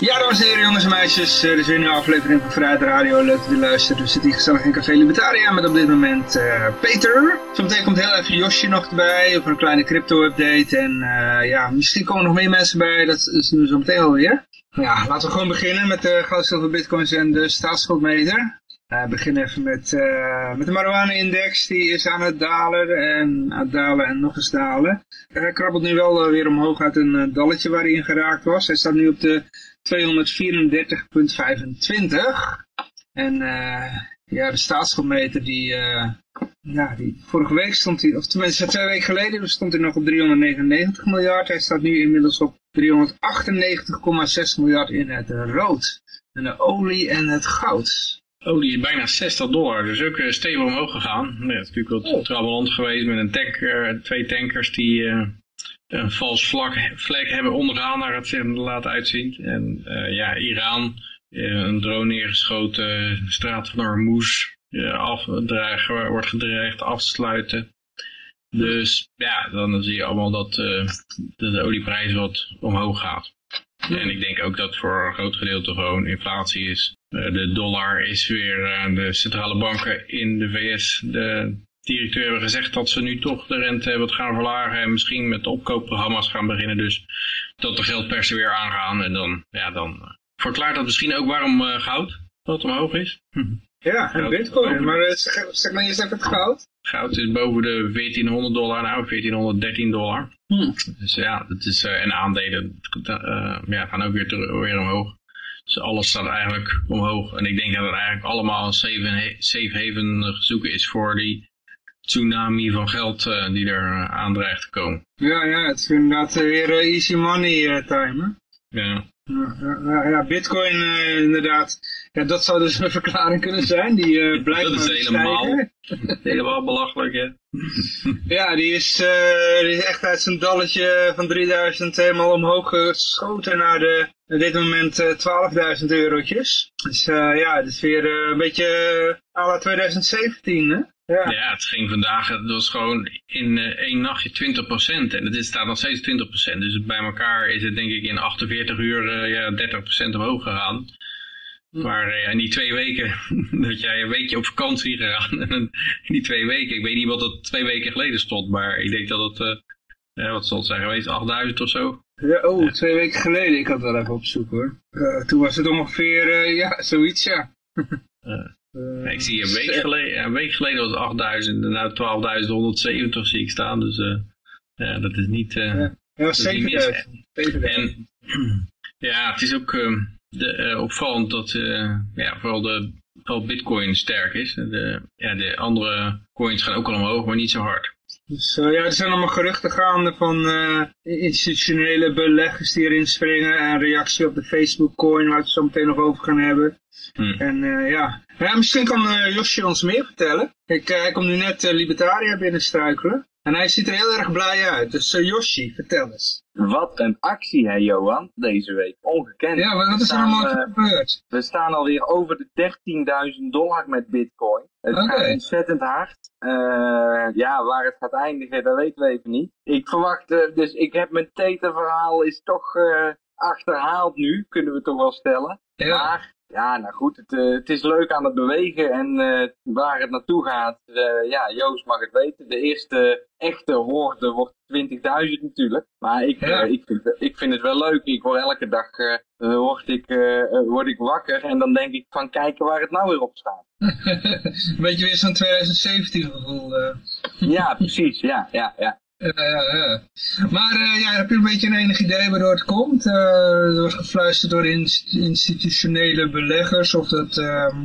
Ja, dames en heren, jongens en meisjes. Er is weer een aflevering van Vrijheid Radio. Leuk dat u luistert. We zitten hier gezellig in Café Libertaria met op dit moment eh, Peter. Zometeen komt heel even Josje nog erbij voor een kleine crypto-update. En uh, ja, misschien komen er nog meer mensen bij. Dat zien we zo meteen alweer. Ja, laten we gewoon beginnen met de goud, zilver, bitcoins en de staatsschuldmeter. We beginnen even met, met de marijuana-index. Die is aan het dalen en aan het dalen en nog eens dalen. Hij krabbelt nu wel weer omhoog uit een dalletje waar hij in geraakt was. Hij staat nu op de 234,25. En ja, de staatsschuldmeter die, ja, die vorige week stond hij, of tenminste twee weken geleden stond hij nog op 399 miljard. Hij staat nu inmiddels op 398,6 miljard in het rood. En de olie en het goud. Olie is bijna 60 dollar, dus ook uh, stevig omhoog gegaan. Nee, het is natuurlijk wel oh. geweest met een tank, uh, twee tankers die uh, een vals vlak, vlek hebben ondergaan naar het laten uitzien. En ja, Iran, een drone neergeschoten, straat van Hormuz, af, wordt gedreigd af te sluiten. Dus ja, dan zie je allemaal dat de, de olieprijs wat omhoog gaat. En ik denk ook dat voor een groot gedeelte gewoon inflatie is. De dollar is weer aan de centrale banken in de VS. De directeur hebben gezegd dat ze nu toch de rente wat gaan verlagen. En misschien met opkoopprogramma's gaan beginnen. Dus dat de geldpersen weer aangaan. En dan, ja, dan uh, verklaart dat misschien ook waarom uh, goud wat omhoog is. Ja, en bitcoin. Maar zeg maar eerst even het goud. Goud is boven de 1400 dollar, nou 1413 dollar. Hmm. Dus ja, dat is, uh, en aandelen ja, gaan ook weer, terug, weer omhoog. Dus alles staat eigenlijk omhoog. En ik denk dat het eigenlijk allemaal een safe, safe haven zoeken is voor die tsunami van geld uh, die er aan dreigt te komen. Ja, ja, het is inderdaad weer easy money time. Hè? Ja. Ja, ja, bitcoin inderdaad. Ja, dat zou dus een verklaring kunnen zijn. Die uh, blijft Dat is helemaal, helemaal belachelijk, hè? ja, die is, uh, die is echt uit zijn dalletje van 3000 helemaal omhoog geschoten naar de, op dit moment 12.000 eurotjes. Dus ja, het is weer een beetje à la 2017, hè? Ja. ja, het ging vandaag, het was gewoon in uh, één nachtje 20% en het staat nog steeds 20%. Dus bij elkaar is het denk ik in 48 uur uh, ja, 30% omhoog gegaan. Hm. Maar uh, in die twee weken, dat jij een weekje op vakantie gegaan. In die twee weken, ik weet niet wat het twee weken geleden stond, maar ik denk dat het, wat zal het zijn geweest, 8000 of zo. Ja, oh, twee weken geleden, ik had wel even opzoeken hoor. toen was het ongeveer, ja, zoiets ja. Uh, ik zie een week, geleden, een week geleden was het 8000 en nu 12.170 zie ik staan. Dus uh, ja, dat is niet... Uh, ja, ja 7000. En ja, het is ook de, opvallend dat ja, vooral, de, vooral bitcoin sterk is. De, ja, de andere coins gaan ook al omhoog, maar niet zo hard. Dus ja, er zijn allemaal geruchten gaande van institutionele beleggers die erin springen. En reactie op de Facebook coin, waar we het zo meteen nog over gaan hebben. Hmm. En uh, ja. ja, misschien kan uh, Josje ons meer vertellen. Uh, hij komt nu net Libertaria binnenstruikelen. En hij ziet er heel erg blij uit. Dus Yoshi, vertel eens. Wat een actie, hè Johan, deze week. Ongekend. Ja, wat is er allemaal gebeurd? We staan alweer over de 13.000 dollar met bitcoin. Het okay. gaat ontzettend hard. ja, waar het gaat eindigen, dat weten we even niet. Ik verwacht, dus ik heb mijn Tether-verhaal is toch achterhaald nu, kunnen we toch wel stellen. Ja. Maar ja, nou goed, het, uh, het, is leuk aan het bewegen en uh, waar het naartoe gaat, uh, ja, Joost mag het weten. De eerste echte hoorde wordt 20.000 natuurlijk. Maar ik, ja. ik, vind, ik vind het wel leuk. Ik word elke dag word ik, word ik wakker en dan denk ik van kijken waar het nou weer op staat. Een beetje weer zo'n 2017 gevoel. ja, precies. Ja, ja, ja. Uh, maar uh, ja, heb je een beetje een enig idee waardoor het komt? Er wordt gefluisterd door inst institutionele beleggers of dat, ehm,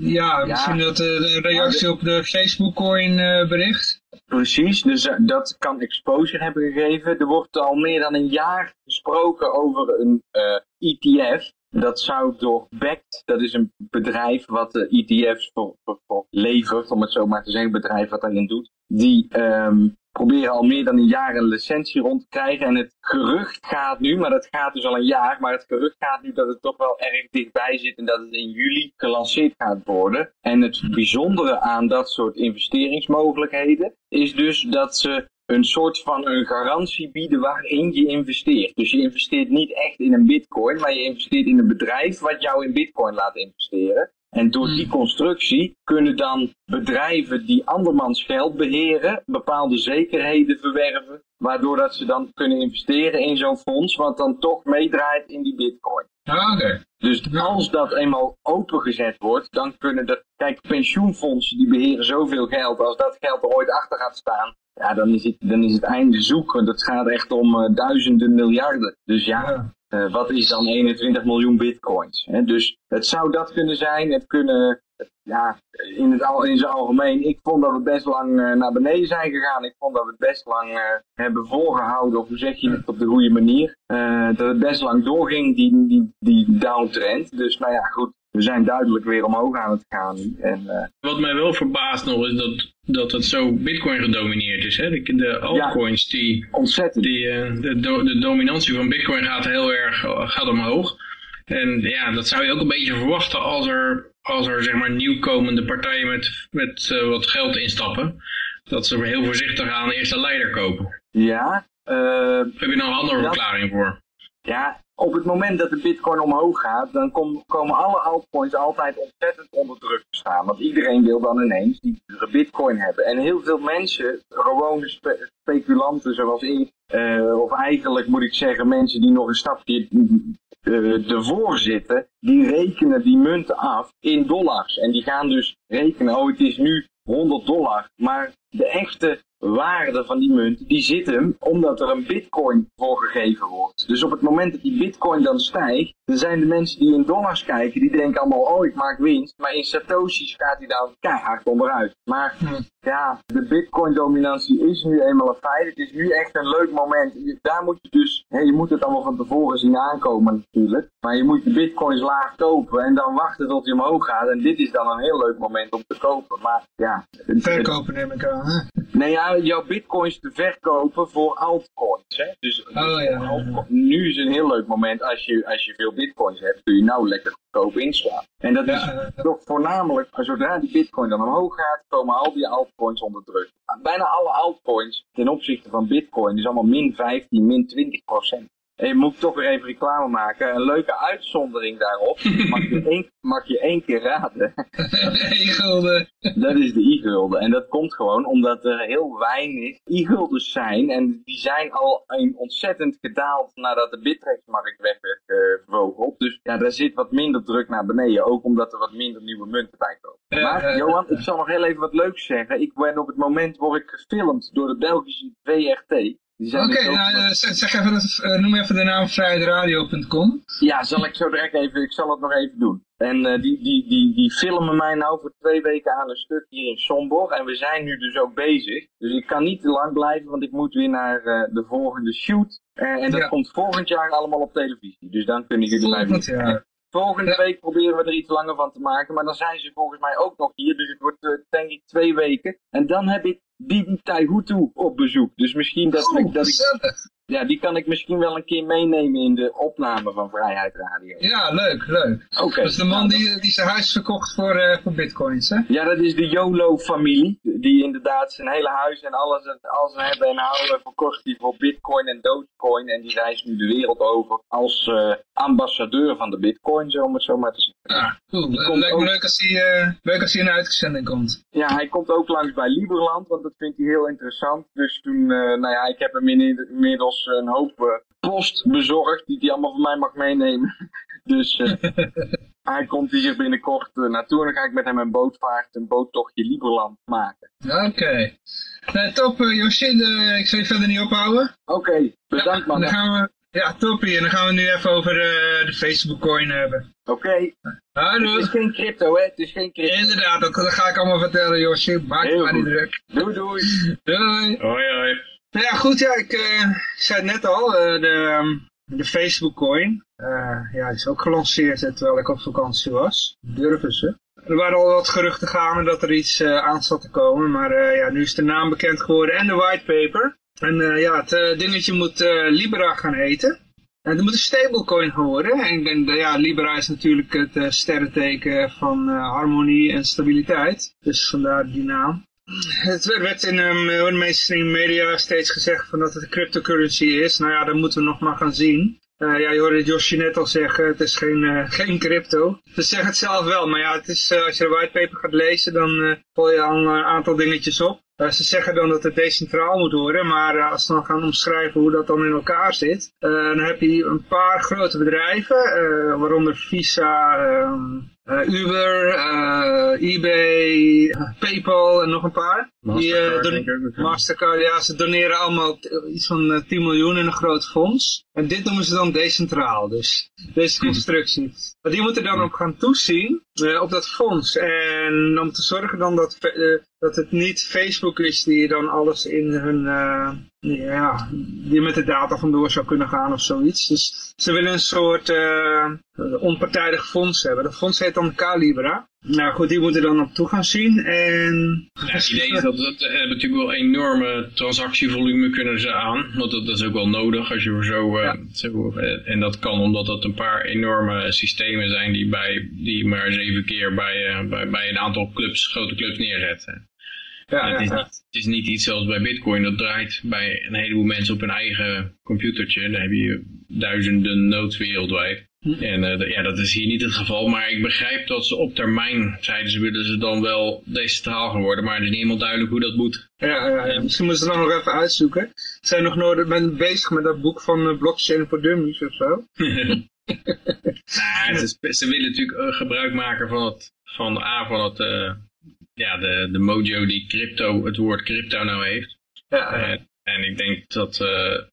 ja, ja, misschien dat de reactie ja, op de Facebook coin bericht? Precies, dus dat kan exposure hebben gegeven. Er wordt al meer dan een jaar gesproken over een ETF. Dat zou door BECT, dat is een bedrijf wat de ETF's voor, voor, levert, om het zo maar te zeggen, een bedrijf wat daarin doet. Die um, proberen al meer dan een jaar een licentie rond te krijgen. En het gerucht gaat nu, maar dat gaat dus al een jaar, maar het gerucht gaat nu dat het toch wel erg dichtbij zit en dat het in juli gelanceerd gaat worden. En het bijzondere aan dat soort investeringsmogelijkheden is dus dat ze een soort van een garantie bieden waarin je investeert. Dus je investeert niet echt in een bitcoin, maar je investeert in een bedrijf wat jou in bitcoin laat investeren. En door die constructie kunnen dan bedrijven die andermans geld beheren, bepaalde zekerheden verwerven, waardoor dat ze dan kunnen investeren in zo'n fonds, wat dan toch meedraait in die bitcoin. Dus als dat eenmaal opengezet wordt, dan kunnen de, kijk, pensioenfondsen die beheren zoveel geld, als dat geld er ooit achter gaat staan, ja, dan is het, dan is het einde zoeken. Dat gaat echt om uh, duizenden miljarden. Dus ja, uh, wat is dan 21 miljoen bitcoins? Hè? Dus het zou dat kunnen zijn. Het kunnen, ja, in, het al, in zijn algemeen. Ik vond dat we best lang uh, naar beneden zijn gegaan. Ik vond dat we het best lang hebben volgehouden. Of hoe zeg je het op de goede manier? dat het best lang doorging, die, die, die downtrend. Dus nou ja, goed we zijn duidelijk weer omhoog aan het gaan. En, uh... Wat mij wel verbaast nog is dat, dat het zo bitcoin gedomineerd is. Hè? De, de altcoins, ja, die, ontzettend. Die, uh, de, do, de dominantie van bitcoin gaat heel erg gaat omhoog. En ja, dat zou je ook een beetje verwachten als er, als er zeg maar nieuwkomende partijen met, met uh, wat geld instappen. Dat ze heel voorzichtig aan de eerste leider kopen. Ja. Heb je nou een andere dat... verklaring voor? Ja, op het moment dat de bitcoin omhoog gaat, dan kom, komen alle altcoins altijd ontzettend onder druk te staan. Want iedereen wil dan ineens die bitcoin hebben. En heel veel mensen, gewone spe speculanten zoals ik, uh, of eigenlijk moet ik zeggen mensen die nog een stapje uh, ervoor zitten, die rekenen die munten af in dollars. En die gaan dus rekenen, oh het is nu 100 dollar. Maar de echte waarde van die munt, die zit hem omdat er een bitcoin voor gegeven wordt. Dus op het moment dat die bitcoin dan stijgt, dan zijn de mensen die in dollars kijken, die denken allemaal, oh ik maak winst. Maar in satoshis gaat hij dan keihard onderuit. Maar ja, de bitcoin dominantie is nu eenmaal een feit. Het is nu echt een leuk moment. Daar moet je dus, hè, je moet het allemaal van tevoren zien aankomen natuurlijk. Maar je moet de bitcoins laag kopen en dan wachten tot hij omhoog gaat. En dit is dan een heel leuk moment om te kopen. Maar ja. Verkopen neem ik aan, hè? Nee, ja, jouw bitcoins te verkopen voor altcoins. Hè? Dus, oh, ja, nu is een heel leuk moment als je, als je veel bitcoins hebt, kun je nou lekker goedkoop inslaan. En dat is toch voornamelijk, zodra die bitcoin dan omhoog gaat, komen al die altcoins onder druk. Bijna alle altcoins ten opzichte van bitcoin is allemaal min 15, min 20 procent. Je moet toch weer even reclame maken. Een leuke uitzondering daarop. Mag je één, mag je één keer raden. E-gulden. Dat is de e-gulden. En dat komt gewoon omdat er heel weinig e-guldens zijn. En die zijn al ontzettend gedaald nadat de Bittrex-markt weg werd gevogeld. Dus ja, daar zit wat minder druk naar beneden. Ook omdat er wat minder nieuwe munten bij komen. Maar Johan, ik zal nog heel even wat leuks zeggen. Ik ben op het moment word ik gefilmd door de Belgische VRT. Oké, okay, nou, zeg even, uh, noem even de naam vrijheidradio.com. Ja, zal ik zo direct even, ik zal het nog even doen. En uh, die, die, die, die filmen mij nou voor twee weken aan een stuk hier in Sombor. En we zijn nu dus ook bezig. Dus ik kan niet te lang blijven, want ik moet weer naar uh, de volgende shoot. en dat ja. komt volgend jaar allemaal op televisie. Dus dan kunnen jullie mij weer... Volgende week proberen we er iets langer van te maken. Maar dan zijn ze volgens mij ook nog hier. Dus het wordt uh, denk ik twee weken. En dan heb ik Bibi Taihutu op bezoek. Dus misschien dat, oh, ik, dat ik... Ja, die kan ik misschien wel een keer meenemen in de opname van Vrijheid Radio. Ja, leuk, leuk. Oké. Okay. Dat is de man die, die zijn huis verkocht voor, uh, voor bitcoins, hè? Ja, dat is de YOLO-familie. Die inderdaad zijn hele huis en alles, alles hebben en houden verkocht die voor bitcoin en dogecoin. En die reist nu de wereld over als uh, ambassadeur van de bitcoin, om het zo maar te zeggen. Ja, cool. Lijkt me ook... leuk, als hij, uh, leuk als hij in uitzending komt. Ja, hij komt ook langs bij Liberland, want dat vindt hij heel interessant. Dus toen, nou ja, ik heb hem inmiddels een hoop uh, post bezorgd die hij allemaal van mij mag meenemen. dus uh, hij komt hier binnenkort uh, naartoe en dan ga ik met hem een bootvaart, een boottochtje Lieberland maken. Oké. Okay. Top, Josje, ik zal je verder niet ophouden. Oké, okay, bedankt ja, man. Dan gaan we, ja, toppie. En dan gaan we nu even over de Facebook coin hebben. Oké. Okay. Het is geen crypto, hè? Het is geen crypto. Inderdaad, dat, dat ga ik allemaal vertellen, Josje. Maak je maar niet druk. Doei, doei. doei. Hoi, hoi. Nou ja, goed, ja, ik uh, zei het net al, uh, de, de Facebook coin, uh, ja, is ook gelanceerd terwijl ik op vakantie was. Durven ze. er waren al wat geruchten gaande dat er iets aan zat te komen. Maar ja, nu is de naam bekend geworden en de whitepaper. En ja, het dingetje moet Libra gaan heten. En het moet een stablecoin geworden. En denk, ja, Libra is natuurlijk het sterrenteken van harmonie en stabiliteit. Dus vandaar die naam. Het werd in de mainstream media steeds gezegd van dat het een cryptocurrency is. Nou ja, dat moeten we nog maar gaan zien. Uh, ja, je hoorde Josje net al zeggen, het is geen, uh, geen crypto. Ze zeggen het zelf wel, maar ja, het is, uh, als je de whitepaper gaat lezen, dan val je al een aantal dingetjes op. ze zeggen dan dat het decentraal moet worden, maar als ze dan gaan omschrijven hoe dat dan in elkaar zit, dan heb je een paar grote bedrijven, waaronder Visa, ehm, Uber, uh, eBay, Paypal en nog een paar. Mastercard, die, uh, Mastercard, ja, ze doneren allemaal iets van 10 miljoen in een groot fonds. En dit noemen ze dan decentraal, dus deze constructie. Maar die moeten dan ook gaan toezien op dat fonds. En om te zorgen dan dat, dat het niet Facebook is die dan alles in hun, ja, die met de data vandoor zou kunnen gaan of zoiets. Dus ze willen een soort onpartijdig fonds hebben. Dat fonds heet dan Calibra. Nou goed, die moeten dan op toe gaan zien. En... Ja, het idee is dat, dat hebben natuurlijk wel enorme transactievolume kunnen ze aan. Want dat, is ook wel nodig als je zo, uh, zo uh, En dat kan omdat dat een paar enorme systemen zijn die, bij, die maar zeven keer bij, uh, bij, bij een aantal clubs, grote clubs neerzetten. Ja, het, is niet, het is niet iets zoals bij bitcoin, dat draait bij een heleboel mensen op hun eigen computertje. Daar heb je duizenden nodes wereldwijd. Hm. En uh, ja, dat is hier niet het geval, maar ik begrijp dat ze op termijn, zeiden ze, willen ze dan wel decentraal geworden, maar het is niet helemaal duidelijk hoe dat moet. Ja, ja, ja. misschien moeten ze dan nog even uitzoeken. Ze zijn nog nooit ben bezig met dat boek van uh, Blockchain for Dummies of zo. nou, ze, ze, willen natuurlijk uh, gebruik maken van het, van A, van het, ja, de, de mojo die crypto, het woord crypto nou heeft. Ja, ja. en ik denk dat,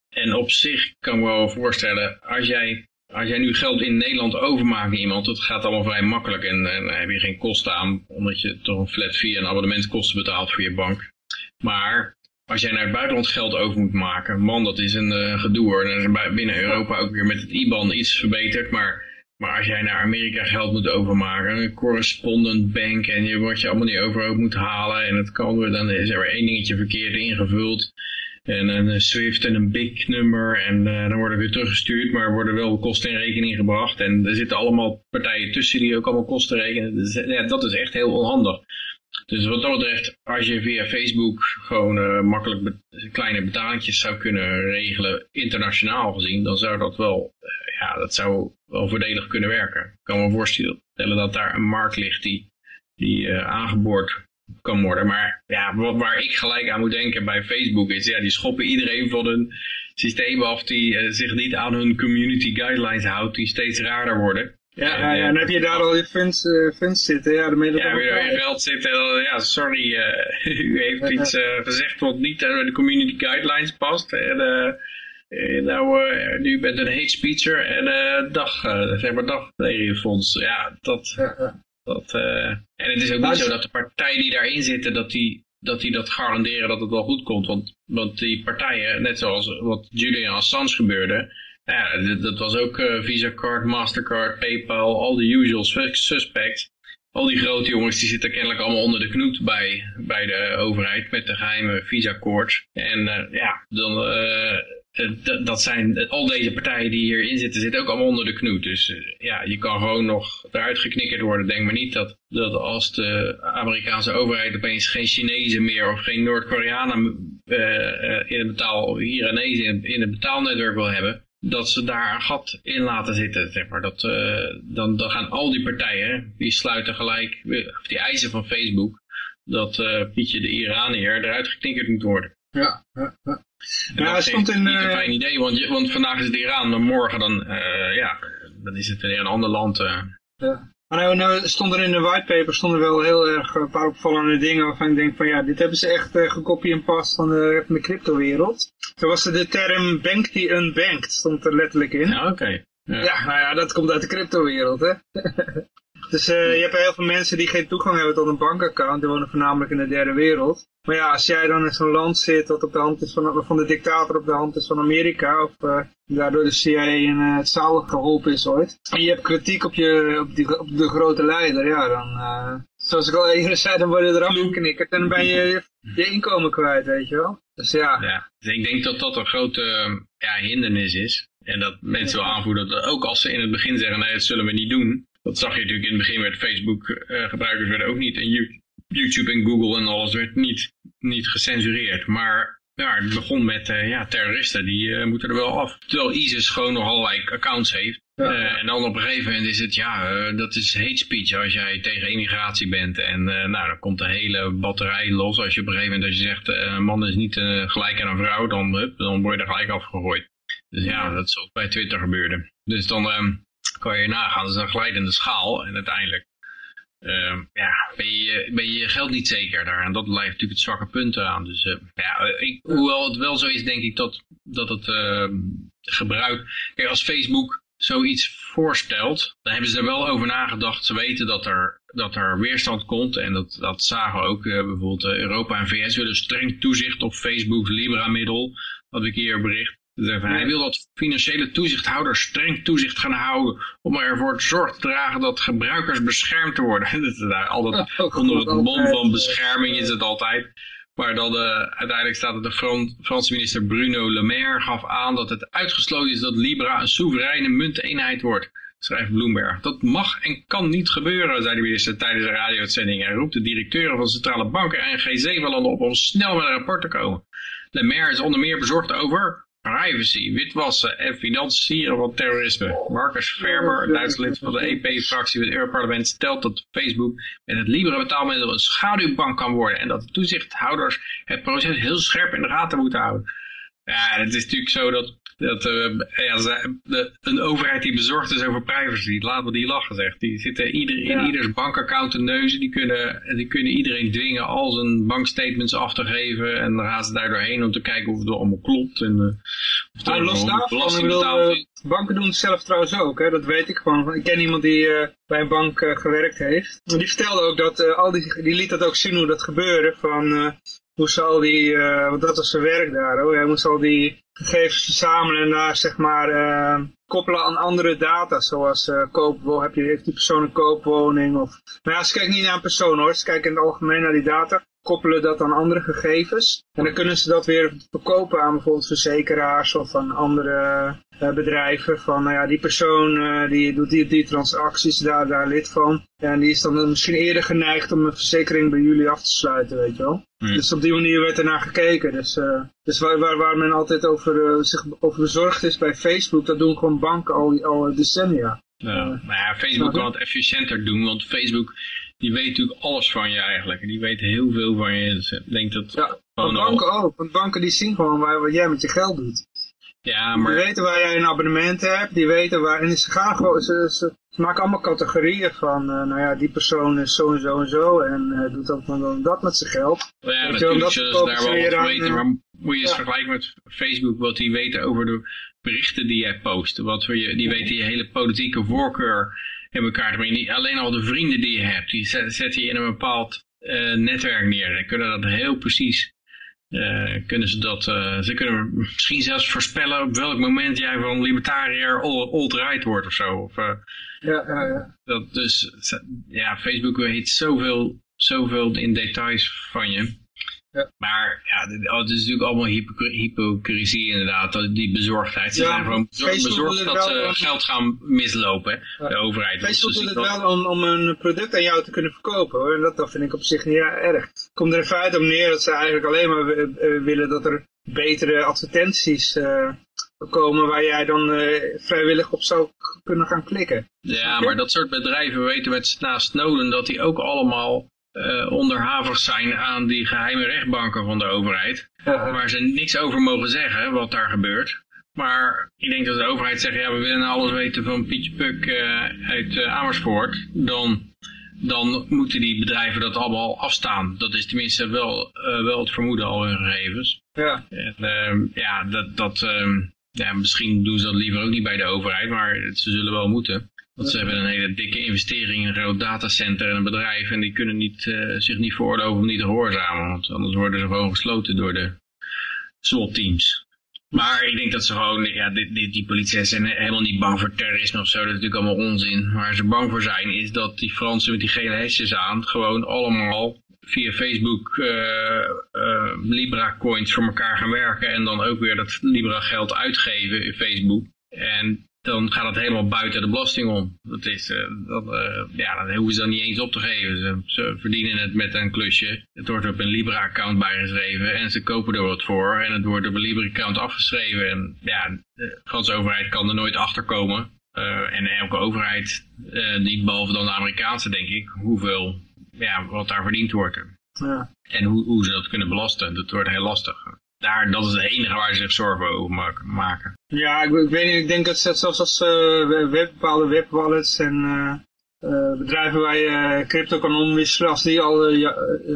en op zich kan ik me wel voorstellen, als jij als jij nu geld in Nederland overmaakt aan iemand, dat gaat allemaal vrij makkelijk en, en dan heb je geen kosten aan, omdat je toch een flat fee en abonnementkosten betaalt voor je bank. Maar als jij naar het buitenland geld over moet maken, man, dat is een uh, gedoe hoor. En is binnen Europa ook weer met het IBAN iets verbeterd, maar, maar als jij naar Amerika geld moet overmaken, een correspondent bank en je, wat je allemaal niet overhoop moet halen en het kan, dan is er weer één dingetje verkeerd ingevuld. En een Swift en een BIC nummer en uh, dan worden weer teruggestuurd, maar worden wel kosten in rekening gebracht. En er zitten allemaal partijen tussen die ook allemaal kosten rekenen. Dus, ja, dat is echt heel onhandig. Dus wat dat betreft, als je via Facebook gewoon makkelijk kleine betalingjes zou kunnen regelen, internationaal gezien, dan zou dat wel, ja, dat zou wel voordelig kunnen werken. Ik kan me voorstellen dat daar een markt ligt die, die aangeboord kan worden. Maar ja, wat, waar ik gelijk aan moet denken bij Facebook is, ja, die schoppen iedereen van hun systeem af die uh, zich niet aan hun community guidelines houdt, die steeds raarder worden. Ja, en, ja, ja, dan heb je daar al je fans, uh, fans zitten. Ja, dan ja, weer je geld zitten. Ja, sorry, uh, u heeft iets gezegd wat niet aan de community guidelines past. En, nou, nu bent een hate speecher en dag, zeg maar, dag tegen je fonds. Ja, dat... Uh, en het is ook niet zo dat de partijen die daarin zitten, dat die, dat die dat garanderen dat het wel goed komt. Want, want die partijen, net zoals wat Julian Assange gebeurde, ja, dat, dat was ook uh, Visa Card, Mastercard, Paypal, al de usual suspects. Al die grote jongens die zitten kennelijk allemaal onder de knoet bij, bij de overheid met de geheime visa-koorts. En uh, ja, dan, uh, dat zijn, al deze partijen die hierin zitten, zitten ook allemaal onder de knoet. Dus ja, je kan gewoon nog eruit geknikkerd worden. Denk maar niet dat, dat als de Amerikaanse overheid opeens geen Chinezen meer of geen Noord-Koreanen in het betaal, Iranezen in, in het betaalnetwerk wil hebben, dat ze daar een gat in laten zitten. Zeg maar. dat, uh, dan, dan gaan al die partijen, die sluiten gelijk, of die eisen van Facebook, dat uh, Pietje de Iranier eruit geknikkerd moet worden. Ja, ja, ja. Nou, dat stond in, niet een fijn idee, want, je, want vandaag is het Iran, maar morgen dan, ja, dan is het weer een ander land. Ja. Maar nou, nou stond er in de whitepaper stonden wel heel erg een paar opvallende dingen waarvan ik denk van ja, dit hebben ze echt uh, gekopie en pas van de, van de cryptowereld. Toen was er de term bank die unbanked, stond er letterlijk in. Ja, oké. Ja. ja. nou ja, dat komt uit de cryptowereld, hè. Dus uh, je hebt heel veel mensen die geen toegang hebben tot een bankaccount. Die wonen voornamelijk in de derde wereld. Maar ja, als jij dan in zo'n land zit dat op de hand is van, van de dictator op de hand is van Amerika. Of uh, daardoor de CIA in uh, het zaal geholpen is ooit. En je hebt kritiek op, je, op, die, op de grote leider. Ja, dan, zoals ik al eerder zei, dan word je eraf geknikkerd. En dan ben je je inkomen kwijt, weet je wel. Dus ja. ja. Dus ik denk dat dat een grote ja, hindernis is. En dat mensen wel aanvoeren dat ook als ze in het begin zeggen, nee, dat zullen we niet doen. Dat zag je natuurlijk in het begin werd Facebook uh, gebruikers werden ook niet. En YouTube en Google en alles werd niet, niet gecensureerd. Maar ja, het begon met uh, ja, terroristen, die uh, moeten er wel af. Terwijl ISIS gewoon nog allerlei accounts heeft. Uh, en dan op een gegeven moment is het, ja, dat is hate speech als jij tegen immigratie bent. En nou, dan komt de hele batterij los als je op een gegeven moment als je zegt, een man is niet gelijk aan een vrouw, dan, dan word je er gelijk afgegooid. Dus ja, dat is ook bij Twitter gebeurde. Dus dan um, kan je nagaan, dat is een glijdende schaal. En uiteindelijk uh, ja, ben, je, ben je geld niet zeker daar. En dat blijft natuurlijk het zwakke punt aan. Dus uh, ja, ik, hoewel het wel zo is, denk ik dat, dat het uh, gebruik... Kijk, als Facebook zoiets voorstelt, dan hebben ze er wel over nagedacht. Ze weten dat er, dat er weerstand komt. En dat, dat zagen we ook. Uh, bijvoorbeeld Europa en VS willen streng toezicht op Facebook's Libra-middel. Had ik hier bericht. Hij wil dat financiële toezichthouders streng toezicht gaan houden om ervoor te zorgen te dragen dat gebruikers beschermd worden. Dat is altijd oh, onder het mom van bescherming is het altijd. Maar dan uh, uiteindelijk staat het de Fran Franse minister Bruno Le Maire gaf aan dat het uitgesloten is dat Libra een soevereine munteenheid wordt. Schrijft Bloomberg. Dat mag en kan niet gebeuren, zei de minister tijdens de radio-uitzending. Hij roept de directeuren van centrale banken en G7-landen op om snel met een rapport te komen. Le Maire is onder meer bezorgd over privacy, witwassen en financieren van terrorisme. Marcus Ferber, Duitse lid van de EP-fractie van het Europarlement, stelt dat Facebook met het libere betaalmiddel een schaduwbank kan worden en dat de toezichthouders het proces heel scherp in de gaten moeten houden. Ja, het is natuurlijk zo dat dat uh, ja, de, een overheid die bezorgd is over privacy, laten we die lachen zegt. Die zitten ieder, in ieders bankaccount te neuzen. Die kunnen, die kunnen iedereen dwingen al zijn bankstatements af te geven. En dan gaan ze daar doorheen om te kijken of het allemaal klopt. En, uh, of nou, los daarvan, bedoel, uh, banken doen het zelf trouwens ook. Hè? Dat weet ik gewoon. Ik ken iemand die bij een bank gewerkt heeft. Die vertelde ook dat, al die, die liet dat ook zien hoe dat gebeurde. Van moest al die, want dat was zijn werk daar, hoor. hij moest al die gegevens verzamelen en daar zeg maar uh, koppelen aan andere data, zoals uh, koop, heb je, heeft die persoon een koopwoning of... Maar ja, ze kijken niet naar een persoon hoor, ze kijken in het algemeen naar die data koppelen dat aan andere gegevens. En dan kunnen ze dat weer verkopen aan bijvoorbeeld verzekeraars of aan andere bedrijven. Van nou ja, die persoon uh, die doet die, die transacties, daar, daar lid van. En die is dan misschien eerder geneigd om een verzekering bij jullie af te sluiten, weet je wel. Hmm. Dus op die manier werd er naar gekeken. Dus, uh, dus waar, waar, waar, men altijd over, zich over bezorgd is bij Facebook, dat doen gewoon banken al, al decennia. Ja, maar ja, Facebook kan het efficiënter doen, want Facebook die weet natuurlijk alles van je eigenlijk. Die weten heel veel van je. Dus ik denk dat ja, van banken ook. Want banken die zien gewoon waar, wat jij met je geld doet. Ja, maar... Die weten waar jij een abonnement hebt. Die weten waar... En ze gaan gewoon... Ze, ze, maken allemaal categorieën van... Uh, nou ja, die persoon is zo en zo en zo. En uh, doet dat dan dat met zijn geld. Ja, natuurlijk dat zullen ze daar wel wat weten. Maar moet je eens vergelijken met Facebook. Wat die weten over de berichten die jij post. Wat voor je, die weten je hele politieke voorkeur in elkaar te brengen. alleen al de vrienden die je hebt, die zet je in een bepaald uh, netwerk neer. Dan kunnen dat heel precies, uh, kunnen ze dat, uh, ze kunnen misschien zelfs voorspellen op welk moment jij van libertariër alt-right wordt of zo. Of, ja, ja, ja. Dat dus, ja, Facebook weet zoveel, zoveel in details van je. Maar ja, oh, het is natuurlijk allemaal hypocrisie inderdaad, die bezorgdheid. Ze zijn gewoon bezorgd dat ze geld gaan mislopen, de overheid. Facebook doet het wel om, om een product aan jou te kunnen verkopen hoor. En dat, dat vind ik op zich niet erg. Het komt er in feite om neer dat ze eigenlijk alleen maar eh, willen dat er betere advertenties uh, komen waar jij dan uh, vrijwillig op zou kunnen gaan klikken. Ja, maar dat soort bedrijven weten met naast Snowden dat die ook allemaal uh, onderhavig zijn aan die geheime rechtbanken van de overheid. Waar ze niks over mogen zeggen wat daar gebeurt. Maar ik denk dat de overheid zegt, ja we willen alles weten van Pietje Puk uh, uit uh, Amersfoort. Dan, dan moeten die bedrijven dat allemaal afstaan. Dat is tenminste wel, wel het vermoeden al hun gegevens. Ja. En, ehm, ja, dat, dat, ehm, ja, misschien doen ze dat liever ook niet bij de overheid, maar ze zullen wel moeten. Want ze hebben een hele dikke investering in een groot datacenter en een bedrijf. En die kunnen niet, zich niet veroorloven om niet te gehoorzamen. Want anders worden ze gewoon gesloten door de SWAT-teams. Maar ik denk dat ze gewoon, ja, die, die, die politie zijn helemaal niet bang voor terrorisme of zo. Dat is natuurlijk allemaal onzin. Waar ze bang voor zijn is dat die Fransen met die gele hesjes aan gewoon allemaal via Facebook uh, uh, Libra coins voor elkaar gaan werken. En dan ook weer dat Libra geld uitgeven in Facebook. En dan gaat het helemaal buiten de belasting om. Dat is, uh, dat, uh, ja, dat hoeven ze dan niet eens op te geven. Ze, ze, verdienen het met een klusje. Het wordt op een Libra-account bijgeschreven en ze kopen er wat voor. En het wordt op een Libra-account afgeschreven. En ja, de Franse overheid kan er nooit achter komen. Uh, en elke overheid, niet behalve dan de Amerikaanse denk ik, hoeveel, ja, wat daar verdiend wordt. Ja. En hoe, hoe ze dat kunnen belasten, dat wordt heel lastig daar, dat is het enige waar ze zich zorgen over maken. Ja, ik, ik weet niet, ik denk dat zelfs als uh, web, bepaalde webwallets en uh, bedrijven waar je crypto kan omwisselen, als die al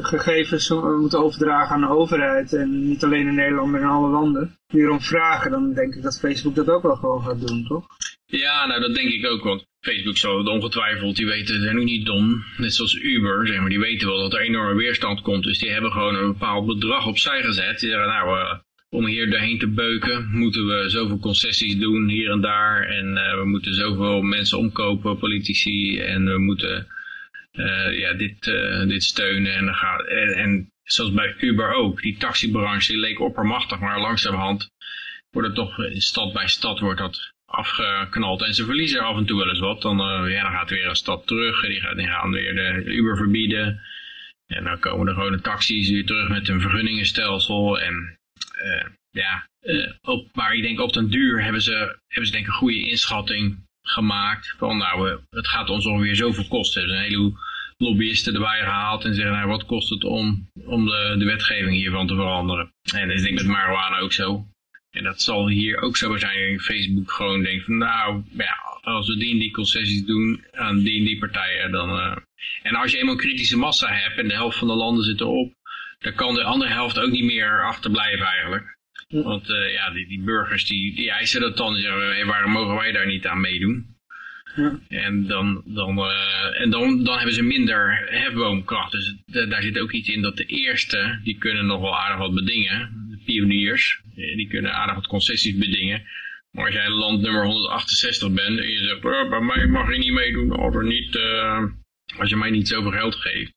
gegevens moeten overdragen aan de overheid en niet alleen in Nederland, maar in alle landen, die erom vragen, dan denk ik dat Facebook dat ook wel gewoon gaat doen, toch? Ja, nou dat denk ik ook, want Facebook zal het ongetwijfeld, die weten, ze zijn nu niet dom, net zoals Uber, zeg maar, die weten wel dat er enorme weerstand komt, dus die hebben gewoon een bepaald bedrag opzij gezet. Die zeggen, nou, uh, om hier doorheen te beuken, moeten we zoveel concessies doen hier en daar, en uh, we moeten zoveel mensen omkopen, politici, en we moeten uh, ja, dit, dit steunen, en, dan gaat, en, en zoals bij Uber ook, die taxibranche, die leek oppermachtig, maar langzamerhand wordt het toch, stad bij stad wordt dat afgeknald. En ze verliezen af en toe wel eens wat. Dan, uh, ja, dan gaat weer een stad terug. Die, gaat, die gaan weer de, Uber verbieden. En dan komen er gewoon de taxis weer terug met een vergunningenstelsel. En uh, ja, op, maar ik denk op den duur hebben ze, hebben ze denk ik een goede inschatting gemaakt. Van nou, het gaat ons ongeveer zoveel kosten. Er zijn een heleboel lobbyisten erbij gehaald en zeggen nou, wat kost het om, om de, de wetgeving hiervan te veranderen. En dat is denk ik met marijuana ook zo. En dat zal hier ook zo zijn. Facebook gewoon denkt van nou, ja, als we die en die concessies doen aan die en die partijen, dan... Uh... En als je eenmaal kritische massa hebt en de helft van de landen zit erop, dan kan de andere helft ook niet meer achterblijven eigenlijk. Want uh, ja, die, die burgers die, die eisen dat dan. Zeggen, hey, waarom mogen wij daar niet aan meedoen? Ja. En, dan, dan, uh, en dan, dan hebben ze minder hefboomkracht. Dus daar zit ook iets in dat de eerste, die kunnen nog wel aardig wat bedingen pioniers. Eh, die kunnen aardig wat concessies bedingen. Maar als jij land nummer 168 bent en je zegt, oh, bij mij mag je niet meedoen of er niet, uh, als je mij niet zoveel geld geeft,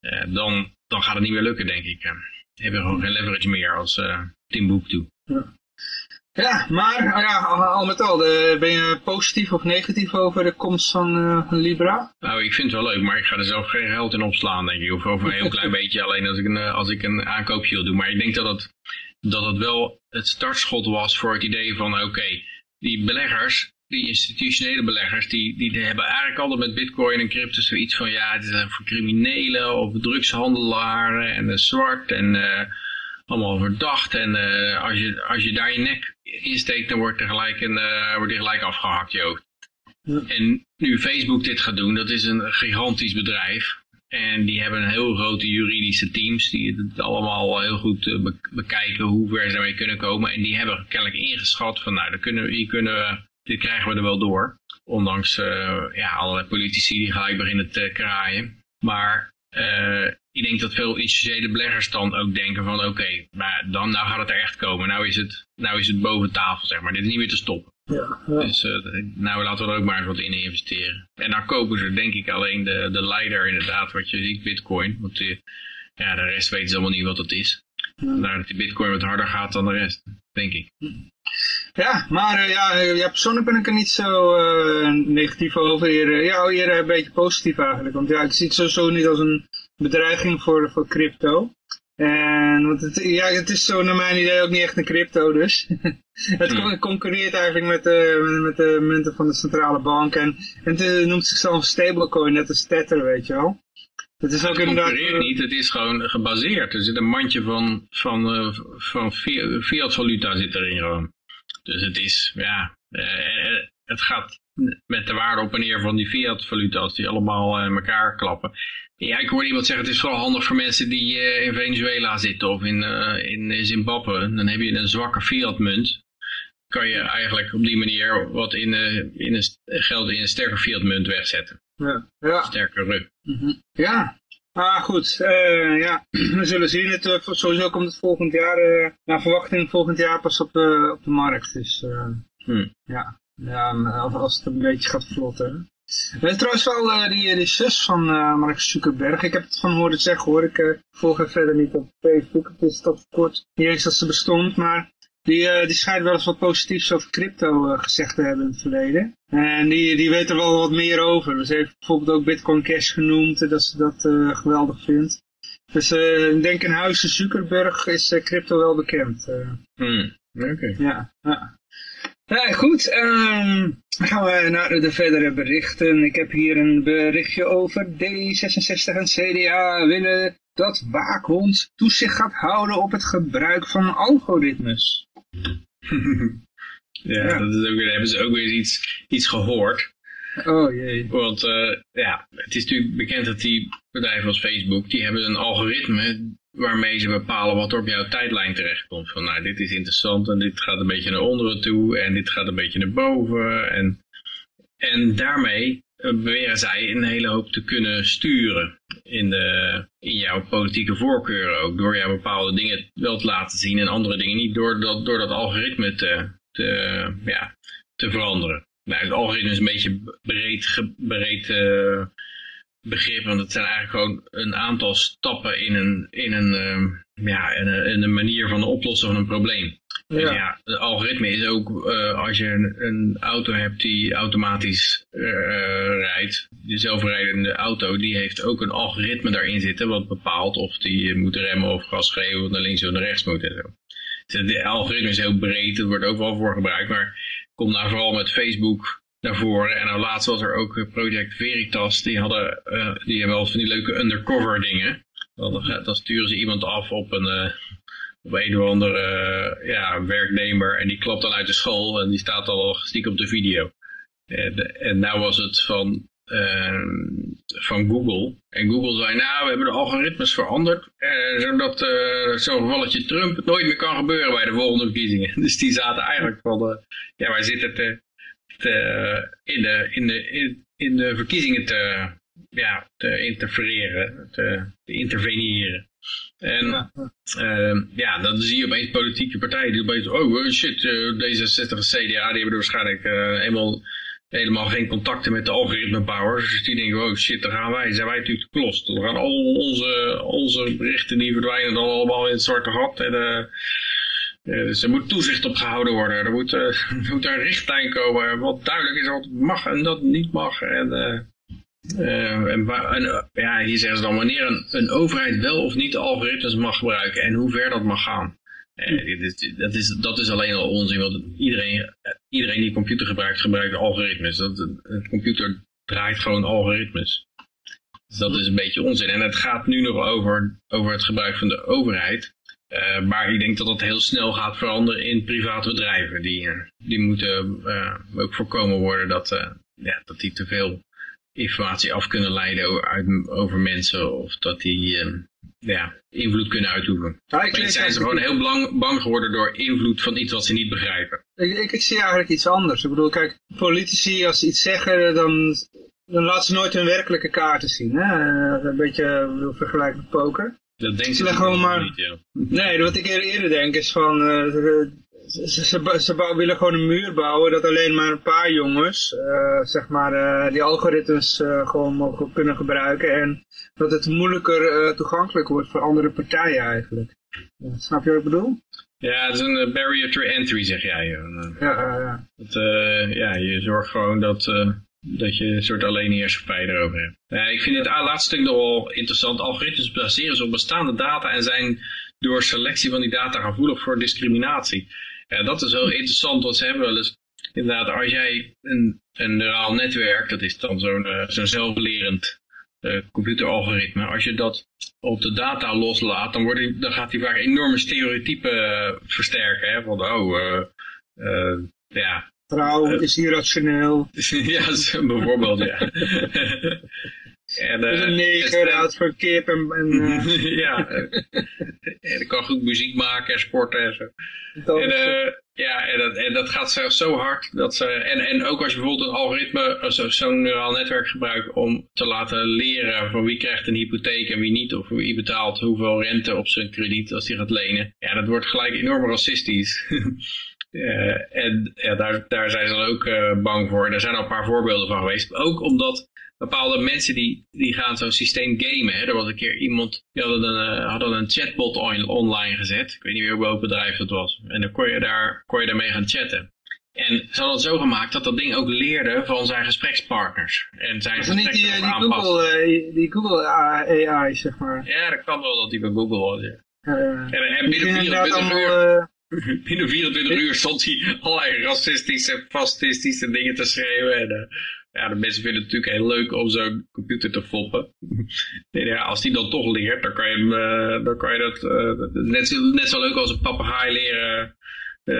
uh, dan, dan gaat het niet meer lukken, denk ik. Uh, hebben gewoon geen leverage meer als Timbuktu. Ja. Ja, maar ja, al met al, ben je positief of negatief over de komst van uh, Libra? Nou, ik vind het wel leuk, maar ik ga er zelf geen geld in opslaan, denk ik. Of over een heel klein beetje, alleen als ik een, als ik een aankoopje wil doen. Maar ik denk dat het, dat het wel het startschot was voor het idee van, oké, die beleggers, die institutionele beleggers, die, die hebben eigenlijk altijd met bitcoin en crypto zoiets van, ja, het is voor criminelen of drugshandelaren en de zwart en... Uh, allemaal verdacht. En uh, als, je, als je daar je nek insteekt, dan wordt er gelijk, een, uh, wordt er gelijk afgehakt, je Ja. En nu Facebook dit gaat doen, dat is een gigantisch bedrijf. En die hebben een heel grote juridische teams die het allemaal heel goed uh, bekijken hoe ver ze mee kunnen komen. En die hebben kennelijk ingeschat van nou, dan kunnen we, hier kunnen we, dit krijgen we er wel door. Ondanks ja, allerlei politici die gelijk beginnen te kraaien. Maar uh, ik denk dat veel institutionele beleggers dan ook denken van oké, maar dan nou gaat het er echt komen. Nou is het, nou is het boven tafel, zeg maar. Dit is niet meer te stoppen. Ja, ja. Dus uh, nou laten we er ook maar eens wat in investeren. En dan kopen ze denk ik alleen de, de leider inderdaad, wat je ziet, bitcoin. Want die, ja, de rest weten ze allemaal niet wat het is. Vandaar dat die bitcoin wat harder gaat dan de rest, denk ik. Ja, maar uh, ja, ja, persoonlijk ben ik er niet zo uh, negatief over. Hier, ja, hier een beetje positief eigenlijk. Want ja, ik zie het sowieso niet als een bedreiging voor, voor crypto. En want het, ja, het is zo naar mijn idee ook niet echt een crypto dus. het hmm. concurreert eigenlijk met de, met de munten van de centrale bank. En, en het noemt zichzelf een stablecoin, net als Tether, weet je wel. Het is ook inderdaad... niet, het is gewoon gebaseerd. Er zit een mandje van, van, uh, van fiat valuta zit erin gewoon. Dus het is, ja, uh, het gaat met de waarde op en neer van die fiat valuta als die allemaal in elkaar klappen. Ja, ik hoorde iemand zeggen, het is vooral handig voor mensen die uh, in Venezuela zitten of in, uh, in Zimbabwe. Dan heb je een zwakke fiat munt. kan je eigenlijk op die manier wat in, in een, geld in een sterker fiat munt wegzetten. Ja. ja. Sterkere. Mm Ja, Ah, goed. Uh, ja, we zullen zien. Het, uh, sowieso komt het volgend jaar, uh, naar verwachting volgend jaar pas op de, op de markt. Dus hmm. ja, ja als het een beetje gaat vlotten. Er is trouwens wel die, die zus van Mark Zuckerberg. Ik heb het van horen zeggen hoor. Ik volg haar verder niet op Facebook. Het is tot kort niet eens dat ze bestond. Maar die, die schijnt wel eens wat positiefs over crypto gezegd te hebben in het verleden. En die, die weet er wel wat meer over. Dus ze heeft bijvoorbeeld ook Bitcoin Cash genoemd, dat ze dat geweldig vindt. Dus ik denk in huizen Zuckerberg is crypto wel bekend. Hmm. Oké. Ja, ja. Ja, goed. Um, dan gaan we naar de verdere berichten. Ik heb hier een berichtje over D66 en CDA willen dat waakhond toezicht gaat houden op het gebruik van algoritmes. ja, Dat is ook weer, hebben ze ook weer iets, iets gehoord. Oh jee. Want uh, ja, het is natuurlijk bekend dat die bedrijven als Facebook, die hebben een algoritme waarmee ze bepalen wat er op jouw tijdlijn terechtkomt. Van nou, dit is interessant en dit gaat een beetje naar onderen toe en dit gaat een beetje naar boven. En, en daarmee eh, beweren zij een hele hoop te kunnen sturen in, de, in jouw politieke voorkeuren ook. Door jou bepaalde dingen wel te laten zien en andere dingen niet. Door dat, door dat algoritme te, te, ja, te veranderen. Nou, het algoritme is een beetje breed, breed uh, begrip. Want het zijn eigenlijk gewoon een aantal stappen in een, in een, uh, ja, in een, in een manier van oplossen van een probleem. Ja. Ja, het algoritme is ook uh, als je een, een, auto hebt die automatisch uh, rijdt, de zelfrijdende auto, die heeft ook een algoritme daarin zitten wat bepaalt of die moet remmen of gas geven of naar links of naar rechts moet en zo. Dus het algoritme is heel breed, het wordt ook wel voor gebruikt, maar komt daar vooral met Facebook naar voren. En nou laatst was er ook Project Veritas, die hadden, uh, die hebben wel van die leuke undercover dingen. Dan, dan sturen ze iemand af op een op een of andere ja, werknemer en die klapt dan uit de school en die staat al stiekem op de video. En, en nou was het van, van Google. En Google zei, nou, we hebben de algoritmes veranderd, zodat zo'n gevalletje Trump nooit meer kan gebeuren bij de volgende verkiezingen. Dus die zaten eigenlijk van, ja, wij zitten te, te, in, de, in, de, in, in de verkiezingen te, ja, te interfereren, te, te interveneren. En ja, uh, ja, dan zie je opeens politieke partijen die opeens, oh eh, shit, uh, D66 en CDA, die hebben waarschijnlijk uh, eenmaal, helemaal geen contacten met de algoritmebouwers. Dus die denken, oh shit, daar gaan wij, zijn wij natuurlijk geklost. Dan gaan al onze, onze berichten, die verdwijnen dan allemaal in het zwarte gat. En dus er moet toezicht op gehouden worden. Er moet, er moet een richtlijn komen wat duidelijk is wat mag en dat niet mag. En uh, en, en, ja, hier zeggen ze dan wanneer een, een, overheid wel of niet algoritmes mag gebruiken en hoe ver dat mag gaan. Uh, dat, is, dat is alleen al onzin, want iedereen, iedereen die computer gebruikt, gebruikt algoritmes. Dat, een computer draait gewoon algoritmes. Dus dat is een beetje onzin. En het gaat nu nog over, over het gebruik van de overheid. Uh, maar ik denk dat dat heel snel gaat veranderen in private bedrijven. Die, die moeten ook voorkomen worden dat, ja, dat die te veel informatie af kunnen leiden over, over mensen of dat die uh, ja, invloed kunnen uitoefenen. Ik zijn ze gewoon heel bang, bang geworden door invloed van iets wat ze niet begrijpen. Ik, ik, zie eigenlijk iets anders. Ik bedoel, kijk, politici als ze iets zeggen, dan, dan laten ze nooit hun werkelijke kaarten zien. Hè? Eh, een beetje vergelijken met poker. Dat denk ze gewoon maar. Niet, ja. Nee, wat ik eerder denk is van, uh, ze, ze, ze willen gewoon een muur bouwen dat alleen maar een paar jongens, uh, zeg maar, uh, die algoritmes gewoon mogen kunnen gebruiken. En dat het moeilijker toegankelijk wordt voor andere partijen eigenlijk. snap je wat ik bedoel? Ja, het is een barrier to entry, zeg jij. Ja, ja. Dat, ja, je zorgt gewoon dat, dat je een soort alleenheerschappij erover hebt. Ik vind het laatste stuk nog wel interessant. Algoritmes baseren zich op bestaande data en zijn door selectie van die data gevoelig voor discriminatie. Ja, dat is wel interessant, want ze hebben wel inderdaad, als jij een, een neuraal netwerk, dat is dan zo'n uh, zo'n zelflerend uh, computeralgoritme, als je dat op de data loslaat, dan, wordt die, dan gaat hij vaak enorme stereotypen uh, versterken. Hè? Van, oh, ja. Vrouw is irrationeel. ja, bijvoorbeeld, ja. En, uh, een neger, houdt voor kip en... en ja, en kan goed muziek maken en sporten en zo. En, ja, en dat, en dat gaat zelfs zo hard. Dat ze, en, en ook als je bijvoorbeeld een algoritme, zo'n zo neuraal netwerk gebruikt om te laten leren van wie krijgt een hypotheek en wie niet. Of wie betaalt hoeveel rente op zijn krediet als hij gaat lenen. Ja, dat wordt gelijk enorm racistisch. Uh, en ja, daar, daar zijn ze dan ook uh, bang voor. Er zijn al een paar voorbeelden van geweest. Ook omdat bepaalde mensen die, die gaan zo'n systeem gamen. Hè. Er was een keer iemand, die hadden een, hadden een chatbot on, online gezet. Ik weet niet meer welk bedrijf dat was. En dan kon je, daar, kon je daarmee gaan chatten. En ze hadden het zo gemaakt dat dat ding ook leerde van zijn gesprekspartners. En zijn niet die, die, Google, uh, die Google AI, zeg maar? Ja, dat kan wel dat die bij Google was, ja. Uh, en, en binnen 24 uur, binnen 24 uur stond hij allerlei racistische, fascistische dingen te schreeuwen. En, uh, ja, de mensen vinden het natuurlijk heel leuk om zo'n computer te foppen. nee, ja, als die dan toch leert, dan kan je, hem, uh, dan kan je dat uh, net, net zo leuk als een papegaai leren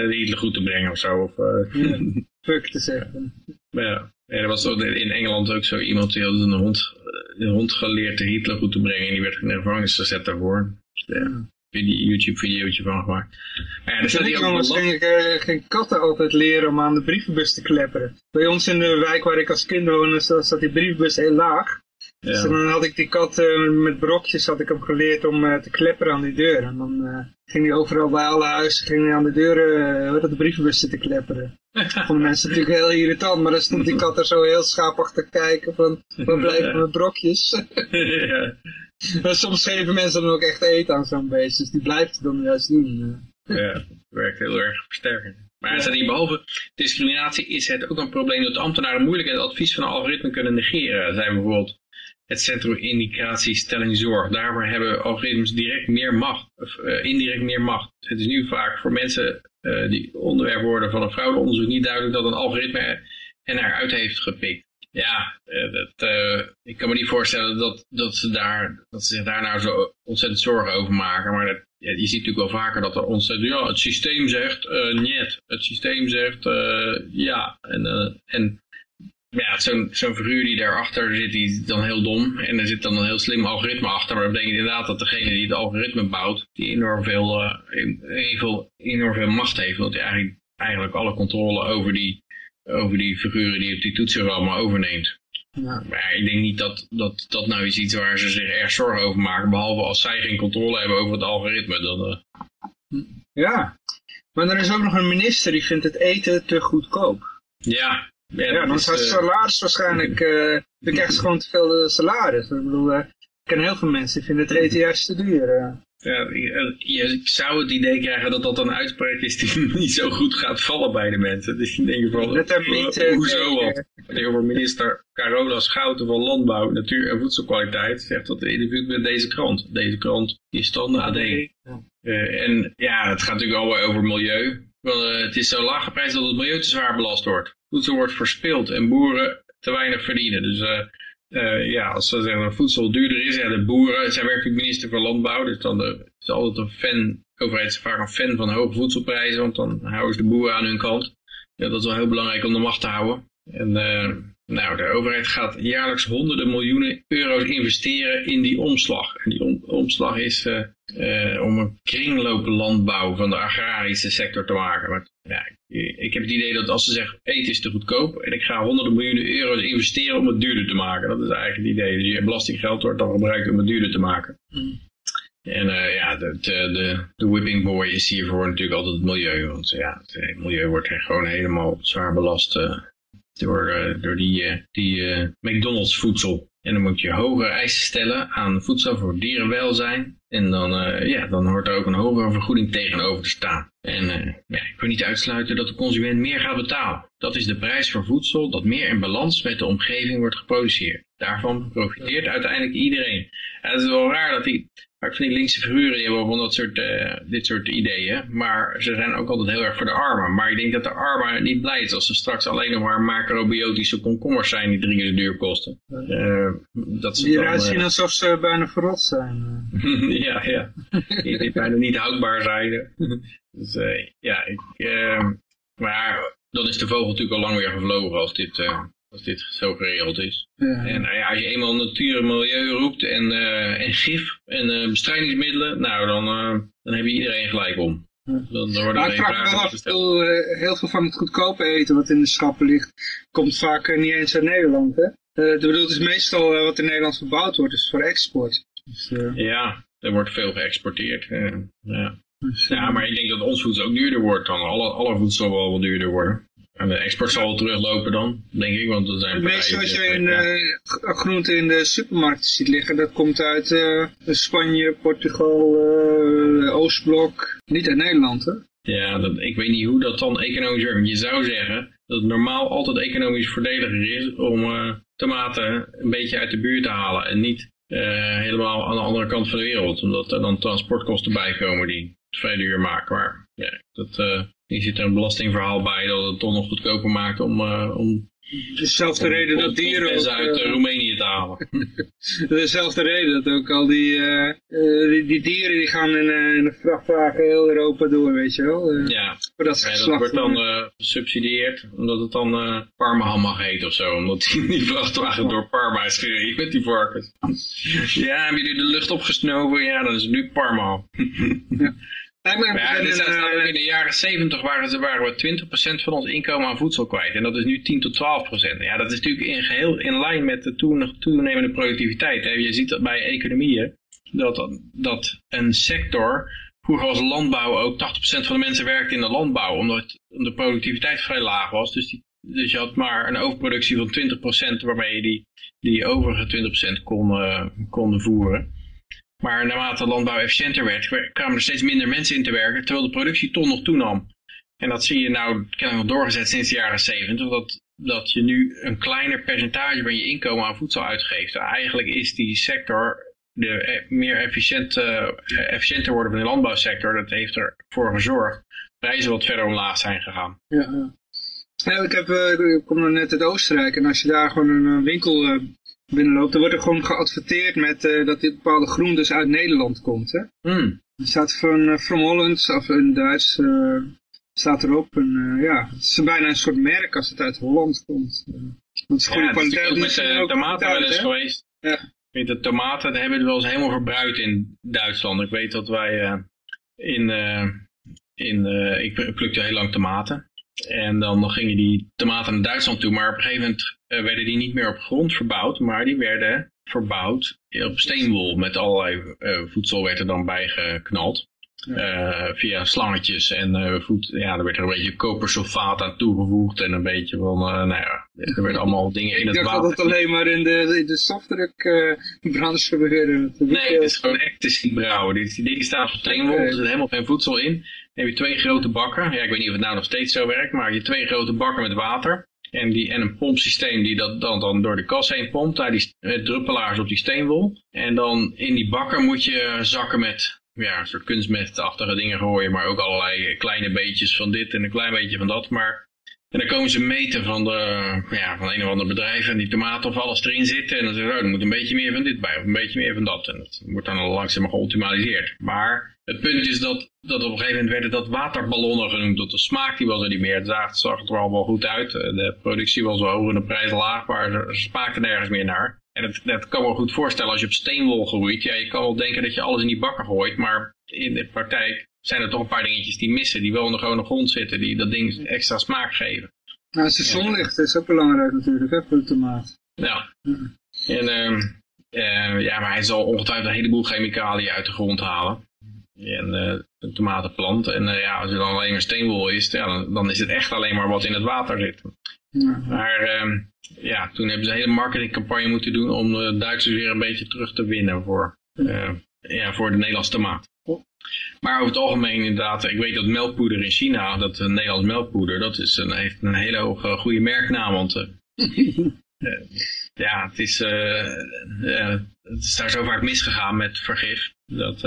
die goed te brengen of zo. Of, ja, fuck te zeggen. Ja, ja, er was in Engeland ook zo iemand die had een hond, een hond geleerd de Hitler goed te brengen en die werd in de gevangenis gezet daarvoor. Dus, ja YouTube-videootje van gemaakt. Maar ja, dus dat kan waarschijnlijk uh, geen katten altijd leren om aan de brievenbus te klepperen. Bij ons in de wijk waar ik als kind woonde, zat die brievenbus heel laag. Ja. Dus dan had ik die kat uh, met brokjes had ik hem geleerd om uh, te klepperen aan die deur. En dan uh, ging hij overal bij alle huizen ging hij aan de deuren uh, de brievenbus zitten klepperen. Vonden mensen natuurlijk heel irritant, maar dan stond die kat er zo heel schaapachtig kijken van, waar blijven mijn brokjes? ja. Maar soms geven mensen dan ook echt eten aan zo'n beest, dus die blijft het dan juist doen. Ja, dat werkt heel erg versterkend. Maar ja. die behalve discriminatie is het ook een probleem dat ambtenaren moeilijk het advies van een algoritme kunnen negeren. Zijn bijvoorbeeld het Centrum Indicatie Stelling Zorg. Daarvoor hebben algoritmes direct meer macht, of uh, indirect meer macht. Het is nu vaak voor mensen uh, die onderwerp worden van een fraudeonderzoek niet duidelijk dat een algoritme hen eruit heeft gepikt. Ja, uh, dat, ik kan me niet voorstellen dat, dat, ze daar, dat ze zich daar nou zo ontzettend zorgen over maken. Maar dat, je ziet natuurlijk wel vaker dat er ontzettend, ja, het systeem zegt uh, niet. Het systeem zegt ja. En, en ja, zo'n zo'n figuur die daarachter zit, die is dan heel dom. En er zit dan een heel slim algoritme achter. Maar dat betekent inderdaad dat degene die het algoritme bouwt, die enorm veel, veel, enorm veel macht heeft. Want hij eigenlijk, eigenlijk alle controle over die, over die figuren die op die toetsen allemaal overneemt. Ja. Maar ik denk niet dat, dat dat nou iets is waar ze zich erg zorgen over maken. Behalve als zij geen controle hebben over het algoritme. Dan, uh... Ja, maar er is ook nog een minister die vindt het eten te goedkoop. Ja, ja, dan is het salaris waarschijnlijk, uh, dan krijgen ze gewoon te veel eh, salaris. Ik bedoel, uh, ik ken heel veel mensen die vinden het eten juist te duur. Ja, je zou het idee krijgen dat dat een uitspraak is die niet zo goed gaat vallen bij de mensen. Dus je denkt van, uh, hoezo wat? Over minister Carola Schouten van Landbouw, Natuur en Voedselkwaliteit zegt dat in de met deze krant. Deze krant die is dan AD. Uh, en ja, het gaat natuurlijk al over milieu. Want uh, het is zo laag geprijsd dat het milieu te zwaar belast wordt voedsel wordt verspild en boeren te weinig verdienen. Dus uh, uh, ja, als ze zeggen dat voedsel duurder is, ja, de boeren, zij werkt minister van Landbouw, dus dan de, is altijd een fan, de overheid is vaak een fan van hoge voedselprijzen, want dan houden ze de boeren aan hun kant. Ja, dat is wel heel belangrijk om de macht te houden. En uh, nou, de overheid gaat jaarlijks honderden miljoenen euro's investeren in die omslag. En die om, omslag is om een kringlooplandbouw van de agrarische sector te maken. Ja, ik heb het idee dat als ze zeggen eten is te goedkoop en ik ga honderden miljoenen euro's investeren om het duurder te maken. Dat is eigenlijk het idee. Dus je belastinggeld wordt dan gebruikt om het duurder te maken. Mm. En uh, ja, de, de, de whipping boy is hiervoor natuurlijk altijd het milieu. Want ja, het milieu wordt gewoon helemaal zwaar belast uh, door, uh, door die, die McDonald's voedsel. En dan moet je hogere eisen stellen aan voedsel voor dierenwelzijn. En dan, uh, ja, dan hoort er ook een hogere vergoeding tegenover te staan. En uh, ja, ik wil niet uitsluiten dat de consument meer gaat betalen. Dat is de prijs voor voedsel dat meer in balans met de omgeving wordt geproduceerd. Daarvan profiteert uiteindelijk iedereen. En het is wel raar dat die, Vaak van die linkse figuren die hebben van dat soort, uh, dit soort ideeën. Maar ze zijn ook altijd heel erg voor de armen. Maar ik denk dat de armen niet blij is als ze straks alleen nog maar macrobiotische komkommers zijn die drie keer duur kosten. Uh, dat die eruit zien alsof ze bijna verrot zijn. ja, ja. die, die bijna niet houdbaar zijn. dus ja, ik, maar dan is de vogel natuurlijk al lang weer gevlogen als dit, als dit zo geregeld is. En nou ja, als je eenmaal natuur en milieu roept en, en gif en bestrijdingsmiddelen, nou dan, dan heb je iedereen gelijk om. Dan, dan maar ik vraag me wel af, veel, heel veel van het goedkope eten wat in de schappen ligt, komt vaak niet eens uit Nederland. Hè? Uh, bedoel, het is meestal wat in Nederland verbouwd wordt, dus voor export. Dus, ja, er wordt veel geëxporteerd. ja. Dus, ja, maar ik denk dat ons voedsel ook duurder wordt dan. Alle, alle voedsel zal wel wat duurder worden. En de export zal wel teruglopen dan, denk ik. Want er zijn het meeste wat je in uh, groenten in de supermarkt ziet liggen, dat komt uit uh, Spanje, Portugal, uh, Oostblok. Niet uit Nederland, hè? Ja, dat, ik weet niet hoe dat dan economisch werkt. Je zou zeggen dat het normaal altijd economisch voordeliger is om tomaten een beetje uit de buurt te halen. En niet helemaal aan de andere kant van de wereld. Omdat er dan transportkosten bij komen die vrij duur maken. Maar ja, dat, uh, hier zit er een belastingverhaal bij dat het toch nog goedkoper maakt om, uh, om Dezelfde reden dat dieren ook... uit uh, Roemenië te halen. Dezelfde reden dat ook al die, uh, die, die, dieren die gaan in, in een vrachtwagen heel Europa door, weet je wel. ja, dat, ja, dat wordt dan gesubsidieerd omdat het dan Parma mag heet of zo. Omdat die, die vrachtwagen door Parma is gereden met die varkens. ja, hebben jullie de lucht opgesnoven? Ja, dan is het nu Parma. ja. Ja, dus in, in de jaren 70 waren, ze, waren we 20% van ons inkomen aan voedsel kwijt. En dat is nu 10 tot 12%. Ja, dat is natuurlijk in geheel in lijn met de toenemende productiviteit. Hè. Je ziet dat bij economieën dat, dat een sector, vroeger was landbouw ook, 80% van de mensen werkte in de landbouw. Omdat de productiviteit vrij laag was. Dus, die, dus je had maar een overproductie van 20% waarmee je die, die overige 20% kon, uh, kon voeren. Maar naarmate landbouw efficiënter werd, kwamen er steeds minder mensen in te werken, terwijl de productie toch nog toenam. En dat zie je nou kennelijk doorgezet sinds de jaren 70, dat, dat je nu een kleiner percentage van je inkomen aan voedsel uitgeeft. Eigenlijk is die sector, de e, meer uh, efficiënter worden van de landbouwsector, dat heeft ervoor gezorgd prijzen wat verder omlaag zijn gegaan. Ja, ja. ik, heb, uh, ik kom net uit Oostenrijk en als je daar gewoon een winkel binnenloopt, dan wordt er gewoon geadverteerd met uh, dat dit bepaalde groen dus uit Nederland komt. Hè? Mm. Er staat van uh, From Holland, of in Duits, uh, staat erop. En ja, het is bijna een soort merk als het uit Holland komt. dat is goede ja, kwaliteit. Het is met de tomaten wel eens geweest. Ja. weet, de tomaten die hebben we wel eens helemaal verbruikt in Duitsland. Ik weet dat wij in, in ik plukte heel lang tomaten. En dan gingen die tomaten naar Duitsland toe, maar op een gegeven moment uh, werden die niet meer op grond verbouwd, maar die werden verbouwd op steenwol. Met allerlei uh, voedsel werd er dan bijgeknald. Uh, via slangetjes en voed, ja, er werd er een beetje kopersulfaat aan toegevoegd en een beetje van, nou ja, er werden allemaal dingen in het water. Ik dacht dat het alleen maar in de, in de softdrukbranche gebeurde. Nee, het is gewoon ecstasy brouwen. Die, die dingen staan op steenwol, er zit helemaal geen voedsel in. Dan heb je twee grote bakken, ja, ik weet niet of het nou nog steeds zo werkt, maar je twee grote bakken met water. En, die, en een pompsysteem die dat dan, dan door de kas heen pompt, daar die druppelaars op die steenwol. En dan in die bakken moet je zakken met ja, een soort kunstmetachtige dingen gooien, maar ook allerlei kleine beetjes van dit en een klein beetje van dat. Maar en dan komen ze meten van, de, ja, van een of ander bedrijf en die tomaten of alles erin zitten. En dan zeggen ze, oh, er moet een beetje meer van dit bij, of een beetje meer van dat. En dat wordt dan langzaam geoptimaliseerd. Maar het punt is dat, dat op een gegeven moment werden dat waterballonnen genoemd. Dat de smaak die was er niet meer. Het zag, zag er al wel goed uit. De productie was hoog en de prijs laag, maar ze smaakte nergens meer naar. En dat, dat kan me goed voorstellen als je op steenwol groeit. Ja, je kan wel denken dat je alles in die bakken gooit, maar in de praktijk zijn er toch een paar dingetjes die missen, die wel in de gewone grond zitten, die dat ding extra smaak geven. Nou, het zonlicht is ook belangrijk natuurlijk, hè, voor de tomaat. Ja. En, uh, ja, maar hij zal ongetwijfeld een heleboel chemicaliën uit de grond halen. En uh, een tomatenplant. En uh, ja, als er dan alleen maar steenwol is, ja, dan, dan, is het echt alleen maar wat in het water zit. Ja. Maar ehm, ja, toen hebben ze een hele marketingcampagne moeten doen om de Duitsers weer een beetje terug te winnen voor, ja, voor de Nederlandse tomaat. Maar over het algemeen inderdaad, ik weet dat melkpoeder in China, dat Nederlands melkpoeder, dat is een, heeft een hele hoge, goede merknaam. Want uh, ja, het is, het is daar zo vaak misgegaan met vergif, dat,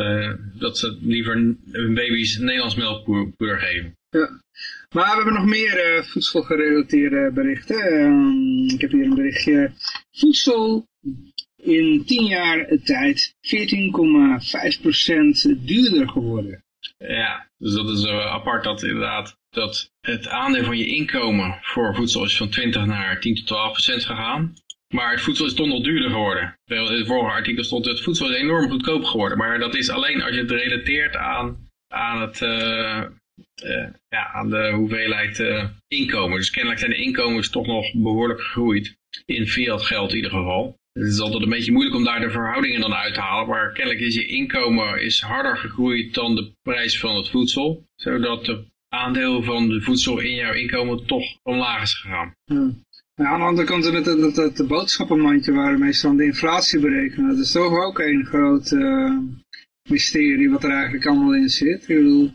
dat ze liever hun baby's Nederlands melkpoeder geven. Ja. Maar we hebben nog meer voedselgerelateerde berichten. Ehm, ik heb hier een berichtje. Voedsel in 10 jaar tijd 14,5% duurder geworden. Ja, dus dat is uh, apart dat inderdaad dat het aandeel van je inkomen voor voedsel is van 20 naar 10 tot 12 procent gegaan. Maar het voedsel is toch nog duurder geworden. In het vorige artikel stond het voedsel is enorm goedkoop geworden. Maar dat is alleen als je het relateert aan, aan, het, uh, uh, ja, aan de hoeveelheid uh, inkomen. Dus kennelijk zijn de inkomens toch nog behoorlijk gegroeid. In fiat geld in ieder geval. Het is altijd een beetje moeilijk om daar de verhoudingen dan uit te halen. Maar kennelijk is je inkomen is harder gegroeid dan de prijs van het voedsel. Zodat de aandeel van de voedsel in jouw inkomen toch omlaag is gegaan. Hmm. Aan de andere kant, het, het boodschappenmandje waar meestal de inflatie berekenen, dat is toch ook een groot uh, mysterie wat er eigenlijk allemaal in zit. Ik bedoel...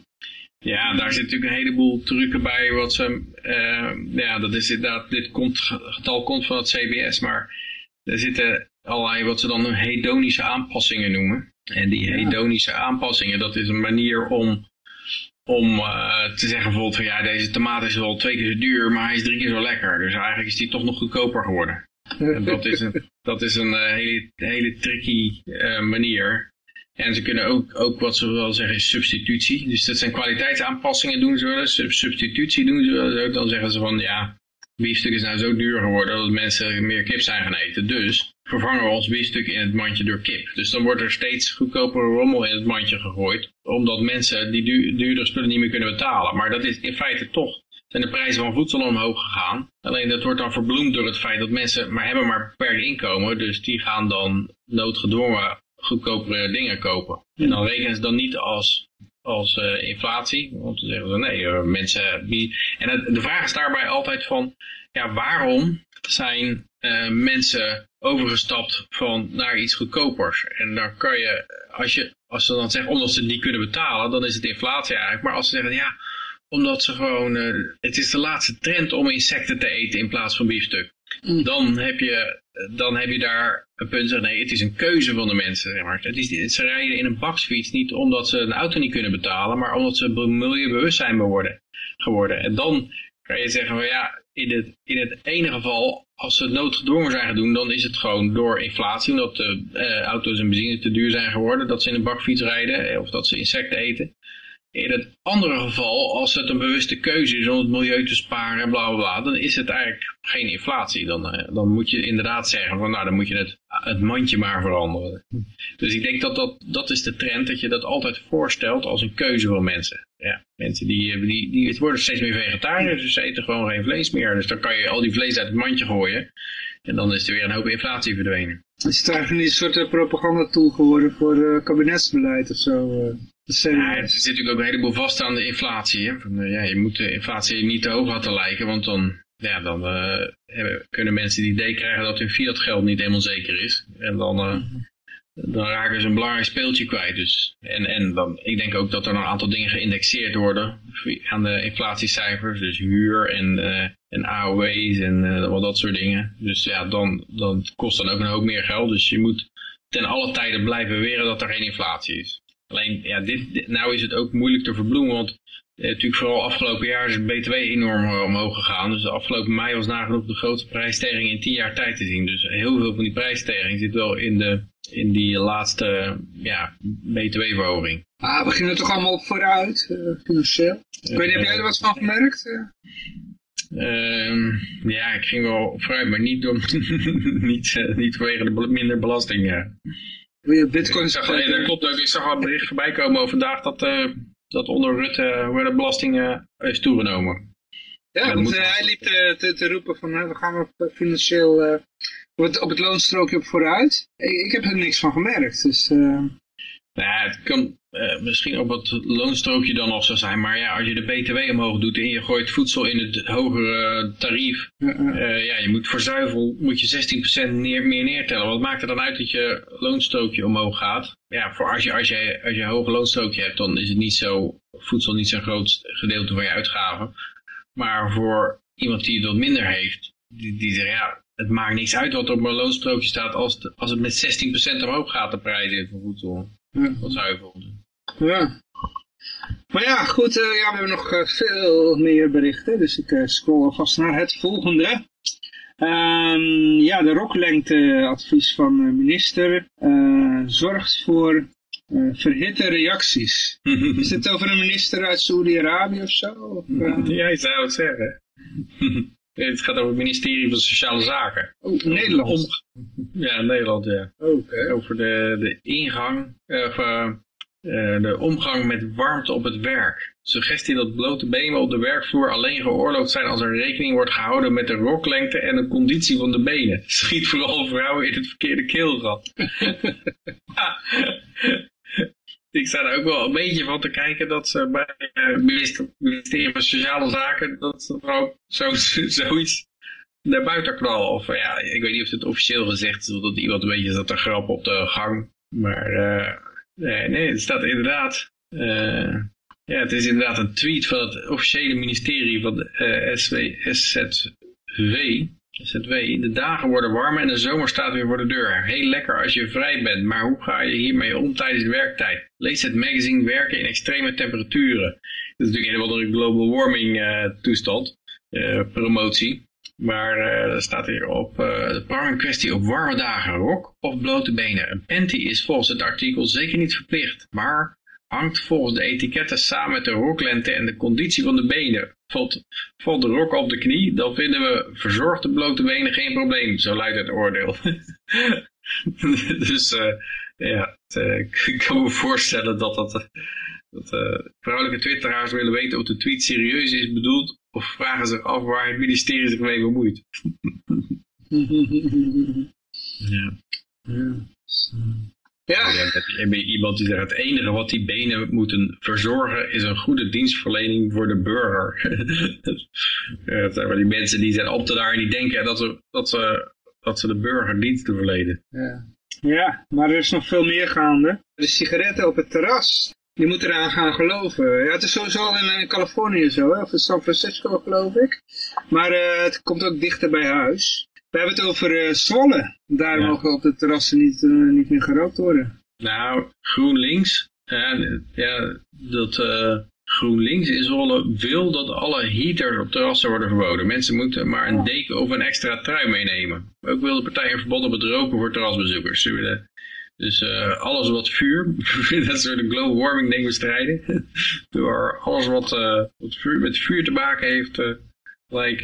Ja, daar zit natuurlijk een heleboel trucken bij. Wat ze, uh, ja, dat is inderdaad, dit komt, getal komt van het CBS, maar er zitten allerlei wat ze dan hedonische aanpassingen noemen. En die hedonische aanpassingen, dat is een manier om om uh, te zeggen bijvoorbeeld van ja, deze tomaat is wel twee keer zo duur, maar hij is drie keer zo lekker. Dus eigenlijk is die toch nog goedkoper geworden. En dat is een, dat is een uh, hele, hele tricky uh, manier. En ze kunnen ook, ook wat ze wel zeggen is substitutie. Dus dat zijn kwaliteitsaanpassingen doen ze wel Substitutie doen ze wel Dan zeggen ze van ja, biefstuk is nou zo duur geworden dat mensen meer kip zijn gaan eten. Dus vervangen we ons biefstuk in het mandje door kip. Dus dan wordt er steeds goedkopere rommel in het mandje gegooid. Omdat mensen die du spullen niet meer kunnen betalen. Maar dat is in feite toch zijn de prijzen van voedsel omhoog gegaan. Alleen dat wordt dan verbloemd door het feit dat mensen maar hebben maar beperkt inkomen. Dus die gaan dan noodgedwongen goedkopere dingen kopen. En dan rekenen ze dan niet als, als uh, inflatie. Want dan zeggen ze nee, uh, mensen... Die... En het, de vraag is daarbij altijd van, ja, waarom zijn uh, mensen overgestapt van naar iets goedkopers. En dan kan je, als, je, als ze dan zeggen omdat ze het niet kunnen betalen, dan is het inflatie eigenlijk. Maar als ze zeggen, ja, omdat ze gewoon, uh, het is de laatste trend om insecten te eten in plaats van biefstuk. Mm. Dan, heb je, dan heb je daar een punt zeg, nee, het is een keuze van de mensen. Zeg maar. het is, ze rijden in een baksfiets niet omdat ze een auto niet kunnen betalen, maar omdat ze milieubewust zijn geworden. En dan kan je zeggen, van, ja, in het, in het ene geval, als ze het noodgedwongen zijn gaan doen, dan is het gewoon door inflatie, omdat de uh, auto's en benzine te duur zijn geworden, dat ze in een bakfiets rijden eh, of dat ze insecten eten. In het andere geval, als het een bewuste keuze is om het milieu te sparen en bla bla bla, dan is het eigenlijk geen inflatie. Dan, uh, dan moet je inderdaad zeggen van nou, dan moet je het, het mandje maar veranderen. Dus ik denk dat, dat dat is de trend, dat je dat altijd voorstelt als een keuze voor mensen. Ja, mensen die, die, die het worden steeds meer vegetariërs, dus ze eten gewoon geen vlees meer. Dus dan kan je al die vlees uit het mandje gooien. En dan is er weer een hoop inflatie verdwenen. Is het eigenlijk een soort propagandatool geworden voor kabinetsbeleid of zo? Uh, ja, er zit natuurlijk ook een heleboel vast aan de inflatie. Hè? Van, uh, ja, je moet de inflatie niet te hoog laten lijken, want dan, ja, dan kunnen mensen het idee krijgen dat hun fiat geld niet helemaal zeker is. En dan dan raken ze een belangrijk speeltje kwijt. Dus. En, en dan, ik denk ook dat er een aantal dingen geïndexeerd worden aan de inflatiecijfers. Dus huur en, uh, en AOW's en wat dat soort dingen. Dus ja, dan, dan kost dan ook een hoop meer geld. Dus je moet ten alle tijden blijven beweren dat er geen inflatie is. Alleen, ja, dit, nou is het ook moeilijk te verbloemen, want eh, natuurlijk vooral afgelopen jaar is het BTW enorm eh, omhoog gegaan. Dus de afgelopen mei was nagenoeg de grootste prijsstijging in tien jaar tijd te zien. Dus heel veel van die prijsstijging zit wel in, de, in die laatste ja, BTW-verhoging. Ah, we gingen toch allemaal vooruit, uh, financieel. Ik weet niet, heb jij er wat van gemerkt? Uh, ja, ik ging wel vooruit, maar niet, door, niet, niet vanwege de minder belasting. Ja. Bitcoin ik zag, dat klopt ook. Ik zag al een bericht voorbij komen vandaag dat dat onder Rutte worden de belastingen is toegenomen. Ja, want hij liep te, te, te, roepen van we gaan we financieel op, het, op het loonstrookje op vooruit. Ik, ik, heb er niks van gemerkt. Dus. Nou, het kan uh, misschien op het loonstrookje dan nog zo zijn. Maar ja, als je de BTW omhoog doet en je gooit voedsel in het hogere tarief. Uh, ja, je moet voor zuivel moet je 16% neer, meer neertellen. Wat maakt er dan uit dat je loonstrookje omhoog gaat? Ja, voor als je, als je, als je een hoger loonstrookje hebt, dan is het niet zo, voedsel niet zo'n groot gedeelte van je uitgaven. Maar voor iemand die het wat minder heeft, die, die zegt ja, het maakt niks uit wat op mijn loonstrookje staat als het, als het met 16% omhoog gaat de prijzen voor voedsel. Wat zuivel. Ja. Maar ja, goed, uh, ja, we hebben nog uh, veel meer berichten, dus ik uh, scroll alvast naar het volgende. Um, ja, de roklengteadvies van de minister zorgt voor verhitte reacties. Is dit over een minister uit Saoedi-Arabië of zo? Of. Ja, je zou het zeggen. het gaat over het ministerie van Sociale Zaken. Oh, Nederland? Ja, Nederland, ja. Oké. Over de, de ingang, of uh, de omgang met warmte op het werk. Suggestie dat blote benen op de werkvloer alleen geoorloofd zijn als er rekening wordt gehouden met de roklengte en de conditie van de benen. Schiet vooral vrouwen in het verkeerde keelgat. Ik sta er ook wel een beetje van te kijken dat ze bij het ministerie van Sociale Zaken, dat er ook zo, zoiets naar buiten knallen. Of ja, ik weet niet of het officieel gezegd is, dat iemand een beetje zat te grap op de gang. Maar uh, nee, nee, het staat inderdaad... Uh, ja, het is inderdaad een tweet van het officiële ministerie van de uh, SZW. ZW. De dagen worden warmer en de zomer staat weer voor de deur. Heel lekker als je vrij bent, maar hoe ga je hiermee om tijdens de werktijd? Lees het magazine Werken in extreme temperaturen. Dat is natuurlijk een of andere global warming uh, toestand, uh, promotie. Maar er staat hier op de prangende kwestie op warme dagen, rok of blote benen. Een panty is volgens het artikel zeker niet verplicht, maar hangt volgens de etiketten samen met de roklente en de conditie van de benen. Valt, valt de rok op de knie, dan vinden we verzorgde blote benen geen probleem, zo luidt het oordeel. dus uh, ja, uh, ik kan me voorstellen dat, dat, dat uh, vrouwelijke twitteraars willen weten of de tweet serieus is bedoeld of vragen zich af waar het ministerie zich mee bemoeit. ja. ja. Ja. je iemand die zegt, het enige wat die benen moeten verzorgen is een goede dienstverlening voor de burger. ja, dat zijn maar die mensen die zijn ambtenaar en die denken dat ze, dat ze, dat ze de burger diensten verlenen. Ja. ja, maar er is nog veel meer gaande. De sigaretten op het terras, je moet eraan gaan geloven. Ja, het is sowieso al in, Californië zo, hè? of in San Francisco geloof ik. Maar uh, het komt ook dichter bij huis. We hebben het over uh, Zwolle. Daar ja. mogen op de terrassen niet, uh, niet meer gerookt worden. Nou, GroenLinks, uh, ja, dat GroenLinks in Zwolle wil dat alle heaters op terrassen worden verboden. Mensen moeten maar een deken of een extra trui meenemen. Ook wil de partij een verbod op het roken voor terrasbezoekers. Ze willen dus alles wat vuur, dat de global warming ding bestrijden. Door alles wat, wat vuur, met vuur te maken heeft, gelijk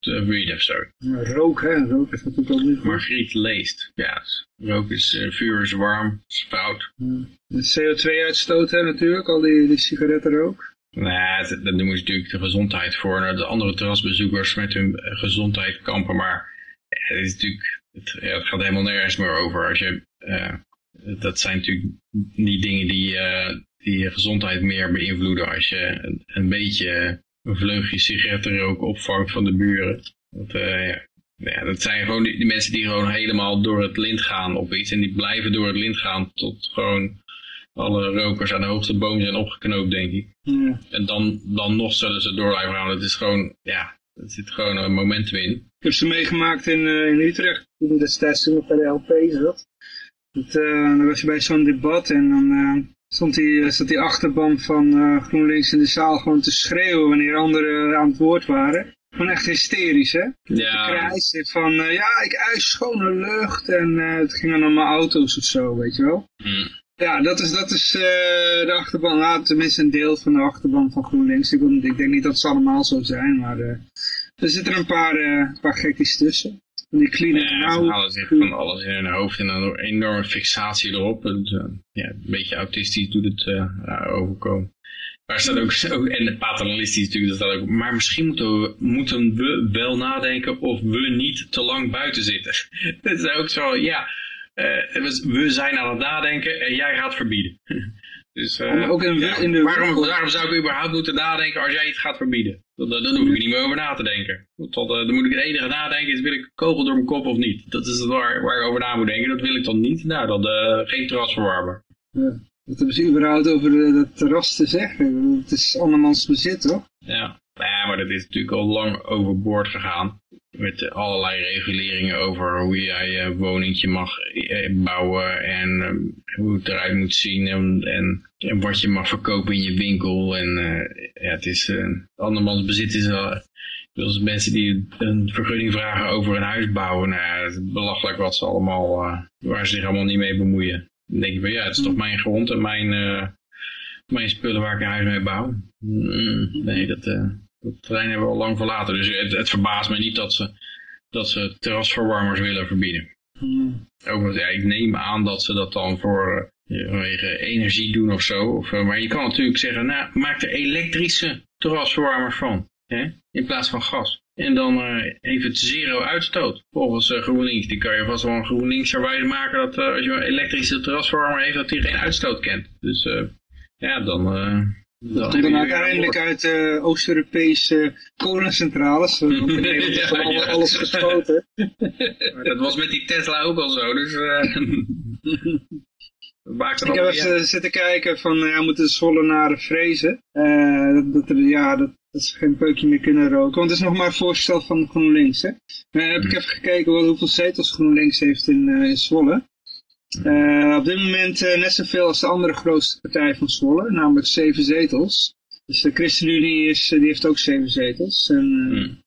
weed of zo. rook, hè? Rook is natuurlijk ook niet. Margriet leest. Ja, rook is, uh, vuur is warm, is fout. Ja. CO2-uitstoot, hè, natuurlijk, al die, die sigarettenrook. Nou, dat, dat doen ze natuurlijk de gezondheid voor. De andere terrasbezoekers met hun gezondheid kampen. Maar ja, het, is natuurlijk, het, ja, het, gaat helemaal nergens meer over. Als je, uh, dat zijn natuurlijk die dingen die, uh, die je gezondheid meer beïnvloeden. Als je een, een beetje een vleugje sigarettenrook opvangt van de buren. Dat, uh, ja. ja. dat zijn gewoon die, die, mensen die gewoon helemaal door het lint gaan of iets. En die blijven door het lint gaan tot gewoon alle rokers aan de hoogste boom zijn opgeknoopt, denk ik. Ja. En dan, dan nog zullen ze door blijven gaan. Het is gewoon, ja, er zit gewoon een momentum in. Ik heb ze meegemaakt in, uh, in Utrecht, toen destijds toen nog bij de LP zat. Dat, uh, dan was je bij zo'n debat en dan stond die, zat die achterban van uh, GroenLinks in de zaal gewoon te schreeuwen wanneer anderen aan het woord waren. Gewoon echt hysterisch, hè? Ja. Krijs van, uh, ja, ik eis schone lucht en uh, het ging dan om mijn auto's of zo, weet je wel. Hmm. Ja, dat is, dat is de achterban, nou, tenminste een deel van de achterban van GroenLinks. Ik, ik denk niet dat ze allemaal zo zijn, maar er zitten er een paar, een paar gekkies tussen. Die clean ja, nou, ze halen zich van alles in hun hoofd en dan een enorme fixatie erop. En, uh, ja, een beetje autistisch doet het uh, overkomen. Maar staat ook, zo, en paternalistisch natuurlijk, dat staat ook, maar misschien moeten we, moeten we wel nadenken of we niet te lang buiten zitten. dat is ook zo, ja, uh, we zijn aan het nadenken en jij gaat verbieden. Dus, uh, ook in, ja, in de waarom, waarom zou ik überhaupt moeten nadenken als jij het gaat verbieden? Dan, dan hoef ik niet meer over na te denken. Tot, uh, dan moet ik het enige nadenken is wil ik kogel door mijn kop of niet. Dat is het waar, waar ik over na moet denken. Dat wil ik dan niet. Nou, dan uh, geen terrasverwarmer. Ja. Wat hebben ze überhaupt over het terras te zeggen? Het is andermans bezit, toch? Ja. ja, maar dat is natuurlijk al lang overboord gegaan. Met allerlei reguleringen over hoe jij je woningje mag bouwen en hoe het eruit moet zien en, en, en, wat je mag verkopen in je winkel. En uh, ja, het is uh, andermans bezit is al, dus mensen die een vergunning vragen over een huis bouwen, nou ja, het is belachelijk wat ze allemaal, uh, waar ze zich allemaal niet mee bemoeien. Dan denk je van ja, het is toch mijn grond en mijn, mijn spullen waar ik een huis mee bouw. Mm, nee, dat, dat terrein hebben we al lang verlaten. Dus het, het verbaast me niet dat ze, dat ze terrasverwarmers willen verbieden. Hmm. Ook, ja, ik neem aan dat ze dat dan voor vanwege energie doen of zo. Of, maar je kan natuurlijk zeggen, nou, maak er elektrische terrasverwarmers van. Hè? In plaats van gas. En dan uh, heeft het zero uitstoot. Volgens uh, GroenLinks. Die kan je vast wel een GroenLinks maken dat uh, als je een elektrische terrasverwarmer heeft, dat die geen uitstoot kent. Dus ja, dan... dat uiteindelijk uit Oost-Europese kolencentrales. Want in Nederland is ja, alles gesloten. dat was met die Tesla ook al zo. Dus ik heb even zitten kijken van, ja, moeten de Zollenaren vrezen. Uh, dat, dat, er, ja, dat, dat ze geen peukje meer kunnen roken. Want het is nog maar een voorstel van GroenLinks. Hè? Uh, heb ik hmm. even gekeken wat, hoeveel zetels GroenLinks heeft in, uh, in Zwolle. Uh, op dit moment net zoveel als de andere grootste partij van Zwolle, namelijk zeven zetels. Dus de ChristenUnie is, die heeft ook zeven zetels. En, hmm.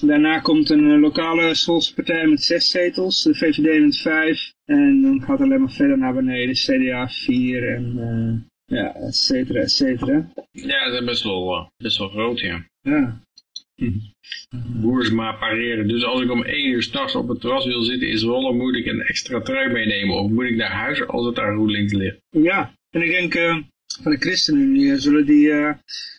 Daarna komt een lokale Zwolse partij met zes zetels, de VVD met vijf. En dan gaat het alleen maar verder naar beneden, CDA vier en ja, et cetera, et cetera. Ja, dat is best wel, best wel groot, ja. Ja. Boersma pareren. Dus als ik om één uur s'nachts op het terras wil zitten in Zwolle, moet ik een extra trui meenemen. Of moet ik naar huis als het daar GroenLinks ligt? Ja, en ik denk uh, van de ChristenUnie zullen die, uh,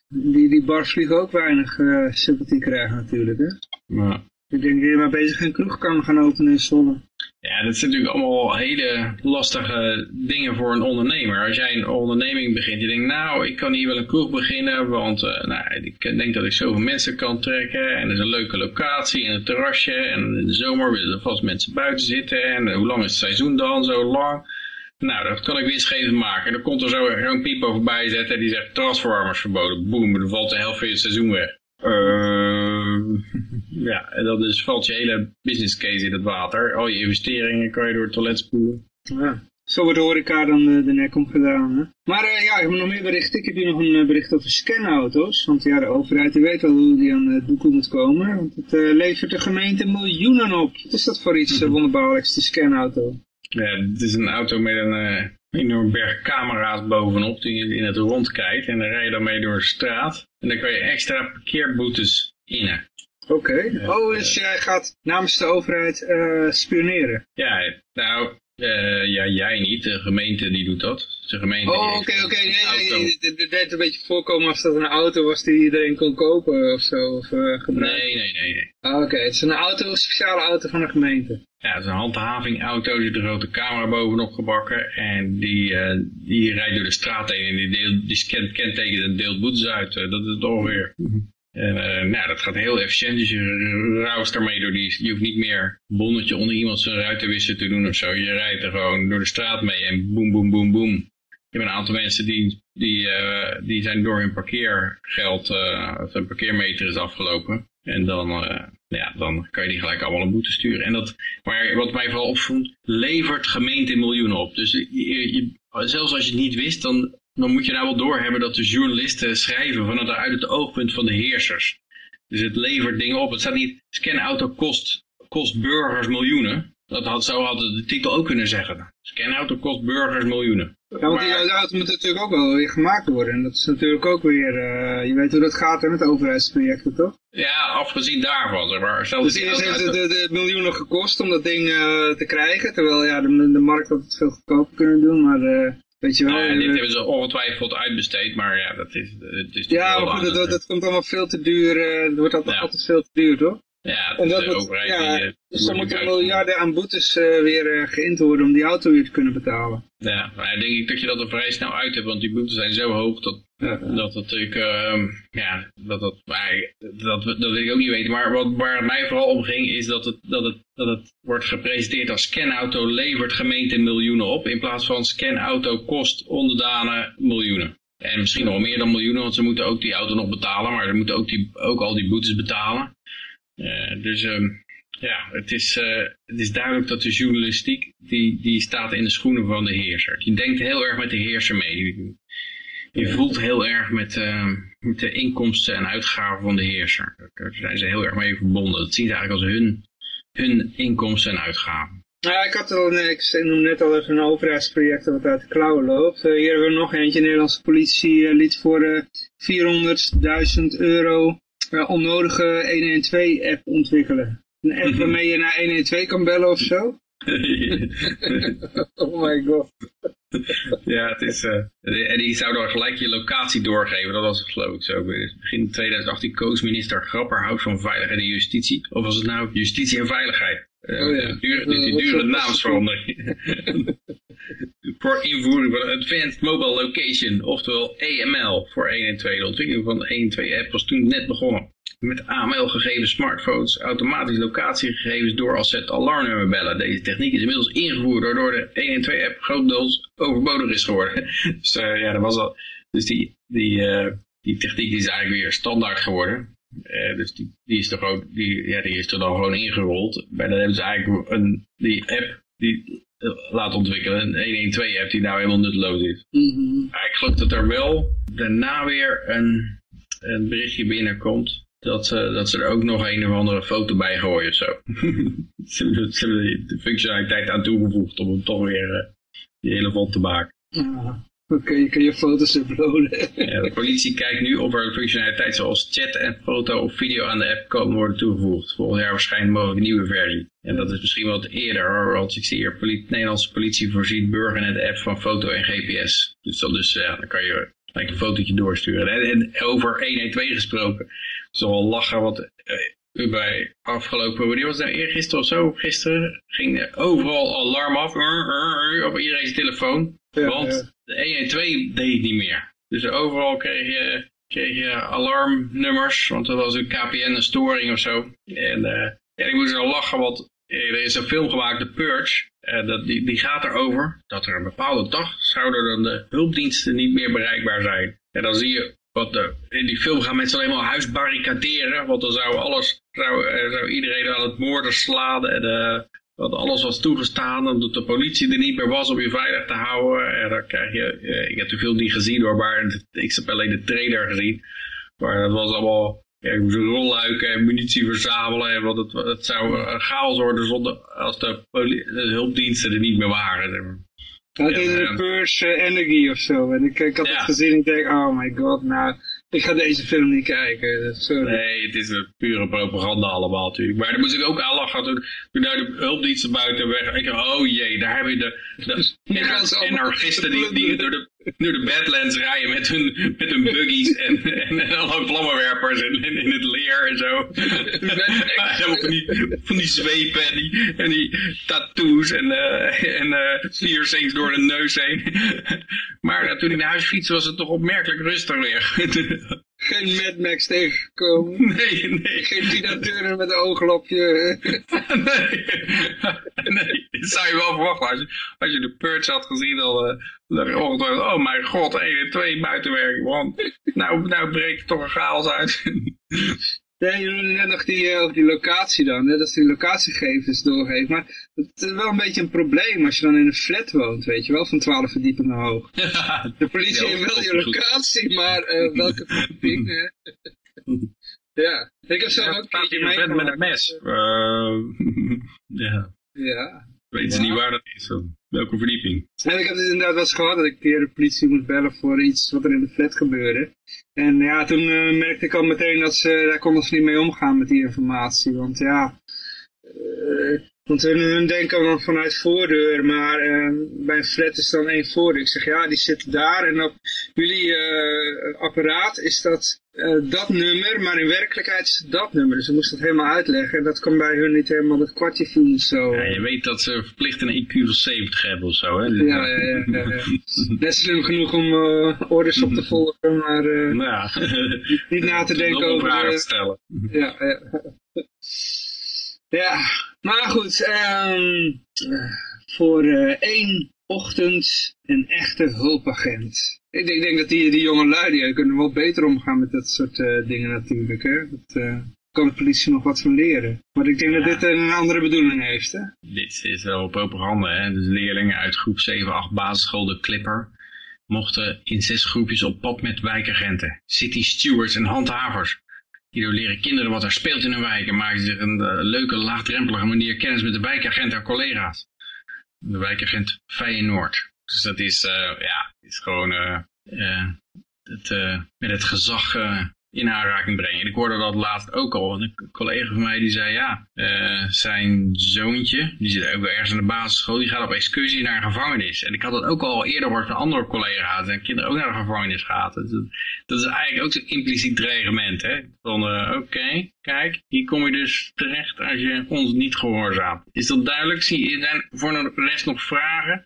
die, die barvliegen ook weinig sympathie krijgen natuurlijk. Hè? Ja. Ik denk dat je maar bezig een kroeg kan gaan openen in Zwolle. Ja, dat zijn natuurlijk allemaal hele lastige dingen voor een ondernemer. Als jij een onderneming begint, je denkt, nou, ik kan hier wel een kroeg beginnen, want uh, nou, ik denk dat ik zoveel mensen kan trekken. En er is een leuke locatie en een terrasje. En in de zomer willen er vast mensen buiten zitten. En uh, hoe lang is het seizoen dan? Zo lang. Nou, dat kan ik winstgevend maken. En dan komt er zo zo'n piep voorbij zetten die zegt, terrasverwarmers verboden. Boom, dan valt de helft van je seizoen weg. Uh, ja, en dan dus valt je hele business case in het water. Al je investeringen kan je door het toilet spoelen. Ja. Zo wordt de horeca dan de, de nek omgedaan. Hè? Maar uh, ja, ik heb nog meer berichten. Ik heb hier nog een uh, bericht over scanauto's. Want ja, de overheid die weet wel hoe die aan het doek moet komen. Want het levert de gemeente miljoenen op. Wat is dat voor iets wonderbaarlijks, die scanauto? Ja, het is een auto met een enorm berg camera's bovenop die in het rond kijkt. En dan rij je dan mee door de straat. En dan kan je extra parkeerboetes innen. Oké. Oh, dus jij gaat namens de overheid uh, spioneren? Ja, nou, uh, ja, jij niet. De gemeente die doet dat. De gemeente oh, oké, oké. Nee, het deed een beetje voorkomen of dat een auto was die iedereen kon kopen of zo. Of, uh, gebruiken. Nee, nee, nee. nee. Ah, oké, het is een auto, een speciale auto van de gemeente. Ja, het is een handhavingauto, die heeft een grote camera bovenop gebakken. En die, uh, die rijdt door de straat heen en die, deelt, die scant kentekens en deelt boetes uit. dat is het ongeveer. En uh, nou, dat gaat heel efficiënt, dus je raust daarmee door die, je hoeft niet meer bonnetje onder iemand zijn ruitenwisser te doen of zo. Je rijdt er gewoon door de straat mee en boem, boem, boem, boem. Je hebt een aantal mensen die, die, uh, die zijn door hun parkeergeld, uh, of hun parkeermeter is afgelopen. En dan, ja, dan kan je die gelijk allemaal een boete sturen. En dat, maar wat mij vooral opvond, levert gemeente miljoenen op. Dus je, zelfs als je het niet wist, dan dan moet je nou wel doorhebben dat de journalisten schrijven vanuit uit het oogpunt van de heersers. Dus het levert dingen op. Het staat niet, scanauto kost, kost burgers miljoenen. Dat had, zo had de titel ook kunnen zeggen. Scanauto kost burgers miljoenen. Ja, want die auto moet natuurlijk ook wel weer gemaakt worden. En dat is natuurlijk ook weer, uh, je weet hoe dat gaat hè, met overheidsprojecten, toch? Ja, afgezien daarvan. Zeg maar. Stel dus eerst heeft het de, de, miljoenen gekost om dat ding uh, te krijgen. Terwijl ja, de, de markt had het veel goedkoper kunnen doen. Maar uh, Weet je wel? Uh, dit hebben ze ongetwijfeld uitbesteed, maar ja, dat is... Het is ja, maar goed, dat, dat, komt allemaal veel te duur. Uh, het wordt altijd, altijd veel te duur, toch? Ja, en dat de overheid ja, die, Dus dan moeten miljarden aan boetes uh, weer uh, geïnd worden om die auto weer te kunnen betalen. Ja, maar denk ik dat je dat er vrij snel uit hebt, want die boetes zijn zo hoog dat ja. dat natuurlijk, ja, dat dat, maar, dat, dat wil ik ook niet weten. Maar wat, waar het mij vooral om ging, is dat het, dat het, dat het wordt gepresenteerd als scanauto levert gemeente miljoenen op, in plaats van scanauto kost onderdanen miljoenen. En misschien nog meer dan miljoenen, want ze moeten ook die auto nog betalen, maar ze moeten ook, die, ook al die boetes betalen. Uh, dus um, ja, het is, uh, het is duidelijk dat de journalistiek, die, die staat in de schoenen van de heerser. Die denkt heel erg met de heerser mee. Je voelt heel erg met, uh, met de inkomsten en uitgaven van de heerser. Daar zijn ze heel erg mee verbonden. Dat zien ze eigenlijk als hun, hun inkomsten en uitgaven. Ja, ik had al, ik noemde net al even een overheidsproject dat uit de klauwen loopt. hier hebben we nog eentje. De Nederlandse politie liet voor 400.000 euro onnodige 112-app ontwikkelen. Een app waarmee je naar 112 kan bellen of zo. oh my god. ja, het is, uh, en die zou dan gelijk je locatie doorgeven. Dat was het geloof ik zo. Begin 2018 koos minister Grapperhout van Veiligheid en Justitie. Of was het nou Justitie en Veiligheid? Uh, oh ja. Duur, dus die dure naamsverandering. voor invoering van Advanced Mobile Location, oftewel AML voor 1 en 2. De ontwikkeling van de 1 en 2 app was toen net begonnen met AML-gegevens smartphones automatisch locatiegegevens door als het alarmnummer bellen. Deze techniek is inmiddels ingevoerd waardoor de 112-app grotendeels overbodig is geworden. dus uh, ja, dat was al. Dus die, die, uh, die techniek is eigenlijk weer standaard geworden. Uh, dus die, die, is er ook, die, ja, die is er dan gewoon ingerold. Maar dan hebben ze eigenlijk een, die app die laat ontwikkelen, een 112-app die nou helemaal nutteloos is. Mm -hmm. ik geloof dat er wel daarna weer een, een berichtje binnenkomt dat, uh, dat ze er ook nog een of andere foto bij gooien of zo. ze, hebben de functionaliteit aan toegevoegd om hem toch weer uh, die hele te maken. Ja, Oké, je kan je foto's uploaden. ja, de politie kijkt nu of er functionaliteit zoals chat en foto of video aan de app komen worden toegevoegd. Volgend jaar waarschijnlijk mogelijk een nieuwe versie. En dat is misschien wat eerder hoor, want ik zie hier politie, Nederlandse politie voorziet burgernet app van foto en gps. Dus, dan, dus ja, dan kan je een fotootje doorsturen. En, en over 112 gesproken zal lachen, want uh, bij afgelopen, wanneer was dat eergisteren of zo, gisteren, ging overal alarm af op iedereen's telefoon. want de 112 deed niet meer. Dus overal kreeg je, kreeg je alarmnummers, want er was een KPN-storing of zo. En, uh, en ik moest wel lachen, want er is een film gemaakt, The Purge. Uh, dat, die, die gaat erover dat er een bepaalde dag zouden dan de hulpdiensten niet meer bereikbaar zijn. En dan zie je wat de, in die film gaan mensen alleen maar huis barricaderen. Want dan zou alles, zou, eh, iedereen aan het moorden slaan. En uh, want alles was toegestaan. Omdat de politie er niet meer was om je veilig te houden. En dan krijg je, ik heb de film niet gezien hoor. Maar ik heb alleen de trailer gezien. Maar dat was allemaal ja, ik moest rolluiken en munitie verzamelen. En want het, het zou een chaos worden zonder, als de, de hulpdiensten er niet meer waren. Dat is een Purge Energy of zo. En ik, ik had het gezien en ik denk, oh my god, nou, ik ga deze film niet kijken. Sorry. Nee, het is een pure propaganda allemaal natuurlijk. Maar daar moest ik ook aan lachen toen, toen daar de hulpdiensten buiten weg. Ik dacht, oh jee, daar heb je de, de anarchisten die, die door de door de Badlands rijden met hun, met hun buggies en, en, en vlammenwerpers in, in, het leer en zo. Helemaal van die, van die zwepen en die, en die tattoos en, uh, en uh, piercings door de neus heen. Maar uh, toen ik naar huis fietste was het toch opmerkelijk rustig weer. Geen Mad Max tegengekomen. Nee, nee. Geen Tina Turner met een ooglapje. nee. nee, dat zou je wel verwachten. Als je, als je de Purge had gezien, dan uh, oh mijn god, 1 en 2 buitenwerking. Want nou, nou breekt toch een chaos uit. Ja, je noemde net nog die, uh, die locatie dan, hè, dat ze die locatiegegevens doorgeeft. Maar het is wel een beetje een probleem als je dan in een flat woont, weet je wel, van 12 verdiepingen hoog. De politie heeft wel je locatie, maar uh, welke verdieping? ja, ik heb zelf ook een keertje meegemaakt. met een mes. Uh, ja. Ja. Weet ze niet waar dat is, welke verdieping. En ik heb het inderdaad wel eens gehad dat ik een keer de politie moet bellen voor iets wat er in de flat gebeurde. En ja, toen uh, merkte ik al meteen dat ze, daar konden ze niet mee omgaan met die informatie. Want ja, uh, want hun, hun denken dan vanuit voordeur, maar uh, bij een flat is dan één voordeur. Ik zeg ja, die zit daar en op jullie apparaat is dat dat nummer, maar in werkelijkheid is het dat nummer. Dus ze moesten het helemaal uitleggen en dat kwam bij hun niet helemaal het kwartje vielen zo. Ja, je weet dat ze verplicht een IQ van 70 hebben of zo, hè? Ja, ja, ja. ja, ja. Net slim genoeg om orders op te volgen, maar ja. niet, niet na te denken over... vragen te stellen. Ja, ja. Ja, maar goed, um, voor uh, één ochtend een echte hulpagent. Ik denk, ik denk dat die, die jonge lui, die kunnen wel beter omgaan met dat soort uh, dingen natuurlijk. Hè? Dat uh, kan de politie nog wat van leren. Maar ik denk ja. dat dit een andere bedoeling heeft. Hè? Dit is wel propaganda. Hè? Dus leerlingen uit groep 7-8 basisschool De Clipper mochten in zes groepjes op pad met wijkagenten, city stewards en handhavers. Hierdoor leren kinderen wat er speelt in hun wijk en maken zich een uh, leuke, laagdrempelige manier kennis met de wijkagenten en collega's. de wijkagent Feyenoord. Dus dat is, ja, is gewoon het, met het gezag in aanraking brengen. En ik hoorde dat laatst ook al. Een collega van mij die zei, ja, zijn zoontje, die zit ook ergens aan de basisschool, die gaat op excursie naar een gevangenis. En ik had dat ook al eerder gehoord van andere collega's en kinderen ook naar de gevangenis gaat. Dat, dat is eigenlijk ook zo'n impliciet dreigement, hè. Van, oké, kijk, hier kom je dus terecht als je ons niet gehoorzaamt. Is dat duidelijk? Zie je, zijn voor de rest nog vragen?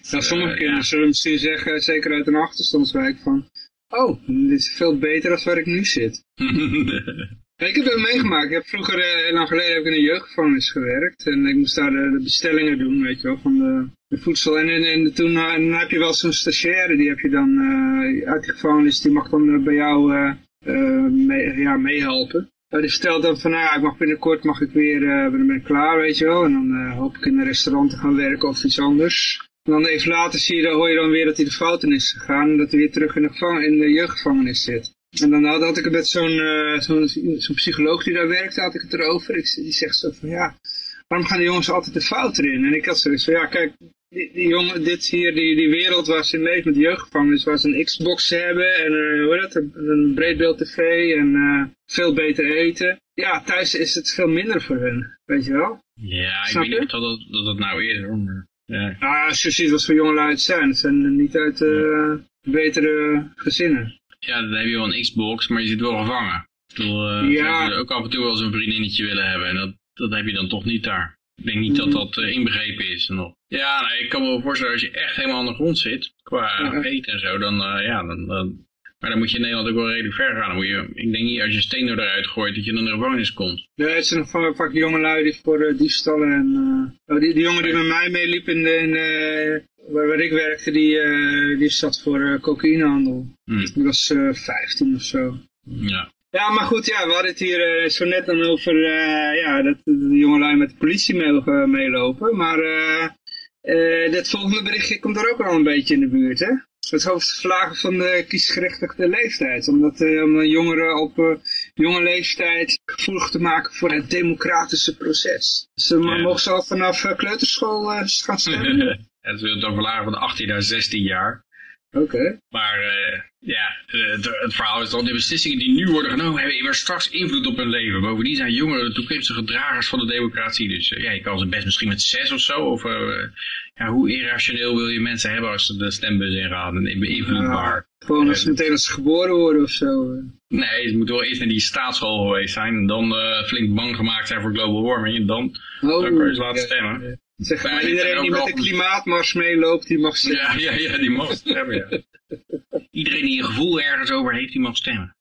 Ja, sommige kinderen ja. zullen misschien zeggen, zeker uit een achterstandswijk, van oh, dit is veel beter dan waar ik nu zit. ik heb het meegemaakt. Ik heb vroeger, uh, lang geleden, heb ik in een jeugdgevangenis gewerkt. En ik moest daar de, bestellingen doen, weet je wel, van de, de voedsel. En, en, en toen dan heb je wel zo'n stagiaire, die heb je dan uh, uit de gevangenis, die mag dan bij jou mee, ja, meehelpen. Die vertelt dan van, nou, ik mag binnenkort mag ik weer, dan ben ik klaar, weet je wel. En dan hoop ik in een restaurant te gaan werken of iets anders. En dan even later zie je, hoor je dan weer dat hij de fouten is gegaan. En dat hij weer terug in de, in de jeugdgevangenis zit. En dan had, ik het met zo'n uh, zo'n psycholoog die daar werkte, had ik het erover. Ik, die zegt zo van, ja, waarom gaan die jongens altijd de fouten in? En ik had zoiets van, ja, kijk, die, die jongen, dit hier, die, die wereld waar ze in leven met jeugdgevangenis, waar ze een Xbox hebben en uh, hoe dat, een, breedbeeld tv en uh, veel beter eten. Ja, thuis is het veel minder voor hun, weet je wel? Ja, ik weet niet of dat, dat, dat nou is hoor. Ja. Ah, als je ziet wat voor jongelui het zijn. Het zijn niet uit uh, betere gezinnen. Ja, dan heb je wel een Xbox, maar je zit wel gevangen. Ik bedoel, ja. ook af en toe wel eens een vriendinnetje willen hebben. En dat, dat heb je dan toch niet daar. Ik denk niet dat dat uh, inbegrepen is nog. Ja, nou, ik kan me wel voorstellen, als je echt helemaal aan de grond zit, qua eten en zo, dan, ja, dan, dan, maar dan moet je in Nederland ook wel redelijk ver gaan. Dan moet je, ik denk niet als je stenen eruit gooit dat je dan naar de gevangenis komt. Ja, het zijn nog vaak jongelui die voor uh, diefstallen en... Uh, die, die jongen die met mij meeliep in, de, in waar, waar, ik werkte, die, uh, die zat voor cocaïnehandel. Hmm. Die was 15 of zo. Ja. Ja, maar goed, ja, we hadden het hier zo net dan over ja, dat de jongelui met de politie mogen meelopen. Maar dit volgende berichtje komt er ook al een beetje in de buurt, hè? het hoofdvlagen van de kiesgerechtigde leeftijd. Omdat, om jongeren op jonge leeftijd gevoelig te maken voor het democratische proces. Ze ja. mogen ze al vanaf kleuterschool gaan stemmen. en ze willen dan verlagen van 18 naar 16 jaar. Oké. Maar uh, ja, het, het, verhaal is dan de beslissingen die nu worden genomen hebben immers straks invloed op hun leven. Bovendien zijn jongeren de toekomstige dragers van de democratie. Dus uh, ja, je kan ze best misschien met zes of zo. Of uh, ja, hoe irrationeel wil je mensen hebben als ze de stembus ingaan en beïnvloedbaar. Gewoon als ze meteen als ze geboren worden of zo. Nee, ze moeten wel eerst naar die staatsschool geweest zijn. En dan flink bang gemaakt zijn voor global warming. En dan, oh, dan kan je ze laten stemmen. Zeg maar, iedereen die met de klimaatmars meeloopt, die mag stemmen. Ja, ja, ja die mag stemmen, ja. Iedereen die een gevoel ergens over heeft, die mag stemmen.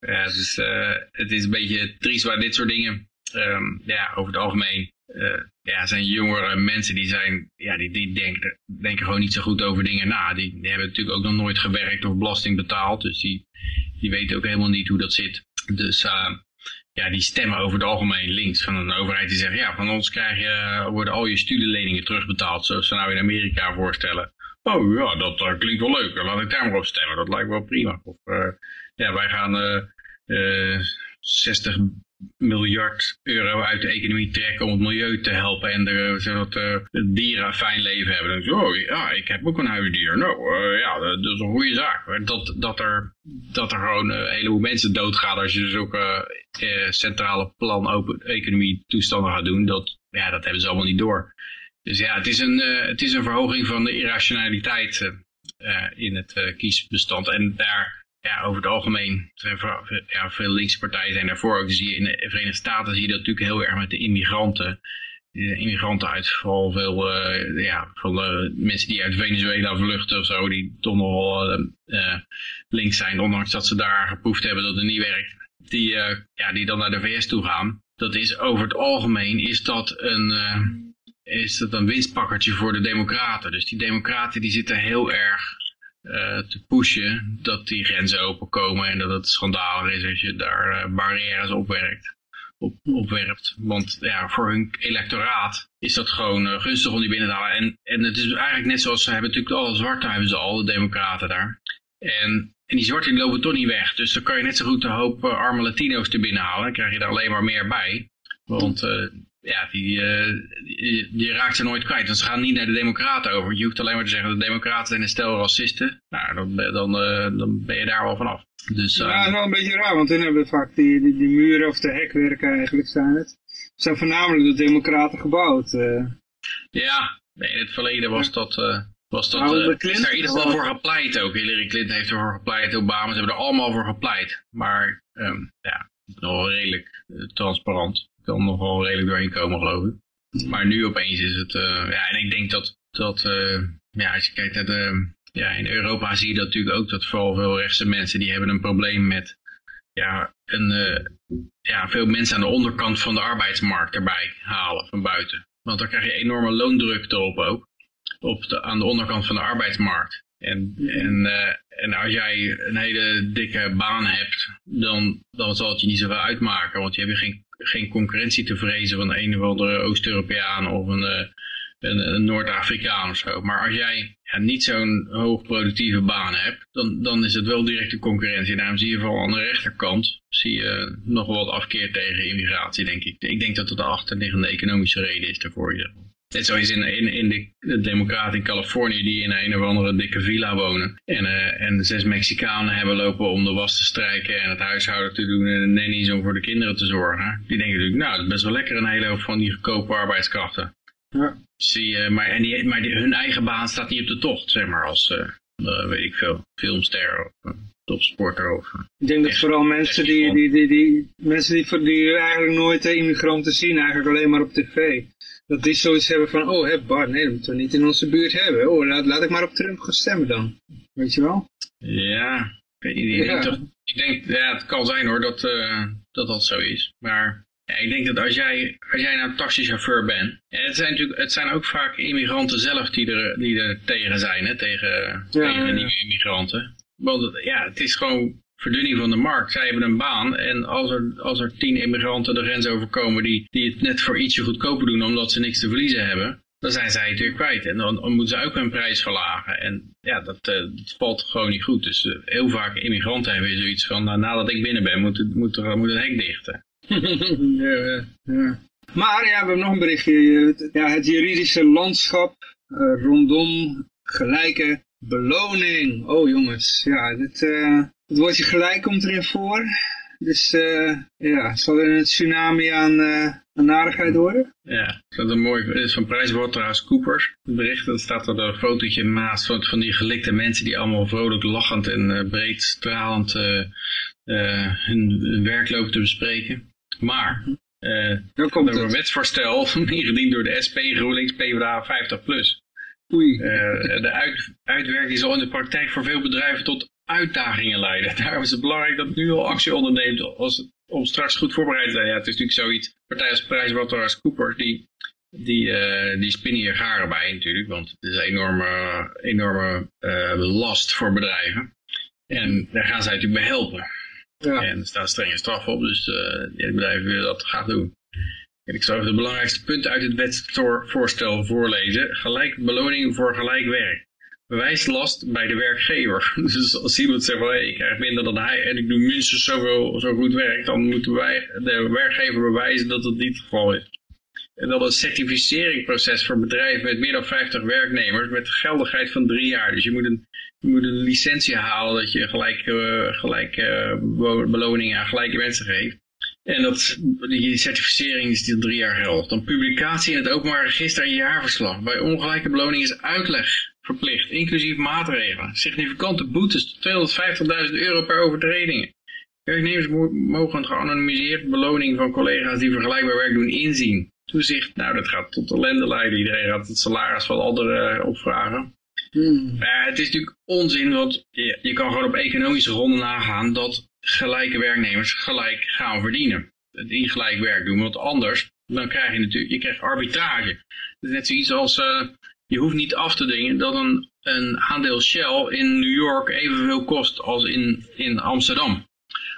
Ja, het is, uh, het is een beetje triest waar dit soort dingen, um, ja, over het algemeen, uh, ja, zijn jongere mensen die zijn, ja, die, die denken, denken gewoon niet zo goed over dingen na. Die, die hebben natuurlijk ook nog nooit gewerkt of belasting betaald, dus die, die weten ook helemaal niet hoe dat zit. Dus uh, ja, die stemmen over het algemeen links van een overheid die zegt, ja, van ons krijg je, worden al je studieleningen terugbetaald, zoals ze nou in Amerika voorstellen. Oh ja, dat uh, klinkt wel leuk, laat ik daar maar op stemmen, dat lijkt wel prima. Of uh, ja, wij gaan uh, 60 miljard euro uit de economie trekken om het milieu te helpen en de, zodat de dieren een fijn leven hebben. Dan oh ja, ik heb ook een huisdier. Nou, uh, ja, dat, is een goede zaak. Dat, dat, er, dat er gewoon een heleboel mensen doodgaan als je dus ook centrale plan open economie toestanden gaat doen, dat, ja, dat hebben ze allemaal niet door. Dus ja, het is een, het is een verhoging van de irrationaliteit in het kiesbestand. En daar ja, over het algemeen zijn ja, veel linkse partijen zijn daarvoor ook. Dus in de Verenigde Staten zie je dat natuurlijk heel erg met de immigranten. De immigranten uit vooral veel uh, ja, van de mensen die uit Venezuela vluchten of zo, die toch nog wel uh, links zijn, ondanks dat ze daar geproefd hebben dat het niet werkt. Die, ja, die dan naar de VS toe gaan. Dat is over het algemeen is dat een, is dat een winstpakkertje voor de democraten. Dus die democraten die zitten heel erg te pushen dat die grenzen openkomen en dat het schandalig is als je daar uh, barrières opwerkt, op, opwerpt. Want ja, voor hun electoraat is dat gewoon uh, gunstig om die binnen te halen. En, en het is eigenlijk net zoals ze hebben natuurlijk alle zwarte hebben ze al, de democraten daar. En, en die zwarte die lopen toch niet weg. Dus dan kan je net zo goed een hoop arme Latino's te binnenhalen. Dan krijg je er alleen maar meer bij. Want ja, die, die, die, raakt ze nooit kwijt. Want ze gaan niet naar de democraten over. Je hoeft alleen maar te zeggen, de democraten zijn een stel racisten. Nou, dan, dan, dan ben je daar wel vanaf. Dus, ja, dat is wel een beetje raar, want hun hebben vaak die, die, die muren of de hekwerken eigenlijk zijn het. Zijn voornamelijk door democraten gebouwd. Ja, in het verleden was dat... Was dat, nou, uh, is daar in ieder geval voor gepleit ook. Hillary Clinton heeft ervoor gepleit, Obama, ze hebben er allemaal voor gepleit. Maar um, ja, nog redelijk uh, transparant. Kan nog wel redelijk doorheen komen, geloof ik. Maar nu opeens is het, uh, ja, en ik denk dat, dat ja, als je kijkt naar de, ja, in Europa zie je dat natuurlijk ook, dat vooral veel rechtse mensen, die hebben een probleem met, ja, een, ja, veel mensen aan de onderkant van de arbeidsmarkt erbij halen, van buiten. Want dan krijg je enorme loondruk erop ook op de, aan de onderkant van de arbeidsmarkt. En, en, en als jij een hele dikke baan hebt, dan, dan zal het je niet zoveel uitmaken. Want je hebt geen, geen concurrentie te vrezen van een of andere Oost-Europeaan of een, uh, een, een Noord-Afrikaan of zo. Maar als jij ja, niet zo'n hoogproductieve baan hebt, dan, dan is het wel directe concurrentie. Daarom zie je vooral aan de rechterkant zie je nog wat afkeer tegen immigratie, denk ik. Ik denk dat het de achterliggende economische reden is daarvoor. Net zoals in, in, in de, de democraten in Californië die in een of andere dikke villa wonen. En, uh, en zes Mexicanen hebben lopen om de was te strijken en het huishouden te doen en de nannies om voor de kinderen te zorgen. Die denken natuurlijk, nou, dat is best wel lekker een hele hoop van die goedkope arbeidskrachten. Ja. Zie, uh, maar en die, maar die, hun eigen baan staat niet op de tocht, zeg maar, als, uh, weet ik veel, filmster of topsporter. Of, ik denk dat vooral mensen die, die, die, die, mensen die, die eigenlijk nooit immigranten zien, eigenlijk alleen maar op tv dat die zoiets hebben van, oh, heb Bart, nee, dat moeten we niet in onze buurt hebben. Oh, laat, laat ik maar op Trump gaan stemmen dan. Weet je wel? Ja, ik, ja. Denk, ik denk, ja, het kan zijn hoor, dat, uh, dat dat zo is. Maar ja, ik denk dat als jij, als jij nou een taxichauffeur bent, het zijn natuurlijk, het zijn ook vaak immigranten zelf die er, die er tegen zijn, hè, tegen, tegen nieuwe immigranten. Want ja, het is gewoon verdunning van de markt. Zij hebben een baan en als er, als er tien immigranten de grens overkomen die, die het net voor ietsje goedkoper doen omdat ze niks te verliezen hebben, dan zijn zij het weer kwijt. En dan, moeten ze ook hun prijs verlagen. En ja, dat, dat valt gewoon niet goed. Dus uh, heel vaak immigranten hebben zoiets van, nou, nadat ik binnen ben, moet moet er, moet het hek dichten. ja, ja. Maar ja, we hebben nog een berichtje. Ja, het juridische landschap uh, rondom gelijke beloning. Oh jongens, ja, dit, het woordje gelijk komt erin voor. Dus uh, ja, zal er een tsunami aan, uh, aan narigheid worden? Ja, dat is een mooi, het is van PricewaterhouseCoopers. Het bericht, dat staat er een fotootje naast van, van die gelikte mensen die allemaal vrolijk lachend en uh, breed stralend hun, werk lopen te bespreken. Maar, uh, er komt een wetsvoorstel, ingediend door de SP, GroenLinks, PvdA 50+. Plus. Oei. de uit, uitwerking zal in de praktijk voor veel bedrijven tot uitdagingen leiden. Daarom is het belangrijk dat nu al actie onderneemt als, om straks goed voorbereid te zijn. Ja, het is natuurlijk zoiets, partijen als PricewaterhouseCoopers, die, die, uh, die spinnen hier garen bij natuurlijk, want het is een enorme, enorme uh, last voor bedrijven. En daar gaan zij natuurlijk bij helpen. Ja. En er staat strenge straf op, dus uh, bedrijven willen dat graag doen. En ik zal even de belangrijkste punten uit het wetsvoorstel voorlezen. Gelijk beloning voor gelijk werk bewijslast bij de werkgever. Dus als iemand zegt van ik krijg minder dan hij en ik doe minstens zoveel, zo goed werk, dan moeten wij de werkgever bewijzen dat dat niet het geval is. En dan een certificeringsproces voor bedrijven met meer dan 50 werknemers met geldigheid van drie jaar. Dus je moet een, je moet een licentie halen dat je gelijk, uh, gelijk uh, beloningen aan gelijke mensen geeft. En dat, die certificering is die drie jaar geldig. Dan publicatie in het openbaar register en jaarverslag. Bij ongelijke beloning is uitleg verplicht, inclusief maatregelen. Significante boetes tot 250.000 euro per overtredingen. Werknemers mogen een geanonimiseerde beloning van collega's die vergelijkbaar werk doen inzien. Toezicht, nou dat gaat tot ellende leiden. Iedereen gaat het salaris van anderen eh, opvragen. Hmm. het is natuurlijk onzin, want je, je, kan gewoon op economische gronden nagaan dat gelijke werknemers gelijk gaan verdienen. Die gelijk werk doen, want anders dan krijg je natuurlijk je krijgt arbitrage. Dat is net zoiets als uh, je hoeft niet af te dingen dat een, een aandeel Shell in New York evenveel kost als in, in Amsterdam.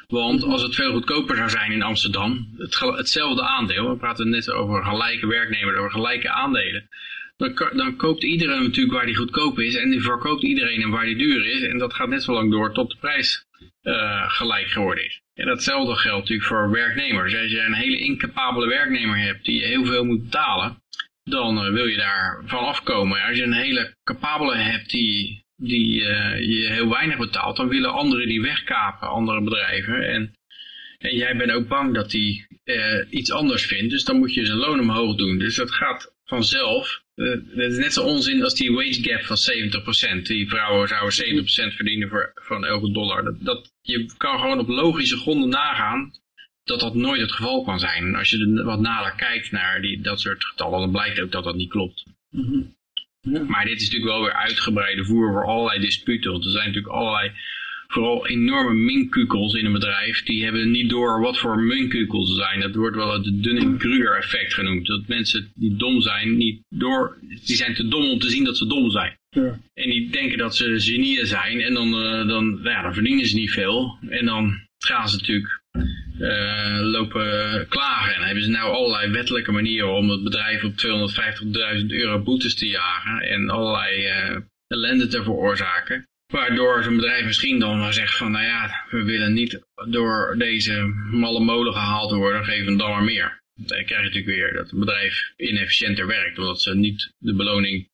Want als het veel goedkoper zou zijn in Amsterdam, het, hetzelfde aandeel, we praten net over gelijke werknemers, over gelijke aandelen, dan, dan koopt iedereen natuurlijk waar die goedkoop is en die verkoopt iedereen en waar die duur is. En dat gaat net zo lang door tot de prijs uh, gelijk geworden is. En datzelfde geldt natuurlijk voor werknemers. Als je een hele incapabele werknemer hebt die heel veel moet betalen, dan uh, wil je daar van afkomen. Als je een hele capabele hebt die, die uh, je heel weinig betaalt, dan willen anderen die wegkapen, andere bedrijven. En, en jij bent ook bang dat die iets anders vindt, dus dan moet je zijn loon omhoog doen. Dus dat gaat vanzelf. Dat is net zo onzin als die wage gap van 70%. Die vrouwen zouden 70% verdienen voor, van elke dollar. Dat, dat, je kan gewoon op logische gronden nagaan dat dat nooit het geval kan zijn. En als je er wat nader kijkt naar die, dat soort getallen, dan blijkt ook dat dat niet klopt. Mm ja. Maar dit is natuurlijk wel weer uitgebreide voer voor allerlei disputen. Want er zijn natuurlijk allerlei vooral enorme minkukels in een bedrijf, die hebben niet door wat voor minkukels ze zijn. Dat wordt wel het Dunning-Kruger effect genoemd. Dat mensen die dom zijn, niet door, die zijn te dom om te zien dat ze dom zijn. Ja. En die denken dat ze genieën zijn en dan, uh, dan, nou ja, dan verdienen ze niet veel. En dan gaan ze natuurlijk uh, lopen klagen. En hebben ze nou allerlei wettelijke manieren om het bedrijf op 250.000 euro boetes te jagen en allerlei uh, ellende te veroorzaken. Waardoor zo'n bedrijf misschien dan maar zegt van, nou ja, we willen niet door deze malle molen gehaald worden, geven dan maar meer. Dan krijg je natuurlijk weer dat het bedrijf inefficiënter werkt, omdat ze niet de beloning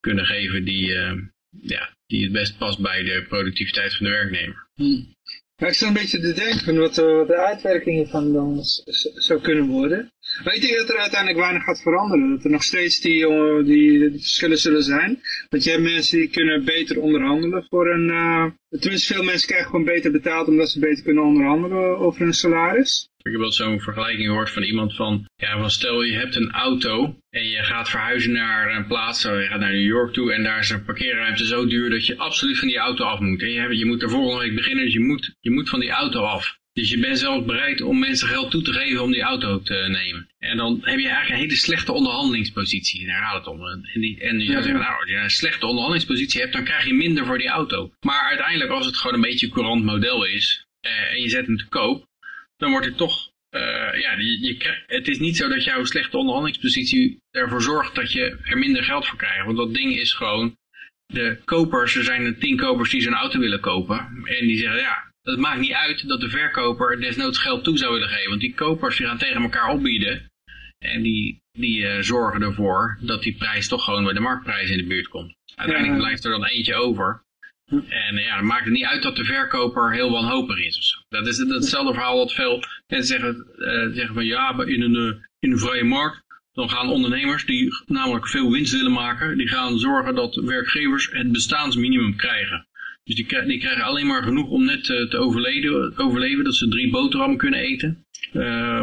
kunnen geven die, uh, ja, die het best past bij de productiviteit van de werknemer. Hmm. Maar ik sta een beetje te denken van wat, wat de uitwerking hiervan dan zou kunnen worden. Maar ik denk dat er uiteindelijk weinig gaat veranderen. Dat er nog steeds die, die, die verschillen zullen zijn. Want je mensen die kunnen beter onderhandelen voor een... Uh, tenminste, veel mensen krijgen gewoon beter betaald omdat ze beter kunnen onderhandelen over hun salaris. Ik heb wel zo'n vergelijking gehoord van iemand van, ja, van stel je hebt een auto en je gaat verhuizen naar een plaats, je gaat naar New York toe en daar is een parkeerruimte zo duur dat je absoluut van die auto af moet. En je, je moet er volgende week beginnen, dus je moet, je moet van die auto af. Dus je bent zelfs bereid om mensen geld toe te geven om die auto te nemen. En dan heb je eigenlijk een hele slechte onderhandelingspositie. Daar gaat het om. En, die, en je zou zeggen, nou, als je een slechte onderhandelingspositie hebt, dan krijg je minder voor die auto. Maar uiteindelijk, als het gewoon een beetje een courant model is, eh, en je zet hem te koop, dan wordt het toch, uh, ja, je, je, het is niet zo dat jouw slechte onderhandelingspositie ervoor zorgt dat je er minder geld voor krijgt. Want dat ding is gewoon, de kopers, er zijn er tien kopers die zo'n auto willen kopen. En die zeggen, ja, het maakt niet uit dat de verkoper desnoods geld toe zou willen geven. Want die kopers die gaan tegen elkaar opbieden. En die, die uh, zorgen ervoor dat die prijs toch gewoon bij de marktprijs in de buurt komt. Uiteindelijk blijft er dan eentje over. En ja, dan maakt het niet uit dat de verkoper heel wanhopig is. Ofzo. Dat is hetzelfde verhaal dat veel mensen zeggen, uh, zeggen van ja, in een, uh, in een vrije markt, dan gaan ondernemers die namelijk veel winst willen maken, die gaan zorgen dat werkgevers het bestaansminimum krijgen. Dus die, die krijgen alleen maar genoeg om net uh, te overleven, overleven, dat ze drie boterhammen kunnen eten.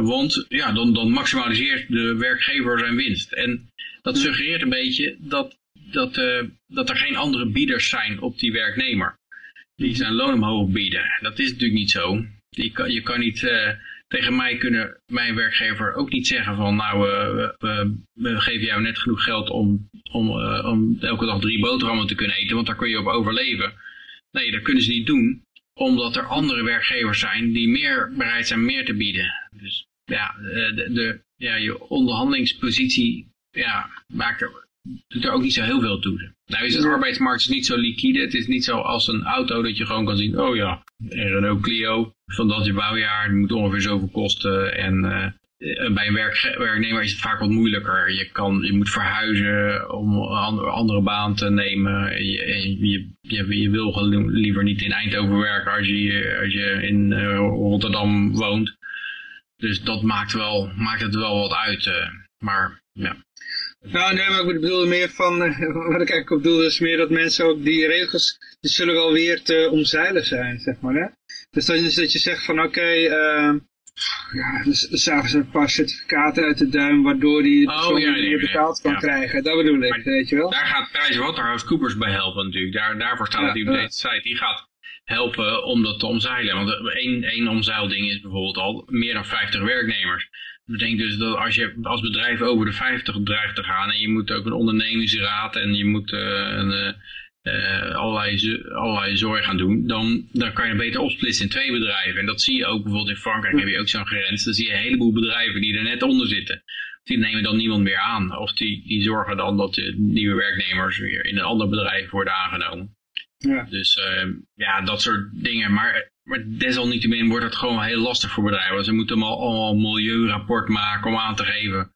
want ja, dan, dan maximaliseert de werkgever zijn winst. En dat suggereert een beetje dat dat, uh, dat er geen andere bieders zijn op die werknemer. Die zijn loon omhoog bieden. Dat is natuurlijk niet zo. Je kan, je kan niet, uh, tegen mij kunnen mijn werkgever ook niet zeggen van nou uh, we, we, geven jou net genoeg geld om, om, om elke dag drie boterhammen te kunnen eten, want daar kun je op overleven. Nee, dat kunnen ze niet doen, omdat er andere werkgevers zijn die meer bereid zijn meer te bieden. Dus ja, de, de ja je onderhandelingspositie ja, maakt er doet er ook niet zo heel veel toe. Nou is de arbeidsmarkt niet zo liquide. Het is niet zo als een auto dat je gewoon kan zien, oh ja, Renault Clio van dat je bouwjaar, moet ongeveer zoveel kosten. En uh, bij een werk, werknemer is het vaak wat moeilijker. Je, kan, je moet verhuizen om een andere baan te nemen. Je, je, je, je wil liever niet in Eindhoven werken als je, als je in uh, Rotterdam woont. Dus dat maakt, wel, maakt het wel wat uit. Uh, maar ja, nou, nee, maar ik bedoelde meer van, wat ik eigenlijk op bedoelde is meer dat mensen ook die regels, die zullen wel weer te omzeilen zijn, zeg maar, hè. Dus dat, is dat je zegt van, oké, okay, uh, ja, dus zagen ze een paar certificaten uit de duim, waardoor die oh, ja, meer betaald kan krijgen. Dat bedoel ik, weet je wel. Daar gaat PricewaterhouseCoopers bij helpen natuurlijk. Daar, daarvoor staat het op deze site. Die gaat helpen om dat te omzeilen. Want één, één omzeilding is bijvoorbeeld al meer dan 50 werknemers. Betekent dus dat als je als bedrijf over de 50 dreigt te gaan en je moet ook een ondernemingsraad en je moet uh, een, uh, allerlei, allerlei zorg gaan doen, dan, dan kan je beter opsplitsen in twee bedrijven. En dat zie je ook bijvoorbeeld in Frankrijk heb je ook zo'n grens. Dan zie je een heleboel bedrijven die er net onder zitten. die nemen dan niemand meer aan. Of die, die zorgen dan dat de nieuwe werknemers weer in een ander bedrijf worden aangenomen. Ja. Dus uh, ja, dat soort dingen. Maar, maar desalniettemin wordt het gewoon heel lastig voor bedrijven. Ze moeten allemaal, een milieurapport maken om aan te geven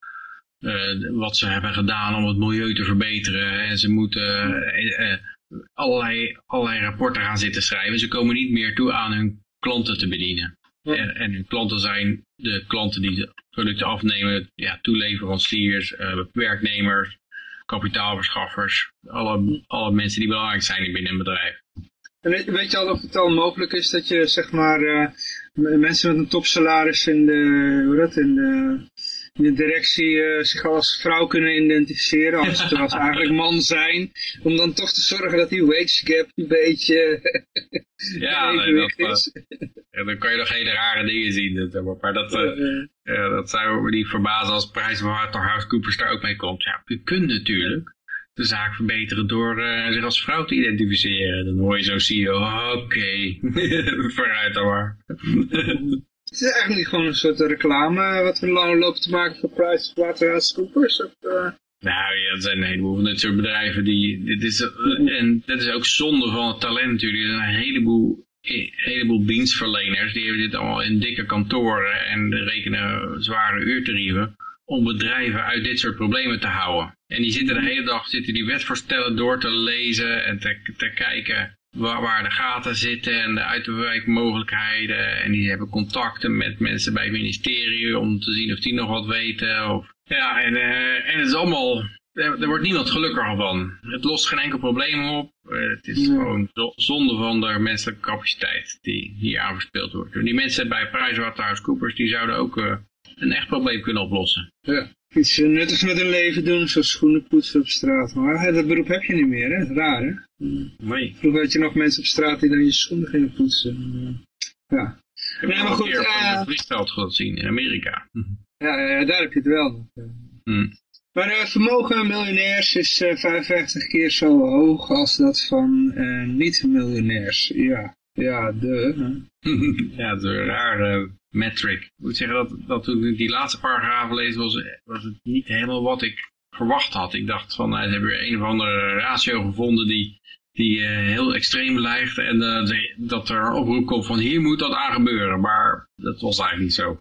uh, wat ze hebben gedaan om het milieu te verbeteren. En ze moeten uh, allerlei, allerlei rapporten gaan zitten schrijven. Ze komen niet meer toe aan hun klanten te bedienen. En, en, hun klanten zijn de klanten die de producten afnemen, ja, toeleveranciers, werknemers, kapitaalverschaffers, alle, alle mensen die belangrijk zijn binnen een bedrijf. En weet, je al of het al mogelijk is dat je zeg maar uh, mensen met een topsalaris in de, hoe dat, in de de directie uh, zich als vrouw kunnen identificeren, als ze als eigenlijk man zijn, om dan toch te zorgen dat die wage gap een beetje ja, nee, dat, is. Uh, dan kan je nog hele rare dingen zien, maar dat, uh, dat zou me niet verbazen als PricewaterhouseCoopers daar ook mee komt. Ja, u kunt natuurlijk de zaak verbeteren door zich als vrouw te identificeren. Dan hoor je zo CEO, oké, okay. vooruit dan maar. Het is eigenlijk gewoon een soort reclame wat we lopen te maken voor PricewaterhouseCoopers. Of, uh... Nou ja, er zijn een heleboel van dit soort bedrijven die... Dit is, uh, en dat is ook zonde van het talent natuurlijk. Er zijn een heleboel, een heleboel dienstverleners die hebben dit allemaal in dikke kantoren en rekenen zware uurtarieven om bedrijven uit dit soort problemen te houden. En die zitten de hele dag zitten die wetvoorstellen door te lezen en te, te kijken waar, waar de gaten zitten en de uitwijkmogelijkheden. En die hebben contacten met mensen bij het ministerie om te zien of die nog wat weten. Of, ja, en, uh, en het is allemaal, er, wordt niemand gelukkiger van. Het lost geen enkel probleem op. Uh, het is gewoon zonde van de menselijke capaciteit die hier aan verspeeld wordt. Die mensen bij PricewaterhouseCoopers, die zouden ook uh, een echt probleem kunnen oplossen. Ja iets nuttigs met hun leven doen, zoals schoenen poetsen op straat. Maar dat beroep heb je niet meer, hè? Raar, hè? Nee. Vroeger had je nog mensen op straat die dan je schoenen gingen poetsen. Ja. Ik heb nee, maar goed, een keer uh, het vliegveld gezien in Amerika. Ja, ja, daar heb je het wel. Hmm. Maar het uh, vermogen miljonairs is uh, 55 keer zo hoog als dat van uh, niet-miljonairs. Ja, ja, de. ja, dat is een rare metric. Ik moet zeggen dat, dat toen ik die laatste paragraaf lees, was, was het niet helemaal wat ik verwacht had. Ik dacht van, nou, ze hebben weer een of andere ratio gevonden die, die uh, heel extreem lijkt. En uh, dat er een oproep komt van hier moet dat aan gebeuren. Maar dat was eigenlijk niet zo.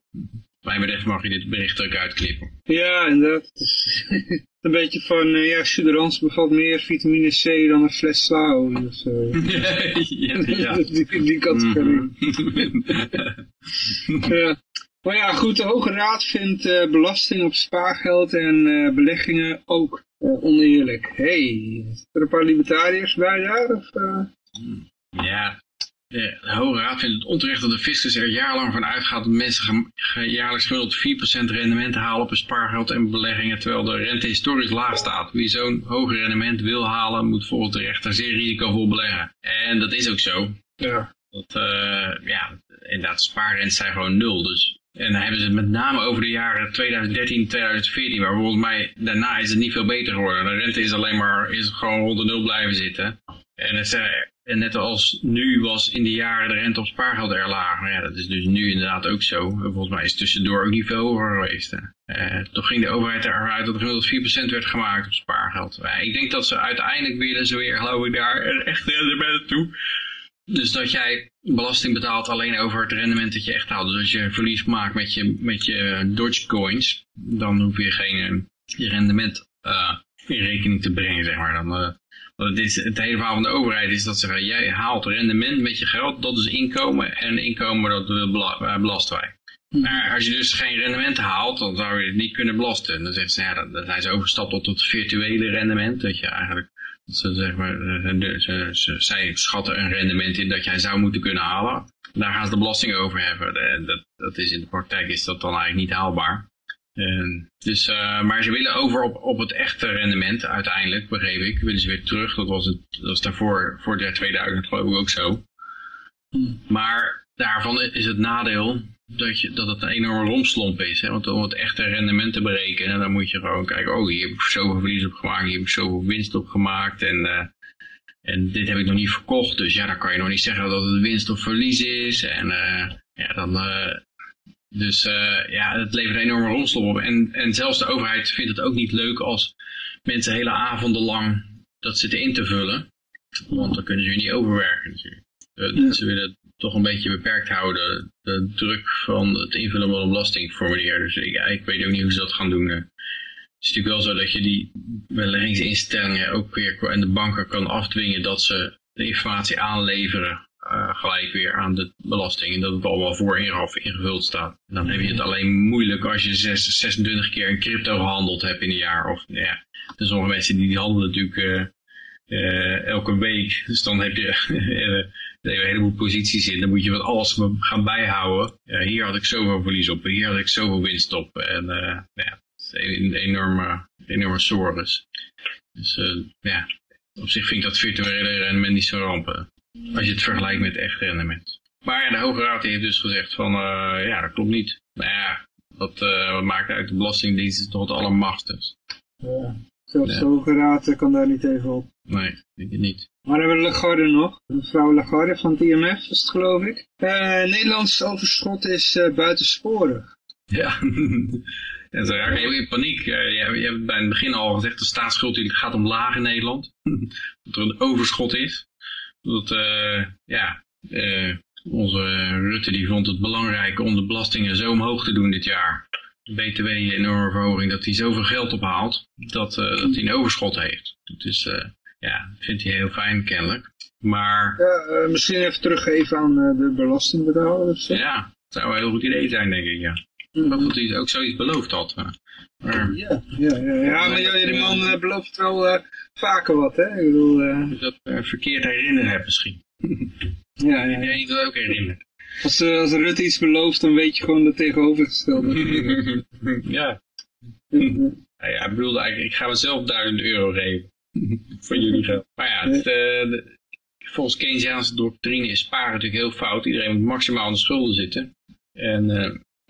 Bij mij mag je dit bericht ook uitklippen. Ja, inderdaad. een beetje van, uh, ja, suderans bevat meer vitamine C dan een fles slaolie of zo. ja, ja. die, die categorie. Ja. Maar ja, goed, de Hoge Raad vindt uh, belasting op spaargeld en uh, beleggingen ook oneerlijk. hey, er een paar libertariërs bij daar? Of, Ja, de Hoge Raad vindt het onterecht dat de fiscus er jaarlang van uitgaat dat mensen jaarlijks gemiddeld 4% rendement halen op hun spaargeld en beleggingen, terwijl de rente historisch laag staat. Wie zo'n hoger rendement wil halen, moet volgens de rechter zeer risicovol beleggen. En dat is ook zo. Ja. Dat, uh, ja, inderdaad, spaarrentes zijn gewoon nul. Dus en dan hebben ze het met name over de jaren 2013, 2014. Maar volgens mij, daarna is het niet veel beter geworden. De rente is alleen maar, is gewoon rond de nul blijven zitten. En, het, en net als nu was in de jaren de rente op spaargeld er lager. Ja, dat is dus nu inderdaad ook zo. Volgens mij is het tussendoor ook niet veel hoger geweest. Uh, toch ging de overheid eruit dat er gemiddeld 4% werd gemaakt op spaargeld. Ik denk dat ze uiteindelijk willen ze weer, geloof ik, daar echt rendement toe. Dus dat jij belasting betaalt alleen over het rendement dat je echt haalt. Dus als je verlies maakt met je, met je Dogecoins, dan hoef je geen eh, je rendement uh, in rekening te brengen, zeg maar. Dan, het, is, het hele verhaal van de overheid is dat ze zeggen, jij haalt rendement met je geld, dat is inkomen. En inkomen, dat belasten wij. Mhm. Maar als je dus geen rendement haalt, dan zou je het niet kunnen belasten. Dan zeggen ze, ja, dan, dan zijn ze overgestapt tot het virtuele rendement. Dat je eigenlijk ze, zeg maar, eh, ze, ze, zij schatten een rendement in dat jij zou moeten kunnen halen. Daar gaan ze de belasting over hebben. Dat, dat is in de praktijk is dat dan eigenlijk niet haalbaar. Dus, uh, maar ze willen over op, op het echte rendement uiteindelijk, begreep ik. Willen ze weer terug. Dat was, het, dat was daarvoor, voor de 2000 geloof ik ook zo. Hmm. Maar daarvan is het nadeel dat, je, dat het een enorme romslomp is. Hè? Want om het echte rendement te berekenen, dan moet je gewoon kijken, oh hier heb ik zoveel verlies op gemaakt, hier heb ik zoveel winst op gemaakt en, uh, en dit heb ik nog niet verkocht. Dus ja, dan kan je nog niet zeggen dat het winst of verlies is. En uh, ja, dan, uh, Dus ja, het levert een enorme romslop op. En, en zelfs de overheid vindt het ook niet leuk als mensen hele avonden lang dat zitten in te vullen. Want dan kunnen ze weer niet overwerken natuurlijk. Uh, Ze willen toch een beetje beperkt houden, de druk van het invullen van een belastingformulier. Dus ik, ik weet ook niet hoe ze dat gaan doen. Het is natuurlijk wel zo dat je die beleggingsinstellingen ook weer en de banken kan afdwingen dat ze de informatie aanleveren uh, gelijk weer aan de belasting. En dat het allemaal voor ingevuld staat. Dan heb je het alleen moeilijk als je 26 keer een crypto gehandeld hebt in een jaar. Of ja, er zijn sommige mensen die, die handelen natuurlijk uh, elke week. Dus dan heb je een heleboel posities in. Dan moet je wat alles gaan bijhouden. hier had ik zoveel verlies op. Hier had ik zoveel winst op. En uh, ja, een enorme, enorme zorgen. Dus ja, op zich vind ik dat virtuele rendement niet zo rampen. Als je het vergelijkt met echt rendement. Maar ja, de Hoge Raad heeft dus gezegd van, uh, ja, dat klopt niet. Nou ja, wat, uh, maakt uit de Belastingdienst is toch het allermachtigst. Ja, zelfs ja. de Hoge Raad kan daar niet even op. Nee, denk ik niet. Maar hebben we Lagarde nog. Mevrouw Lagarde van het IMF is het geloof ik. Uh, Nederlands overschot is buitensporig. Ja, en ze raken heel in paniek. je, je hebt bij het begin al gezegd, de staatsschuld die gaat omlaag in Nederland. dat er een overschot is. Dat, uh, ja, uh, onze Rutte die vond het belangrijk om de belastingen zo omhoog te doen dit jaar. De BTW enorme verhoging, dat hij zoveel geld ophaalt, dat, uh, dat hij een overschot heeft. Dat is, ja, vindt hij heel fijn kennelijk. Maar... Ja, misschien even teruggeven aan de belastingbetaler of zo. Ja, dat zou een heel goed idee zijn, denk ik, ja. Mm -hmm. Dat hij ook zoiets beloofd had. Maar... Ja, ja, ja, ja, maar die man belooft wel vaker wat, hè? Ik bedoel. Dus dat verkeerd herinneren heb misschien. ja, ja. Jij dat ook herinneren. Als, als Rutte iets belooft, dan weet je gewoon het tegenovergestelde. ja. ik bedoelde eigenlijk, ik ga mezelf duizend euro geven. Voor jullie geld. Maar ja, het, de, volgens Keynesiaanse doctrine is sparen natuurlijk heel fout. Iedereen moet maximaal aan de schulden zitten. En